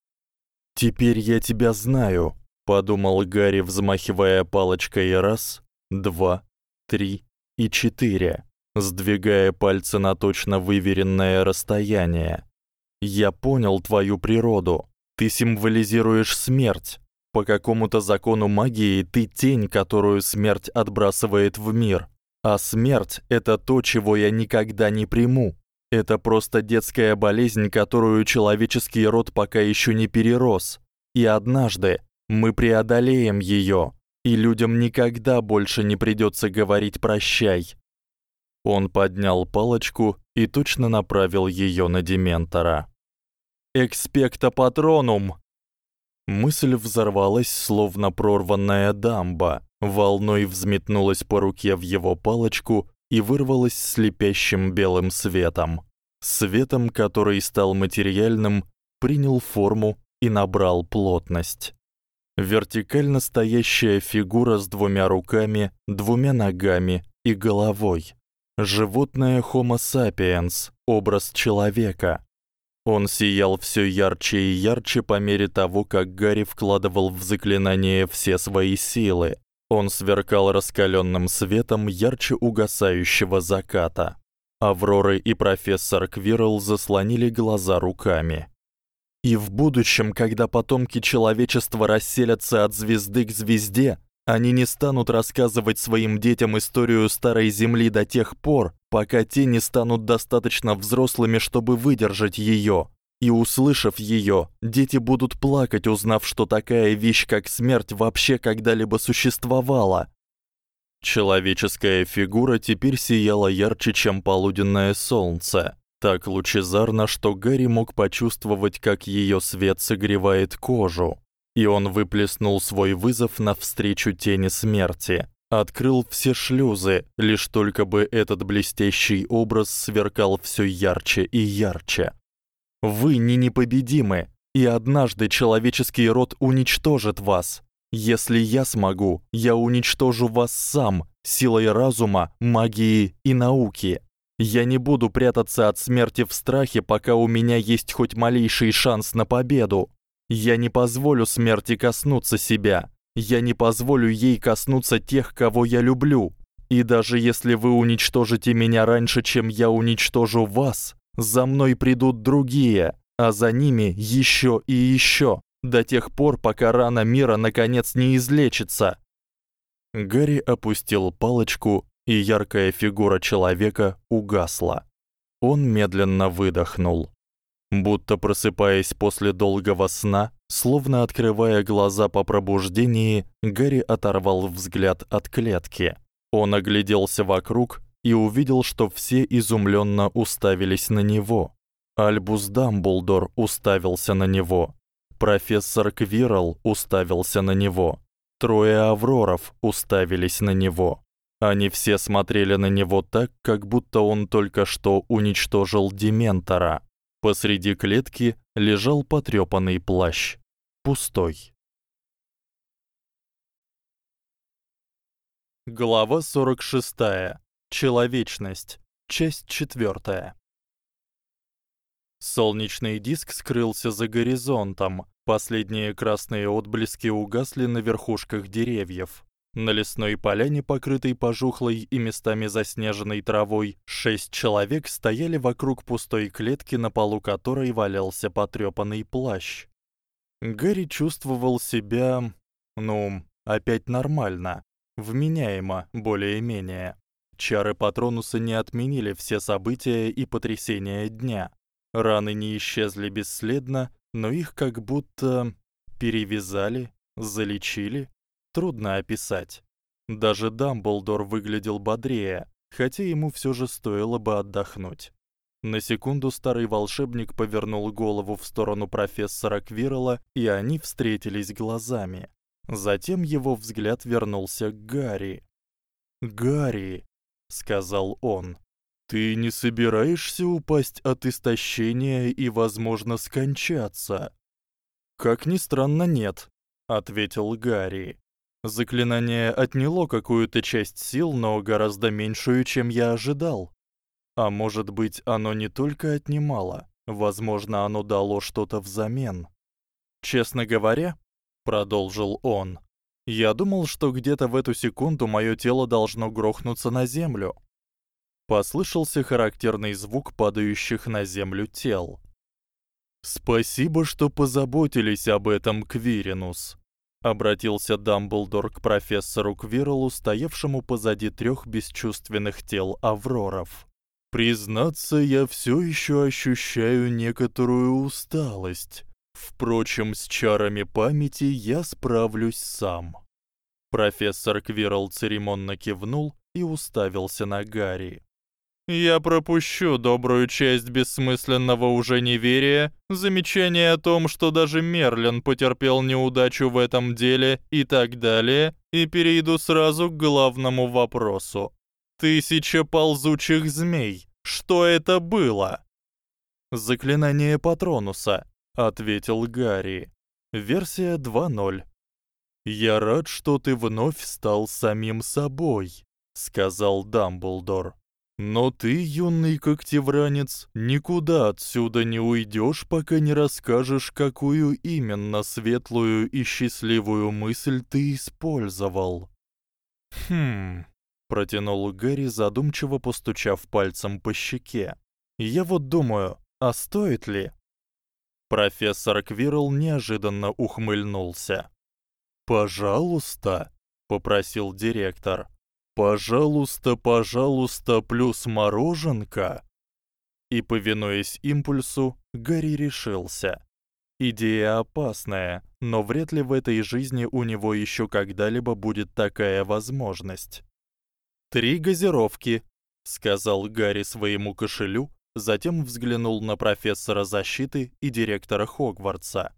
Теперь я тебя знаю, подумал Гарри, взмахивая палочкой раз, два, три и четыре, сдвигая пальцы на точно выверенное расстояние. Я понял твою природу. Ты символизируешь смерть. По какому-то закону магии ты тень, которую смерть отбрасывает в мир. А смерть это то, чего я никогда не приму. Это просто детская болезнь, которую человеческий род пока ещё не перерос. И однажды мы преодолеем её, и людям никогда больше не придётся говорить прощай. Он поднял палочку и точно направил её на дементора. Экспекта патронум. Мысль взорвалась, словно прорванная дамба, волной взметнулась по руке в его палочку и вырвалась слепящим белым светом. Светом, который стал материальным, принял форму и набрал плотность. Вертикально стоящая фигура с двумя руками, двумя ногами и головой. Животное Homo sapiens, образ человека. Он сиял всё ярче и ярче по мере того, как Гарри вкладывал в заклинание все свои силы. Он сверкал раскалённым светом ярче угасающего заката. Авроры и профессор Квирл заслонили глаза руками. И в будущем, когда потомки человечества расселятся от звезды к звезде, они не станут рассказывать своим детям историю старой земли до тех пор, пока те не станут достаточно взрослыми, чтобы выдержать её. И услышав её, дети будут плакать, узнав, что такая вещь, как смерть, вообще когда-либо существовала. Человеческая фигура теперь сияла ярче, чем полуденное солнце, так лучезарно, что Гарри мог почувствовать, как её свет согревает кожу. И он выплеснул свой вызов навстречу тени смерти, открыл все шлюзы, лишь только бы этот блестящий образ сверкал всё ярче и ярче. Вы не непобедимы, и однажды человеческий род уничтожит вас. Если я смогу, я уничтожу вас сам, силой разума, магии и науки. Я не буду прятаться от смерти в страхе, пока у меня есть хоть малейший шанс на победу. Я не позволю смерти коснуться себя. Я не позволю ей коснуться тех, кого я люблю. И даже если вы уничтожите меня раньше, чем я уничтожу вас, за мной придут другие, а за ними ещё и ещё, до тех пор, пока рана мира наконец не излечится. Гарри опустил палочку, и яркая фигура человека угасла. Он медленно выдохнул, будто просыпаясь после долгого сна, словно открывая глаза по пробуждении, Гарри оторвал взгляд от клетки. Он огляделся вокруг и увидел, что все изумлённо уставились на него. Альбус Дамблдор уставился на него. Профессор Квирл уставился на него. Трое авроров уставились на него. Они все смотрели на него так, как будто он только что уничтожил дементора. Посреди клетки лежал потрёпанный плащ, пустой. Глава 46. Человечность. Часть 4. Солнечный диск скрылся за горизонтом. Последние красные отблески угасли на верхушках деревьев. На лесной поляне, покрытой пожухлой и местами заснеженной травой, шесть человек стояли вокруг пустой клетки, на полу которой валялся потрёпанный плащ. Гэри чувствовал себя, ну, опять нормально, вменяемо более-менее. Чары Патронуса не отменили все события и потрясения дня. Раны не исчезли бесследно, но их как будто перевязали, залечили. Трудно описать. Даже Дамблдор выглядел бодрее, хотя ему всё же стоило бы отдохнуть. На секунду старый волшебник повернул голову в сторону профессора Квирла, и они встретились глазами. Затем его взгляд вернулся к Гарри. "Гарри", сказал он. "Ты не собираешься упасть от истощения и, возможно, скончаться?" "Как ни странно, нет", ответил Гарри. Заклинание отняло какую-то часть сил, но гораздо меньшую, чем я ожидал. А может быть, оно не только отнимало, возможно, оно дало что-то взамен. Честно говоря, продолжил он. Я думал, что где-то в эту секунду моё тело должно грохнуться на землю. Послышался характерный звук падающих на землю тел. Спасибо, что позаботились об этом, Квиринус, обратился Дамблдор к профессору Квирлу, стоявшему позади трёх бесчувственных тел авроров. Признаться, я всё ещё ощущаю некоторую усталость. Впрочем, с чарами памяти я справлюсь сам. Профессор Квирл церемонно кивнул и уставился на Гарри. Я пропущу добрую часть бессмысленного уже неверия, замечание о том, что даже Мерлин потерпел неудачу в этом деле и так далее, и перейду сразу к главному вопросу. Тысяча ползучих змей. Что это было? Заклинание Патронуса, ответил Гарри. Версия 2.0. Я рад, что ты вновь стал самим собой, сказал Дамблдор. Но ты, юный когтевранец, никуда отсюда не уйдёшь, пока не расскажешь, какую именно светлую и счастливую мысль ты использовал. Хм, протянул Гэри, задумчиво постучав пальцем по щеке. Я вот думаю, а стоит ли? Профессор Квирл неожиданно ухмыльнулся. "Пожалуйста", попросил директор. Пожалуйста, пожалуйста, плюс мороженка. И повинуясь импульсу, Гарри решился. Идея опасная, но вряд ли в этой жизни у него ещё когда-либо будет такая возможность. Три газировки, сказал Гарри своему кошелю, затем взглянул на профессора защиты и директора Хогвартса.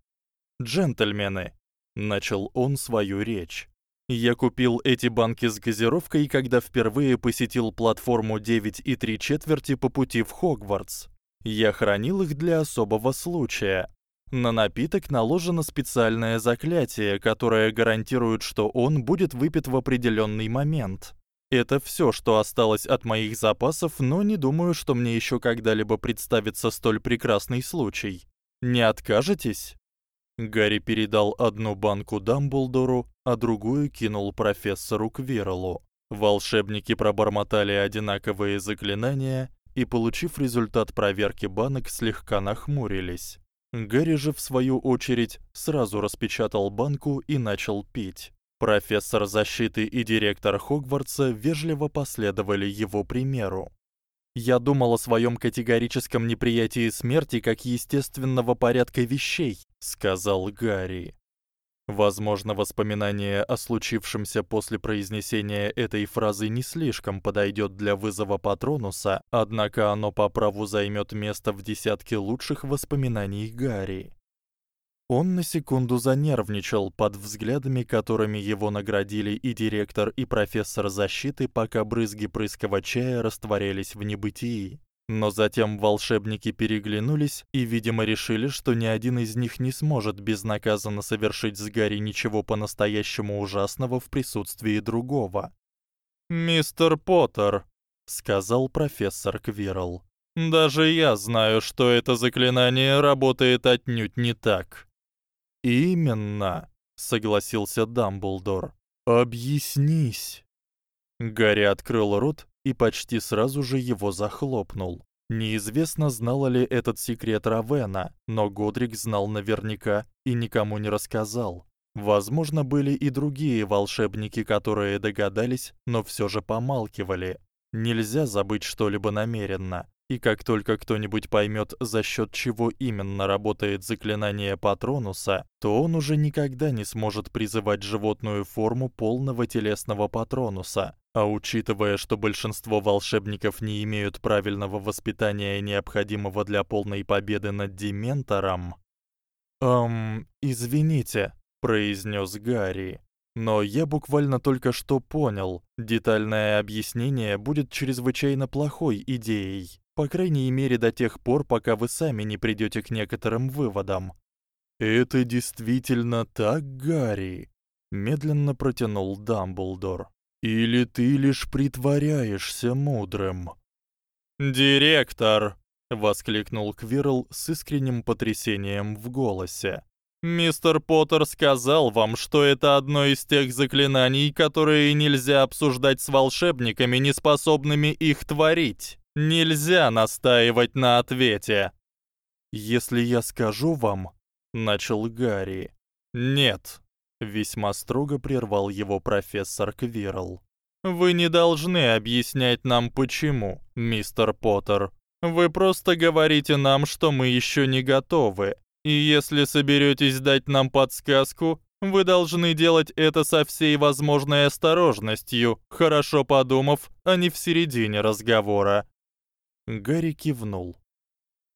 Джентльмены, начал он свою речь. Я купил эти банки с газировкой, когда впервые посетил платформу 9 и 3 четверти по пути в Хогвартс. Я хранил их для особого случая. На напиток наложено специальное заклятие, которое гарантирует, что он будет выпит в определённый момент. Это всё, что осталось от моих запасов, но не думаю, что мне ещё когда-либо представится столь прекрасный случай. Не откажетесь? Гарри передал одну банку Дамблдору, а другую кинул профессору Квирлу. Волшебники пробормотали одинаковые заклинания и, получив результат проверки банок, слегка нахмурились. Гарри же в свою очередь сразу распечатал банку и начал пить. Профессор защиты и директор Хогвартса вежливо последовали его примеру. Я думал о своём категорическом неприятии смерти как естественного порядка вещей, сказал Гарри. Возможно, воспоминание о случившемся после произнесения этой фразы не слишком подойдёт для вызова Патронуса, однако оно по праву займёт место в десятке лучших воспоминаний Гарри. Он на секунду занервничал под взглядами, которыми его наградили и директор, и профессор защиты, пока брызги прыского чая растворялись в небытии. Но затем волшебники переглянулись и, видимо, решили, что ни один из них не сможет безнаказанно совершить с Гарри ничего по-настоящему ужасного в присутствии другого. "Мистер Поттер", сказал профессор Квирл. "Даже я знаю, что это заклинание работает отнюдь не так". Именно, согласился Дамблдор. Объяснись. Гарри открыл рот и почти сразу же его захлопнул. Неизвестно, знала ли этот секрет Равена, но Годрик знал наверняка и никому не рассказал. Возможно, были и другие волшебники, которые догадались, но всё же помалкивали. Нельзя забыть что-либо намеренно. И как только кто-нибудь поймёт, за счёт чего именно работает заклинание Патронуса, то он уже никогда не сможет призывать животную форму полного телесного Патронуса. А учитывая, что большинство волшебников не имеют правильного воспитания, необходимого для полной победы над дементором, эм, извините, произнёс Гарри. Но я буквально только что понял, детальное объяснение будет чрезвычайно плохой идеей. По крайней мере, до тех пор, пока вы сами не придёте к некоторым выводам. Это действительно так, Гарри, медленно протянул Дамблдор. Или ты лишь притворяешься мудрым? Директор, воскликнул Квирл с искренним потрясением в голосе. Мистер Поттер сказал вам, что это одно из тех заклинаний, которые нельзя обсуждать с волшебниками, неспособными их творить. Нельзя настаивать на ответе. Если я скажу вам, начал Гарри. Нет, весьма строго прервал его профессор Квирл. Вы не должны объяснять нам почему, мистер Поттер. Вы просто говорите нам, что мы ещё не готовы. И если соберётесь дать нам подсказку, вы должны делать это со всей возможной осторожностью, хорошо подумав, а не в середине разговора. Гарри кивнул.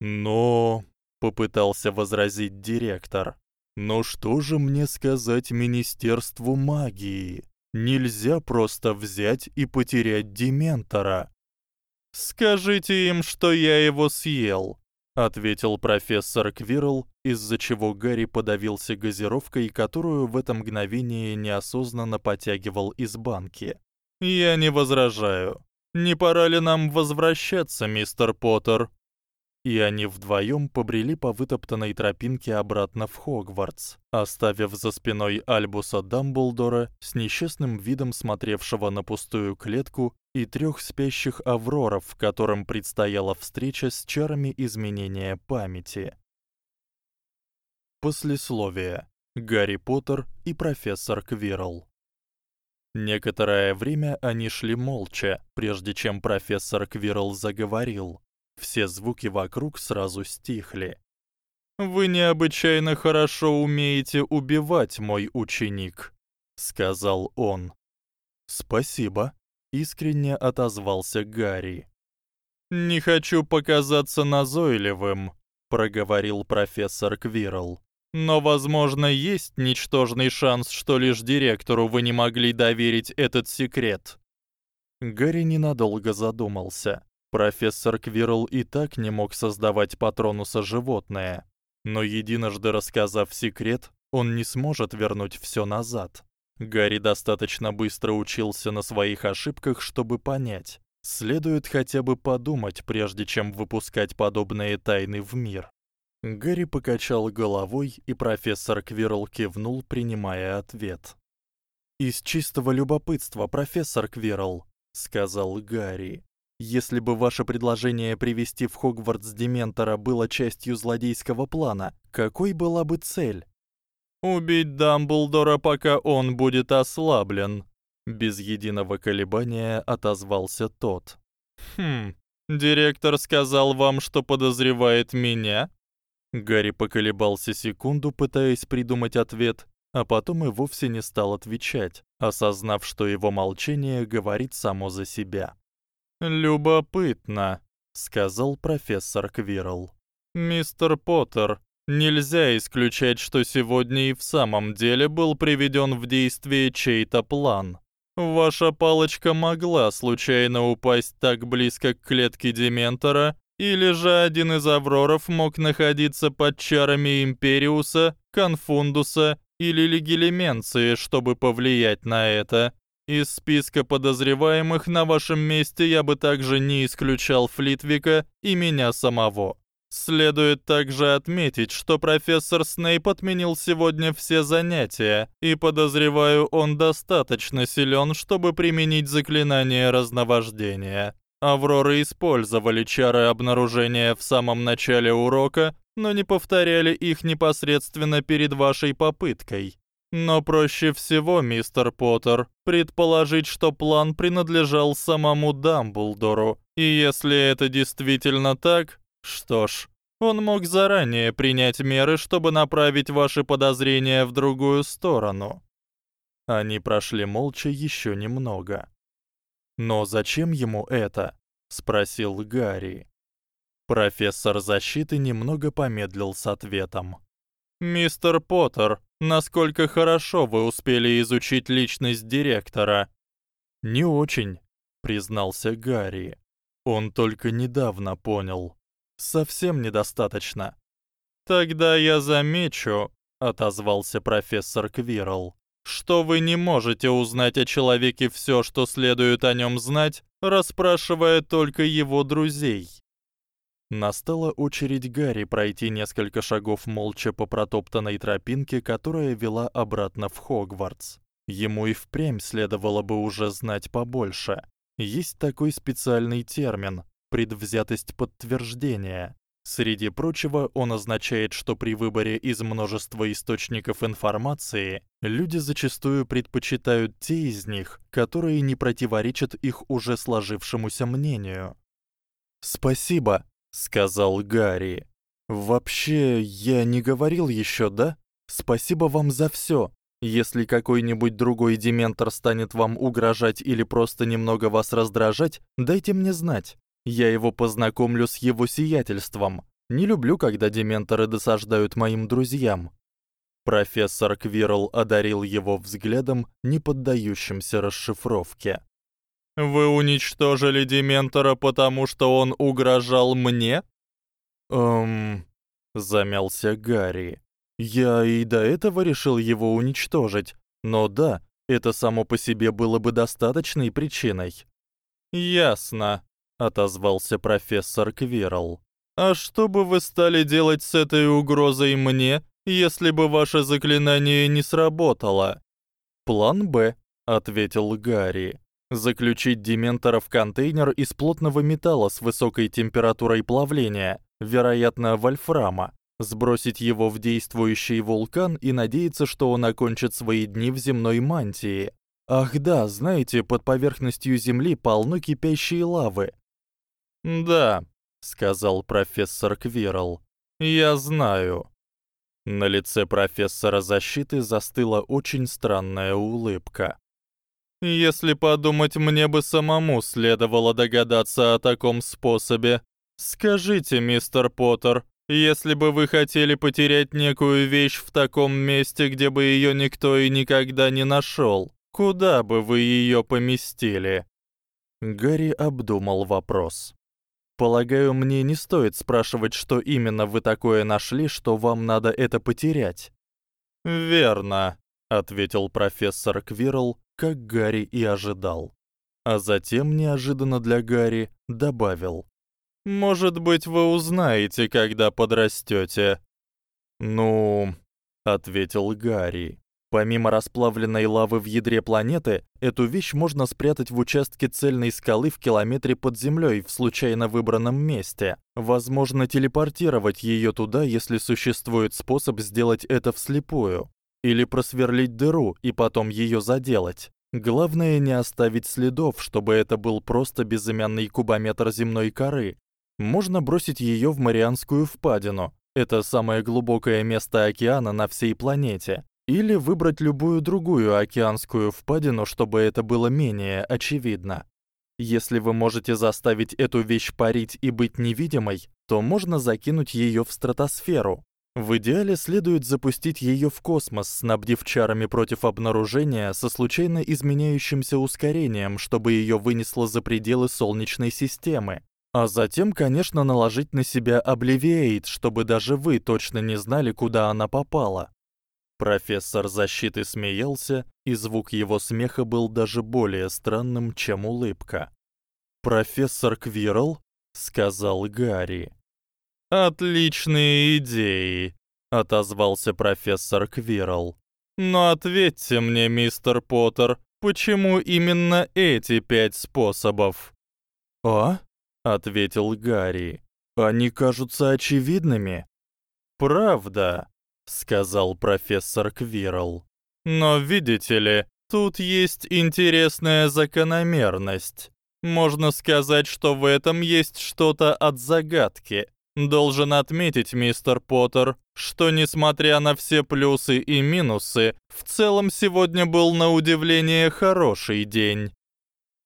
Но попытался возразить директор. Но что же мне сказать министерству магии? Нельзя просто взять и потерять дементора. Скажите им, что я его съел, ответил профессор Квирл, из-за чего Гарри подавился газировкой, которую в это мгновение неосознанно потягивал из банки. Я не возражаю. Не пора ли нам возвращаться, мистер Поттер? И они вдвоём побрели по вытоптанной тропинке обратно в Хогвартс, оставив за спиной Альбуса Дамблдора с несчастным видом смотревшего на пустую клетку и трёх спящих авроров, которым предстояла встреча с чарами изменения памяти. Послесловие. Гарри Поттер и профессор Квирл. Некоторое время они шли молча, прежде чем профессор Квирл заговорил. Все звуки вокруг сразу стихли. Вы необычайно хорошо умеете убивать, мой ученик, сказал он. Спасибо, искренне отозвался Гарри. Не хочу показаться назойливым, проговорил профессор Квирл. Но, возможно, есть ничтожный шанс, что лишь директору вы не могли доверить этот секрет. Гарри ненадолго задумался. Профессор Квирл и так не мог создавать патронуса животное, но единожды рассказав секрет, он не сможет вернуть всё назад. Гарри достаточно быстро учился на своих ошибках, чтобы понять, следует хотя бы подумать, прежде чем выпускать подобные тайны в мир. Гарри покачал головой, и профессор Квирл кивнул, принимая ответ. Из чистого любопытства, профессор Квирл, сказал Гарри. Если бы ваше предложение привести в Хогвартс Дементора было частью злодейского плана, какой была бы цель? Убить Дамблдора, пока он будет ослаблен, без единого колебания отозвался тот. Хм. Директор сказал вам, что подозревает меня? Гарри поколебался секунду, пытаясь придумать ответ, а потом и вовсе не стал отвечать, осознав, что его молчание говорит само за себя. Любопытно, сказал профессор Квирл. Мистер Поттер, нельзя исключать, что сегодня и в самом деле был приведён в действие чей-то план. Ваша палочка могла случайно упасть так близко к клетке дементора, или же один из авроров мог находиться под чарами Империуса, Конфундуса или Легилеменции, чтобы повлиять на это. Из списка подозреваемых на вашем месте я бы также не исключал Флитвика и меня самого. Следует также отметить, что профессор Снейп отменил сегодня все занятия, и подозреваю, он достаточно силён, чтобы применить заклинание разновождения. Авроры использовали чары обнаружения в самом начале урока, но не повторяли их непосредственно перед вашей попыткой. Но проще всего, мистер Поттер, предположить, что план принадлежал самому Дамблдору. И если это действительно так, что ж, он мог заранее принять меры, чтобы направить ваши подозрения в другую сторону. Они прошли молча ещё немного. Но зачем ему это? спросил Гарри. Профессор защиты немного помедлил с ответом. Мистер Поттер, насколько хорошо вы успели изучить личность директора? Не очень, признался Гарри. Он только недавно понял. Совсем недостаточно. Тогда я замечу, отозвался профессор Квирл, что вы не можете узнать о человеке всё, что следует о нём знать, расспрашивая только его друзей. Настала очередь Гарри пройти несколько шагов молча по протоптанной тропинке, которая вела обратно в Хогвартс. Ему и впрямь следовало бы уже знать побольше. Есть такой специальный термин предвзятость подтверждения. Среди прочего, он означает, что при выборе из множества источников информации люди зачастую предпочитают те из них, которые не противоречат их уже сложившемуся мнению. "Спасибо", сказал Гарри. "Вообще, я не говорил ещё, да? Спасибо вам за всё. Если какой-нибудь другой дементор станет вам угрожать или просто немного вас раздражать, дайте мне знать. Я его познакомлю с его сиятельством. Не люблю, когда дементоры досаждают моим друзьям. Профессор Квирл одарил его взглядом, не поддающимся расшифровке. Вы уничтожили дементора, потому что он угрожал мне? Эм, замялся Гарри. Я и до этого решил его уничтожить, но да, это само по себе было бы достаточной причиной. Ясно отозвался профессор Квирл. А что бы вы стали делать с этой угрозой мне, если бы ваше заклинание не сработало? План Б, ответил Гарри. Заключить дементора в контейнер из плотного металла с высокой температурой плавления, вероятно, вольфрама, сбросить его в действующий вулкан и надеяться, что он окончит свои дни в земной мантии. Ах да, знаете, под поверхностью Земли полно кипящей лавы. "Да", сказал профессор Квирл. "Я знаю". На лице профессора защиты застыла очень странная улыбка. Если подумать, мне бы самому следовало догадаться о таком способе. Скажите, мистер Поттер, если бы вы хотели потерять некую вещь в таком месте, где бы её никто и никогда не нашёл, куда бы вы её поместили? Гарри обдумал вопрос. Полагаю, мне не стоит спрашивать, что именно вы такое нашли, что вам надо это потерять. Верно, ответил профессор Квирл, как Гарри и ожидал. А затем неожиданно для Гарри добавил: Может быть, вы узнаете, когда подрастёте. Ну, ответил Гарри. Помимо расплавленной лавы в ядре планеты, эту вещь можно спрятать в участке цельной скалы в километре под землёй в случайно выбранном месте. Возможно, телепортировать её туда, если существует способ сделать это вслепую, или просверлить дыру и потом её заделать. Главное не оставить следов, чтобы это был просто безымянный кубометр земной коры. Можно бросить её в Марианскую впадину. Это самое глубокое место океана на всей планете. Или выбрать любую другую океанскую впадину, чтобы это было менее очевидно. Если вы можете заставить эту вещь парить и быть невидимой, то можно закинуть её в стратосферу. В идеале следует запустить её в космос, снабдив чарами против обнаружения со случайно изменяющимся ускорением, чтобы её вынесло за пределы солнечной системы. А затем, конечно, наложить на себя Obliviate, чтобы даже вы точно не знали, куда она попала. Профессор защиты смеялся, и звук его смеха был даже более странным, чем улыбка. "Профессор Квирл", сказал Гарри. "Отличные идеи", отозвался профессор Квирл. "Но ответьте мне, мистер Поттер, почему именно эти пять способов?" "А?" ответил Гарри. "Они кажутся очевидными". "Правда?" сказал профессор Квирл. Но видите ли, тут есть интересная закономерность. Можно сказать, что в этом есть что-то от загадки. Должен отметить, мистер Поттер, что несмотря на все плюсы и минусы, в целом сегодня был на удивление хороший день.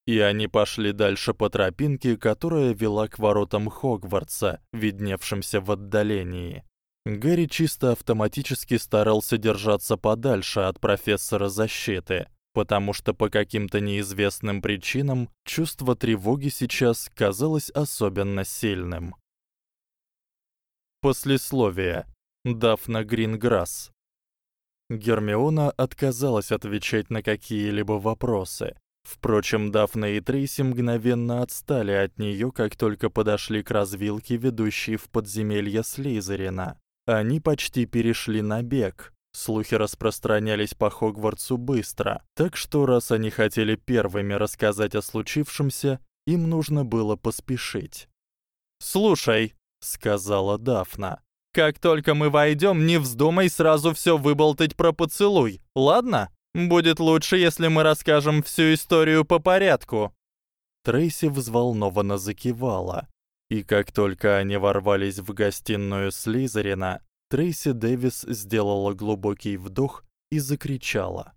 И они пошли дальше по тропинке, которая вела к воротам Хогвартса, видневшимся в отдалении. Гарри чисто автоматически старался держаться подальше от профессора защиты, потому что по каким-то неизвестным причинам чувство тревоги сейчас казалось особенно сильным. Послесловие. Дафна Гринграсс. Гермиона отказалась отвечать на какие-либо вопросы. Впрочем, Дафна и Трейси мгновенно отстали от неё, как только подошли к развилке, ведущей в подземелье Слизерина. Они почти перешли на бег. Слухи распространялись по Хогвартсу быстро, так что раз они хотели первыми рассказать о случившемся, им нужно было поспешить. "Слушай", сказала Дафна. Как только мы войдём, не вздумай сразу всё выболтать про поцелуй. Ладно? Будет лучше, если мы расскажем всю историю по порядку. Трейси взволнованно закивала. И как только они ворвались в гостиную Слизерина, Трейси Дэвис сделала глубокий вдох и закричала: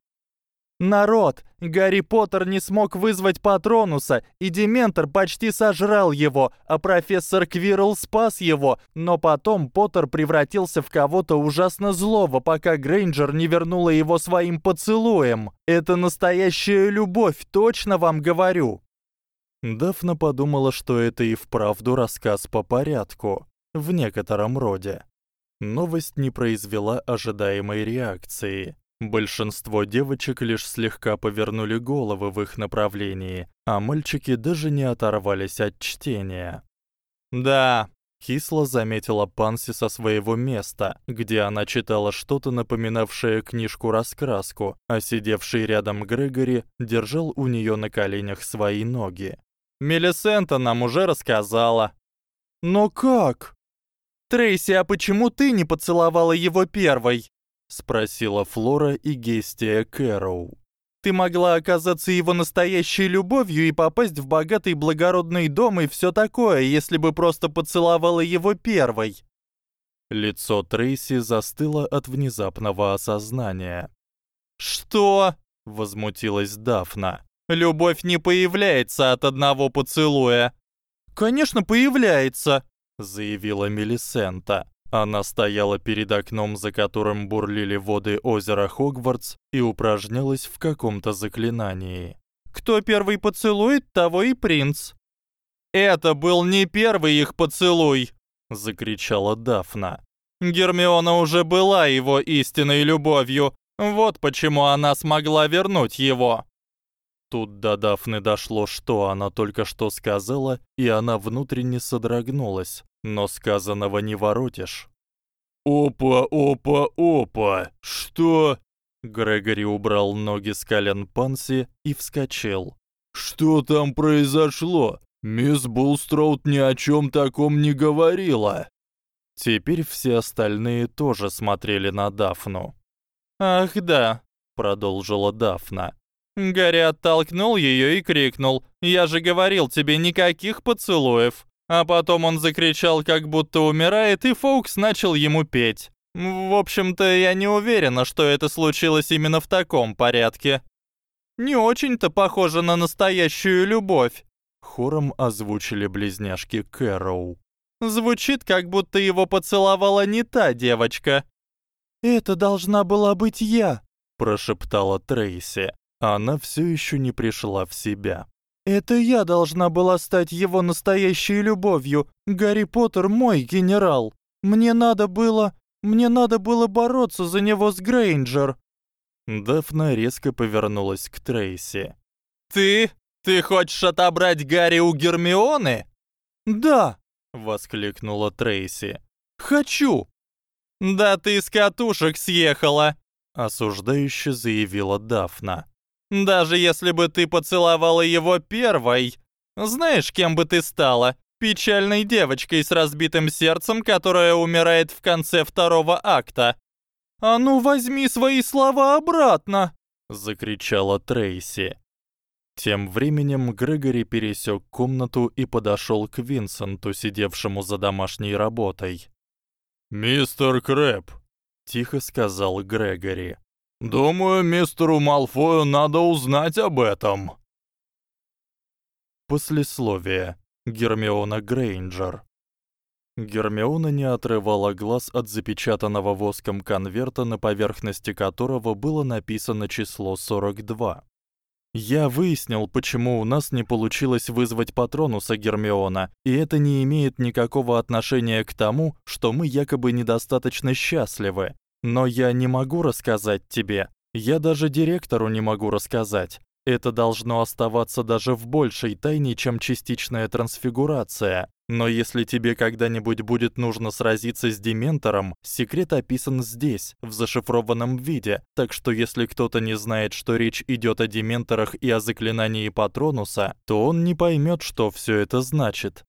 Народ, Гарри Поттер не смог вызвать Патронуса, и Дементор почти сожрал его, а профессор Квирл спас его, но потом Поттер превратился в кого-то ужасно злого, пока Грейнджер не вернула его своим поцелуем. Это настоящая любовь, точно вам говорю. Дафна подумала, что это и вправду рассказ по порядку, в некотором роде. Новость не произвела ожидаемой реакции. Большинство девочек лишь слегка повернули головы в их направлении, а мальчики даже не оторвались от чтения. Да, кисло заметила Панси со своего места, где она читала что-то напоминавшее книжку-раскраску, а сидевший рядом Грегори держал у неё на коленях свои ноги. Мелисента нам уже рассказала. Но как? Трейси, а почему ты не поцеловала его первой? Спросила Флора и Гестия Кэроу. Ты могла оказаться его настоящей любовью и попасть в богатый благородный дом и всё такое, если бы просто поцеловала его первой. Лицо Трейси застыло от внезапного осознания. Что? возмутилась Дафна. Любовь не появляется от одного поцелуя. Конечно, появляется, заявила Мелисента. Она стояла перед окном, за которым бурлили воды озера Хогвартс, и упражнялась в каком-то заклинании. Кто первый поцелует, того и принц. Это был не первый их поцелуй, закричала Дафна. Гермиона уже была его истинной любовью. Вот почему она смогла вернуть его. Тут до Дафны дошло, что она только что сказала, и она внутренне содрогнулась но сказанного не воротишь. Опа, опа, опа. Что? Грегори убрал ноги с колен Панси и вскочил. Что там произошло? Мисс Булстроуд ни о чём таком не говорила. Теперь все остальные тоже смотрели на Дафну. Ах, да, продолжила Дафна. Гарри оттолкнул её и крикнул: "Я же говорил тебе никаких поцелуев". А потом он закричал, как будто умирает, и Фоукс начал ему петь. В общем-то, я не уверена, что это случилось именно в таком порядке. Не очень-то похоже на настоящую любовь, хором озвучили близняшки Кэроу. Звучит, как будто его поцеловала не та девочка. Это должна была быть я, прошептала Трейси. Она всё ещё не пришла в себя. Это я должна была стать его настоящей любовью. Гарри Поттер мой генерал. Мне надо было, мне надо было бороться за него с Грейнджер. Дафна резко повернулась к Трейси. Ты, ты хочешь отобрать Гарри у Гермионы? Да, воскликнула Трейси. Хочу. Да ты с катушек съехала, осуждающе заявила Дафна. Даже если бы ты поцеловала его первой, знаешь, кем бы ты стала? Печальной девочкой с разбитым сердцем, которая умирает в конце второго акта. А ну возьми свои слова обратно, закричала Трейси. Тем временем Грегори пересек комнату и подошел к Винсенту, сидевшему за домашней работой. "Мистер Крэп", тихо сказал Грегори. Думаю, мистеру Малфою надо узнать об этом. Послесловие. Гермиона Грейнджер. Гермиона не отрывала глаз от запечатанного воском конверта, на поверхности которого было написано число 42. Я выяснил, почему у нас не получилось вызвать Патронуса Гермиона, и это не имеет никакого отношения к тому, что мы якобы недостаточно счастливы. Но я не могу рассказать тебе. Я даже директору не могу рассказать. Это должно оставаться даже в большей тайне, чем частичная трансфигурация. Но если тебе когда-нибудь будет нужно сразиться с дементором, секрет описан здесь, в зашифрованном виде. Так что если кто-то не знает, что речь идёт о дементорах и о заклинании Патронуса, то он не поймёт, что всё это значит.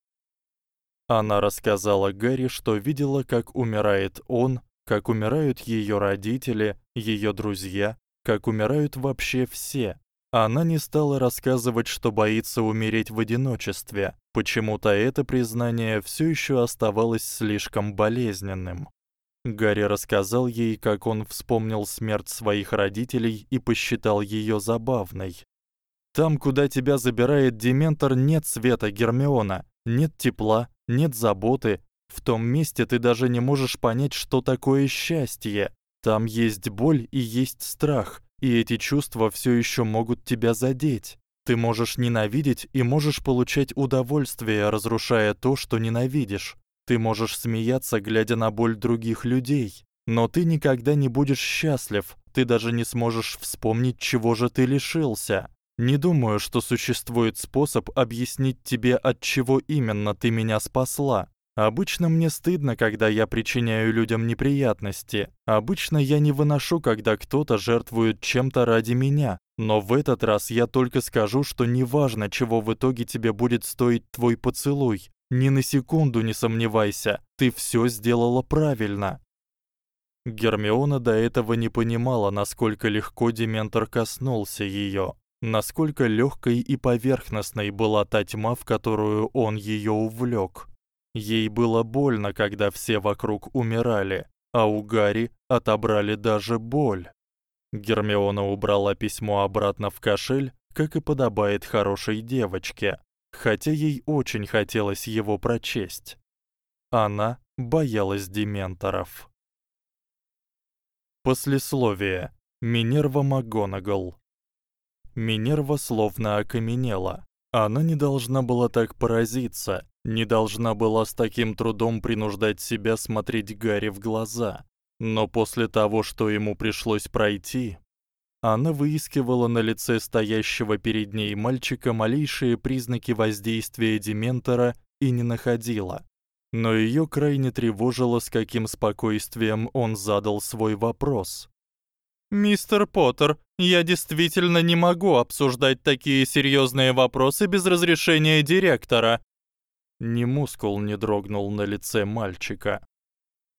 Она рассказала Гарри, что видела, как умирает он, как умирают её родители, её друзья, как умирают вообще все. Она не стала рассказывать, что боится умереть в одиночестве. Почему-то это признание всё ещё оставалось слишком болезненным. Гарри рассказал ей, как он вспомнил смерть своих родителей и посчитал её забавной. Там, куда тебя забирает дементор, нет света, Гермиона, нет тепла, нет заботы. В том месте ты даже не можешь понять, что такое счастье. Там есть боль и есть страх, и эти чувства всё ещё могут тебя задеть. Ты можешь ненавидеть и можешь получать удовольствие, разрушая то, что ненавидишь. Ты можешь смеяться, глядя на боль других людей, но ты никогда не будешь счастлив. Ты даже не сможешь вспомнить, чего же ты лишился. Не думаю, что существует способ объяснить тебе, от чего именно ты меня спасла. Обычно мне стыдно, когда я причиняю людям неприятности. Обычно я не выношу, когда кто-то жертвует чем-то ради меня. Но в этот раз я только скажу, что неважно, чего в итоге тебе будет стоить твой поцелуй. Ни на секунду не сомневайся, ты всё сделала правильно. Гермиона до этого не понимала, насколько легко дементор коснулся её, насколько лёгкой и поверхностной была та тьма, в которую он её увлёк. Ей было больно, когда все вокруг умирали, а у Гарри отобрали даже боль. Гермиона убрала письмо обратно в кошель, как и подобает хорошей девочке, хотя ей очень хотелось его прочесть. Она боялась дементоров. Послесловие. Минерва МакГонагал. Минерва словно окаменела. Она не должна была так поразиться, не должна была с таким трудом принуждать себя смотреть Гарри в глаза. Но после того, что ему пришлось пройти, она выискивала на лице стоящего перед ней мальчика малейшие признаки воздействия дементора и не находила. Но её крайне тревожило, с каким спокойствием он задал свой вопрос. Мистер Поттер, я действительно не могу обсуждать такие серьёзные вопросы без разрешения директора. Ни мускул не дрогнул на лице мальчика.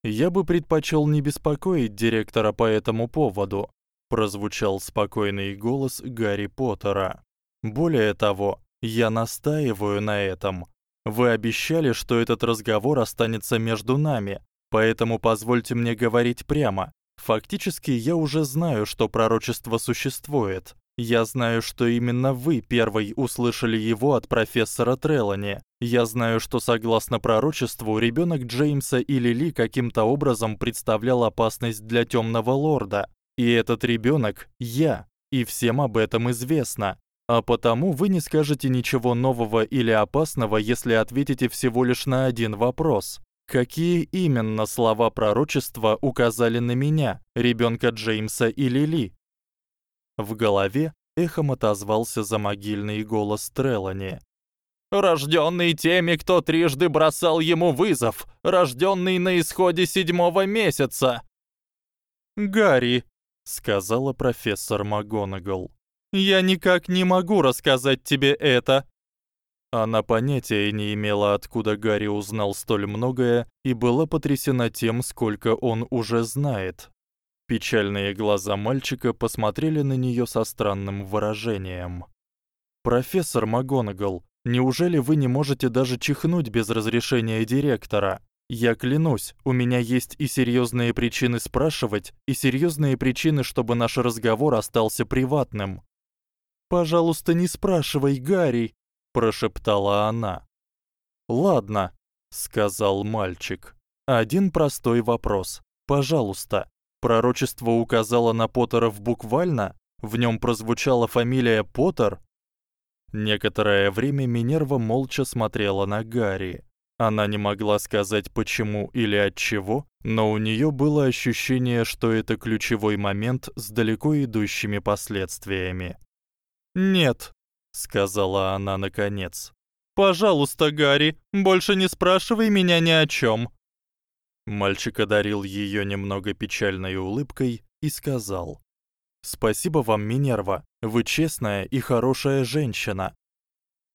Я бы предпочёл не беспокоить директора по этому поводу, прозвучал спокойный голос Гарри Поттера. Более того, я настаиваю на этом. Вы обещали, что этот разговор останется между нами, поэтому позвольте мне говорить прямо. Фактически я уже знаю, что пророчество существует. Я знаю, что именно вы первый услышали его от профессора Трелани. Я знаю, что согласно пророчеству ребёнок Джеймса и Лили каким-то образом представлял опасность для Тёмного лорда. И этот ребёнок я, и всем об этом известно. А потому вы не скажете ничего нового или опасного, если ответите всего лишь на один вопрос. Какие именно слова пророчества указали на меня, ребёнка Джеймса и Лили? В голове эхом отозвался замогильный голос Трелани. Рождённый теми, кто трижды бросал ему вызов, рождённый на исходе седьмого месяца. Гарри, сказала профессор МакГонагал. Я никак не могу рассказать тебе это. Она понятия не имела, откуда Гарри узнал столь многое, и была потрясена тем, сколько он уже знает. Печальные глаза мальчика посмотрели на неё со странным выражением. Профессор МакГонагал, неужели вы не можете даже чихнуть без разрешения директора? Я клянусь, у меня есть и серьёзные причины спрашивать, и серьёзные причины, чтобы наш разговор остался приватным. Пожалуйста, не спрашивай, Гарри, прошептала она. Ладно, сказал мальчик. Один простой вопрос. Пожалуйста. Пророчество указало на Поттеров буквально? В нём прозвучала фамилия Поттер? Некоторое время Минерва молча смотрела на Гарри. Она не могла сказать почему или от чего, но у неё было ощущение, что это ключевой момент с далеко идущими последствиями. "Нет", сказала она наконец. "Пожалуйста, Гарри, больше не спрашивай меня ни о чём". Мальчик одарил её немного печальной улыбкой и сказал: "Спасибо вам, Минерва. Вы честная и хорошая женщина.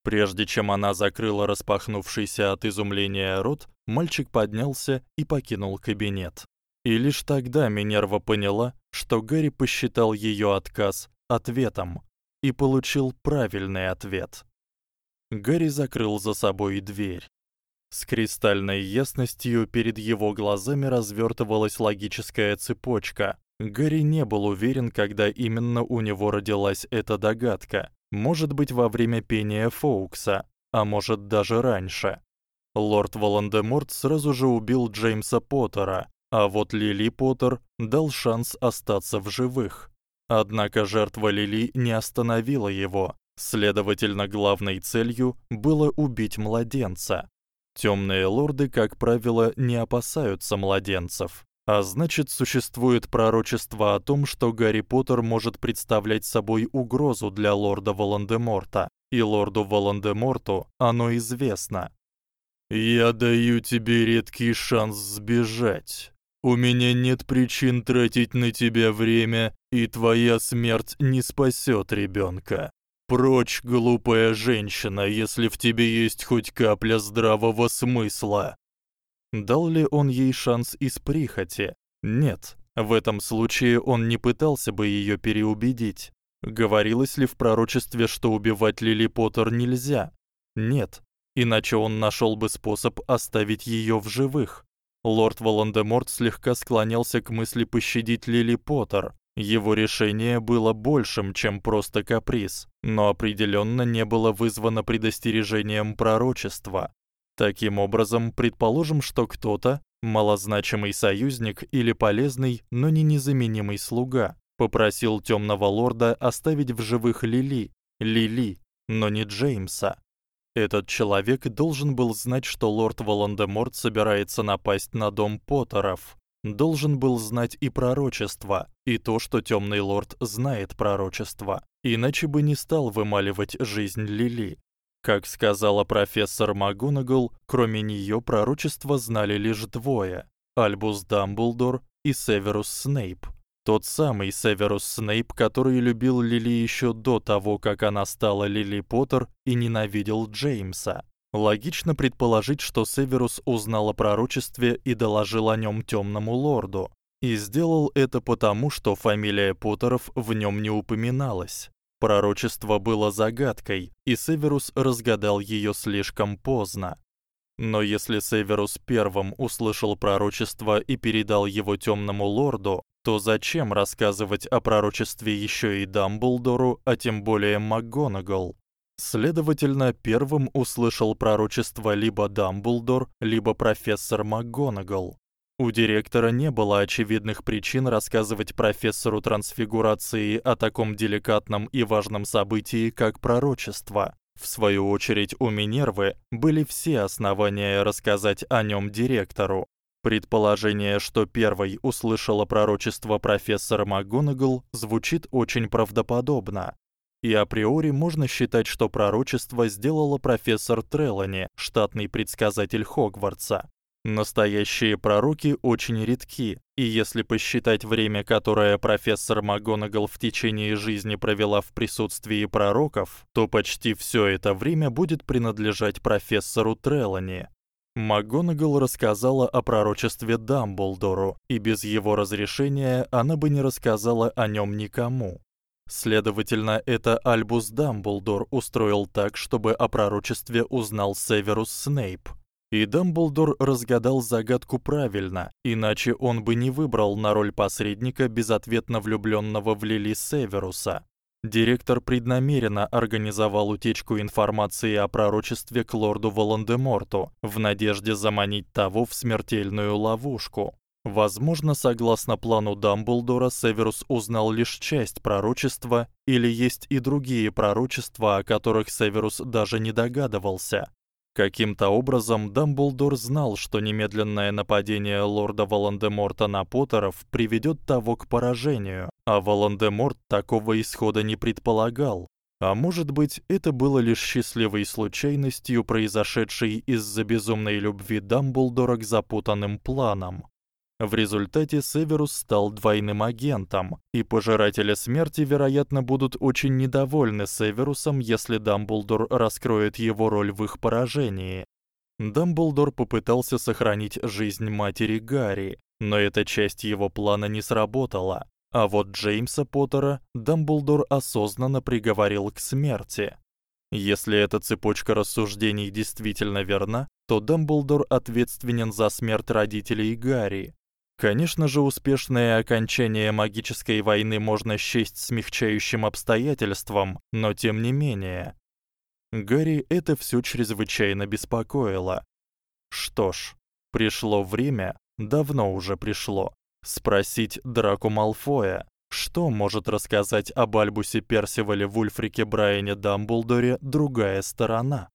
Прежде чем она закрыла распахнувшийся от изумления рот, мальчик поднялся и покинул кабинет. И лишь тогда Минерва поняла, что Гарри посчитал её отказ ответом и получил правильный ответ. Гарри закрыл за собой дверь. С кристальной ясностью перед его глазами развёртывалась логическая цепочка. Гарри не был уверен, когда именно у него родилась эта догадка. Может быть, во время пения Фоукса, а может даже раньше. Лорд Волан-де-Морт сразу же убил Джеймса Поттера, а вот Лили Поттер дал шанс остаться в живых. Однако жертва Лили не остановила его. Следовательно, главной целью было убить младенца. Тёмные лорды, как правило, не опасаются младенцев. А значит, существует пророчество о том, что Гарри Поттер может представлять собой угрозу для лорда Волан-де-Морта, и лорду Волан-де-Морту оно известно. Я даю тебе редкий шанс сбежать. У меня нет причин тратить на тебя время, и твоя смерть не спасёт ребёнка. Прочь, глупая женщина, если в тебе есть хоть капля здравого смысла. Дал ли он ей шанс из прихоти? Нет. В этом случае он не пытался бы её переубедить. Говорилось ли в пророчестве, что убивать Лили Поттер нельзя? Нет. Иначе он нашёл бы способ оставить её в живых. Лорд Волан-де-Морт слегка склонялся к мысли пощадить Лили Поттер. Его решение было большим, чем просто каприз, но определённо не было вызвано предостережением пророчества. Таким образом, предположим, что кто-то, малозначимый союзник или полезный, но не незаменимый слуга, попросил Тёмного лорда оставить в живых Лили, Лили, но не Джеймса. Этот человек должен был знать, что лорд Волан-де-Морт собирается напасть на дом Поттеров. Должен был знать и пророчество, и то, что Тёмный лорд знает пророчество, иначе бы не стал вымаливать жизнь Лили. Как сказала профессор МакГонагал, кроме неё пророчество знали лишь двое: Альбус Дамблдор и Северус Снейп. Тот самый Северус Снейп, который любил Лили ещё до того, как она стала Лили Поттер и ненавидел Джеймса. Логично предположить, что Северус узнал о пророчестве и доложил о нём Тёмному лорду. И сделал это потому, что фамилия Поттеров в нём не упоминалась. Пророчество было загадкой, и Северус разгадал её слишком поздно. Но если Северус первым услышал пророчество и передал его Тёмному лорду, то зачем рассказывать о пророчестве ещё и Дамблдору, а тем более МакГонагал? Следовательно, первым услышал пророчество либо Дамблдор, либо профессор МакГонагал. У директора не было очевидных причин рассказывать профессору трансфигурации о таком деликатном и важном событии, как пророчество. В свою очередь, у Минервы были все основания рассказать о нём директору. Предположение, что первой услышала пророчество профессора МакГонагал, звучит очень правдоподобно. И априори можно считать, что пророчество сделала профессор Трелани, штатный предсказатель Хогвартса. Настоящие пророки очень редки, и если посчитать время, которое профессор МакГонагал в течение жизни провела в присутствии пророков, то почти всё это время будет принадлежать профессору Трелани. МакГонагал рассказала о пророчестве Дамблдору, и без его разрешения она бы не рассказала о нём никому. Следовательно, это Альбус Дамблдор устроил так, чтобы о пророчестве узнал Северус Снейп. И Дамблдор разгадал загадку правильно, иначе он бы не выбрал на роль посредника безответно влюблённого в Лили Северуса. Директор преднамеренно организовал утечку информации о пророчестве к лорду Волан-де-Морту в надежде заманить того в смертельную ловушку. Возможно, согласно плану Дамблдора, Северус узнал лишь часть пророчества, или есть и другие пророчества, о которых Северус даже не догадывался. Каким-то образом Дамблдор знал, что немедленное нападение лорда Волан-де-Морта на Поттеров приведёт того к поражению, а Волан-де-Морт такого исхода не предполагал. А может быть, это было лишь счастливой случайностью, произошедшей из-за безумной любви Дамблдора к запутанным планам. В результате Северус стал двойным агентом, и пожиратели смерти, вероятно, будут очень недовольны Северусом, если Дамблдор раскроет его роль в их поражении. Дамблдор попытался сохранить жизнь матери Гарри, но эта часть его плана не сработала. А вот Джеймса Поттера Дамблдор осознанно приговорил к смерти. Если эта цепочка рассуждений действительно верна, то Дамблдор ответственен за смерть родителей Гарри. Конечно же, успешное окончание магической войны можно счесть смягчающим обстоятельством, но тем не менее, Гарри это всё чрезвычайно беспокоило. Что ж, пришло время, давно уже пришло, спросить Драко Малфоя, что может рассказать об Альбусе Персивале Вульфрике Брайане Дамблдоре другая сторона.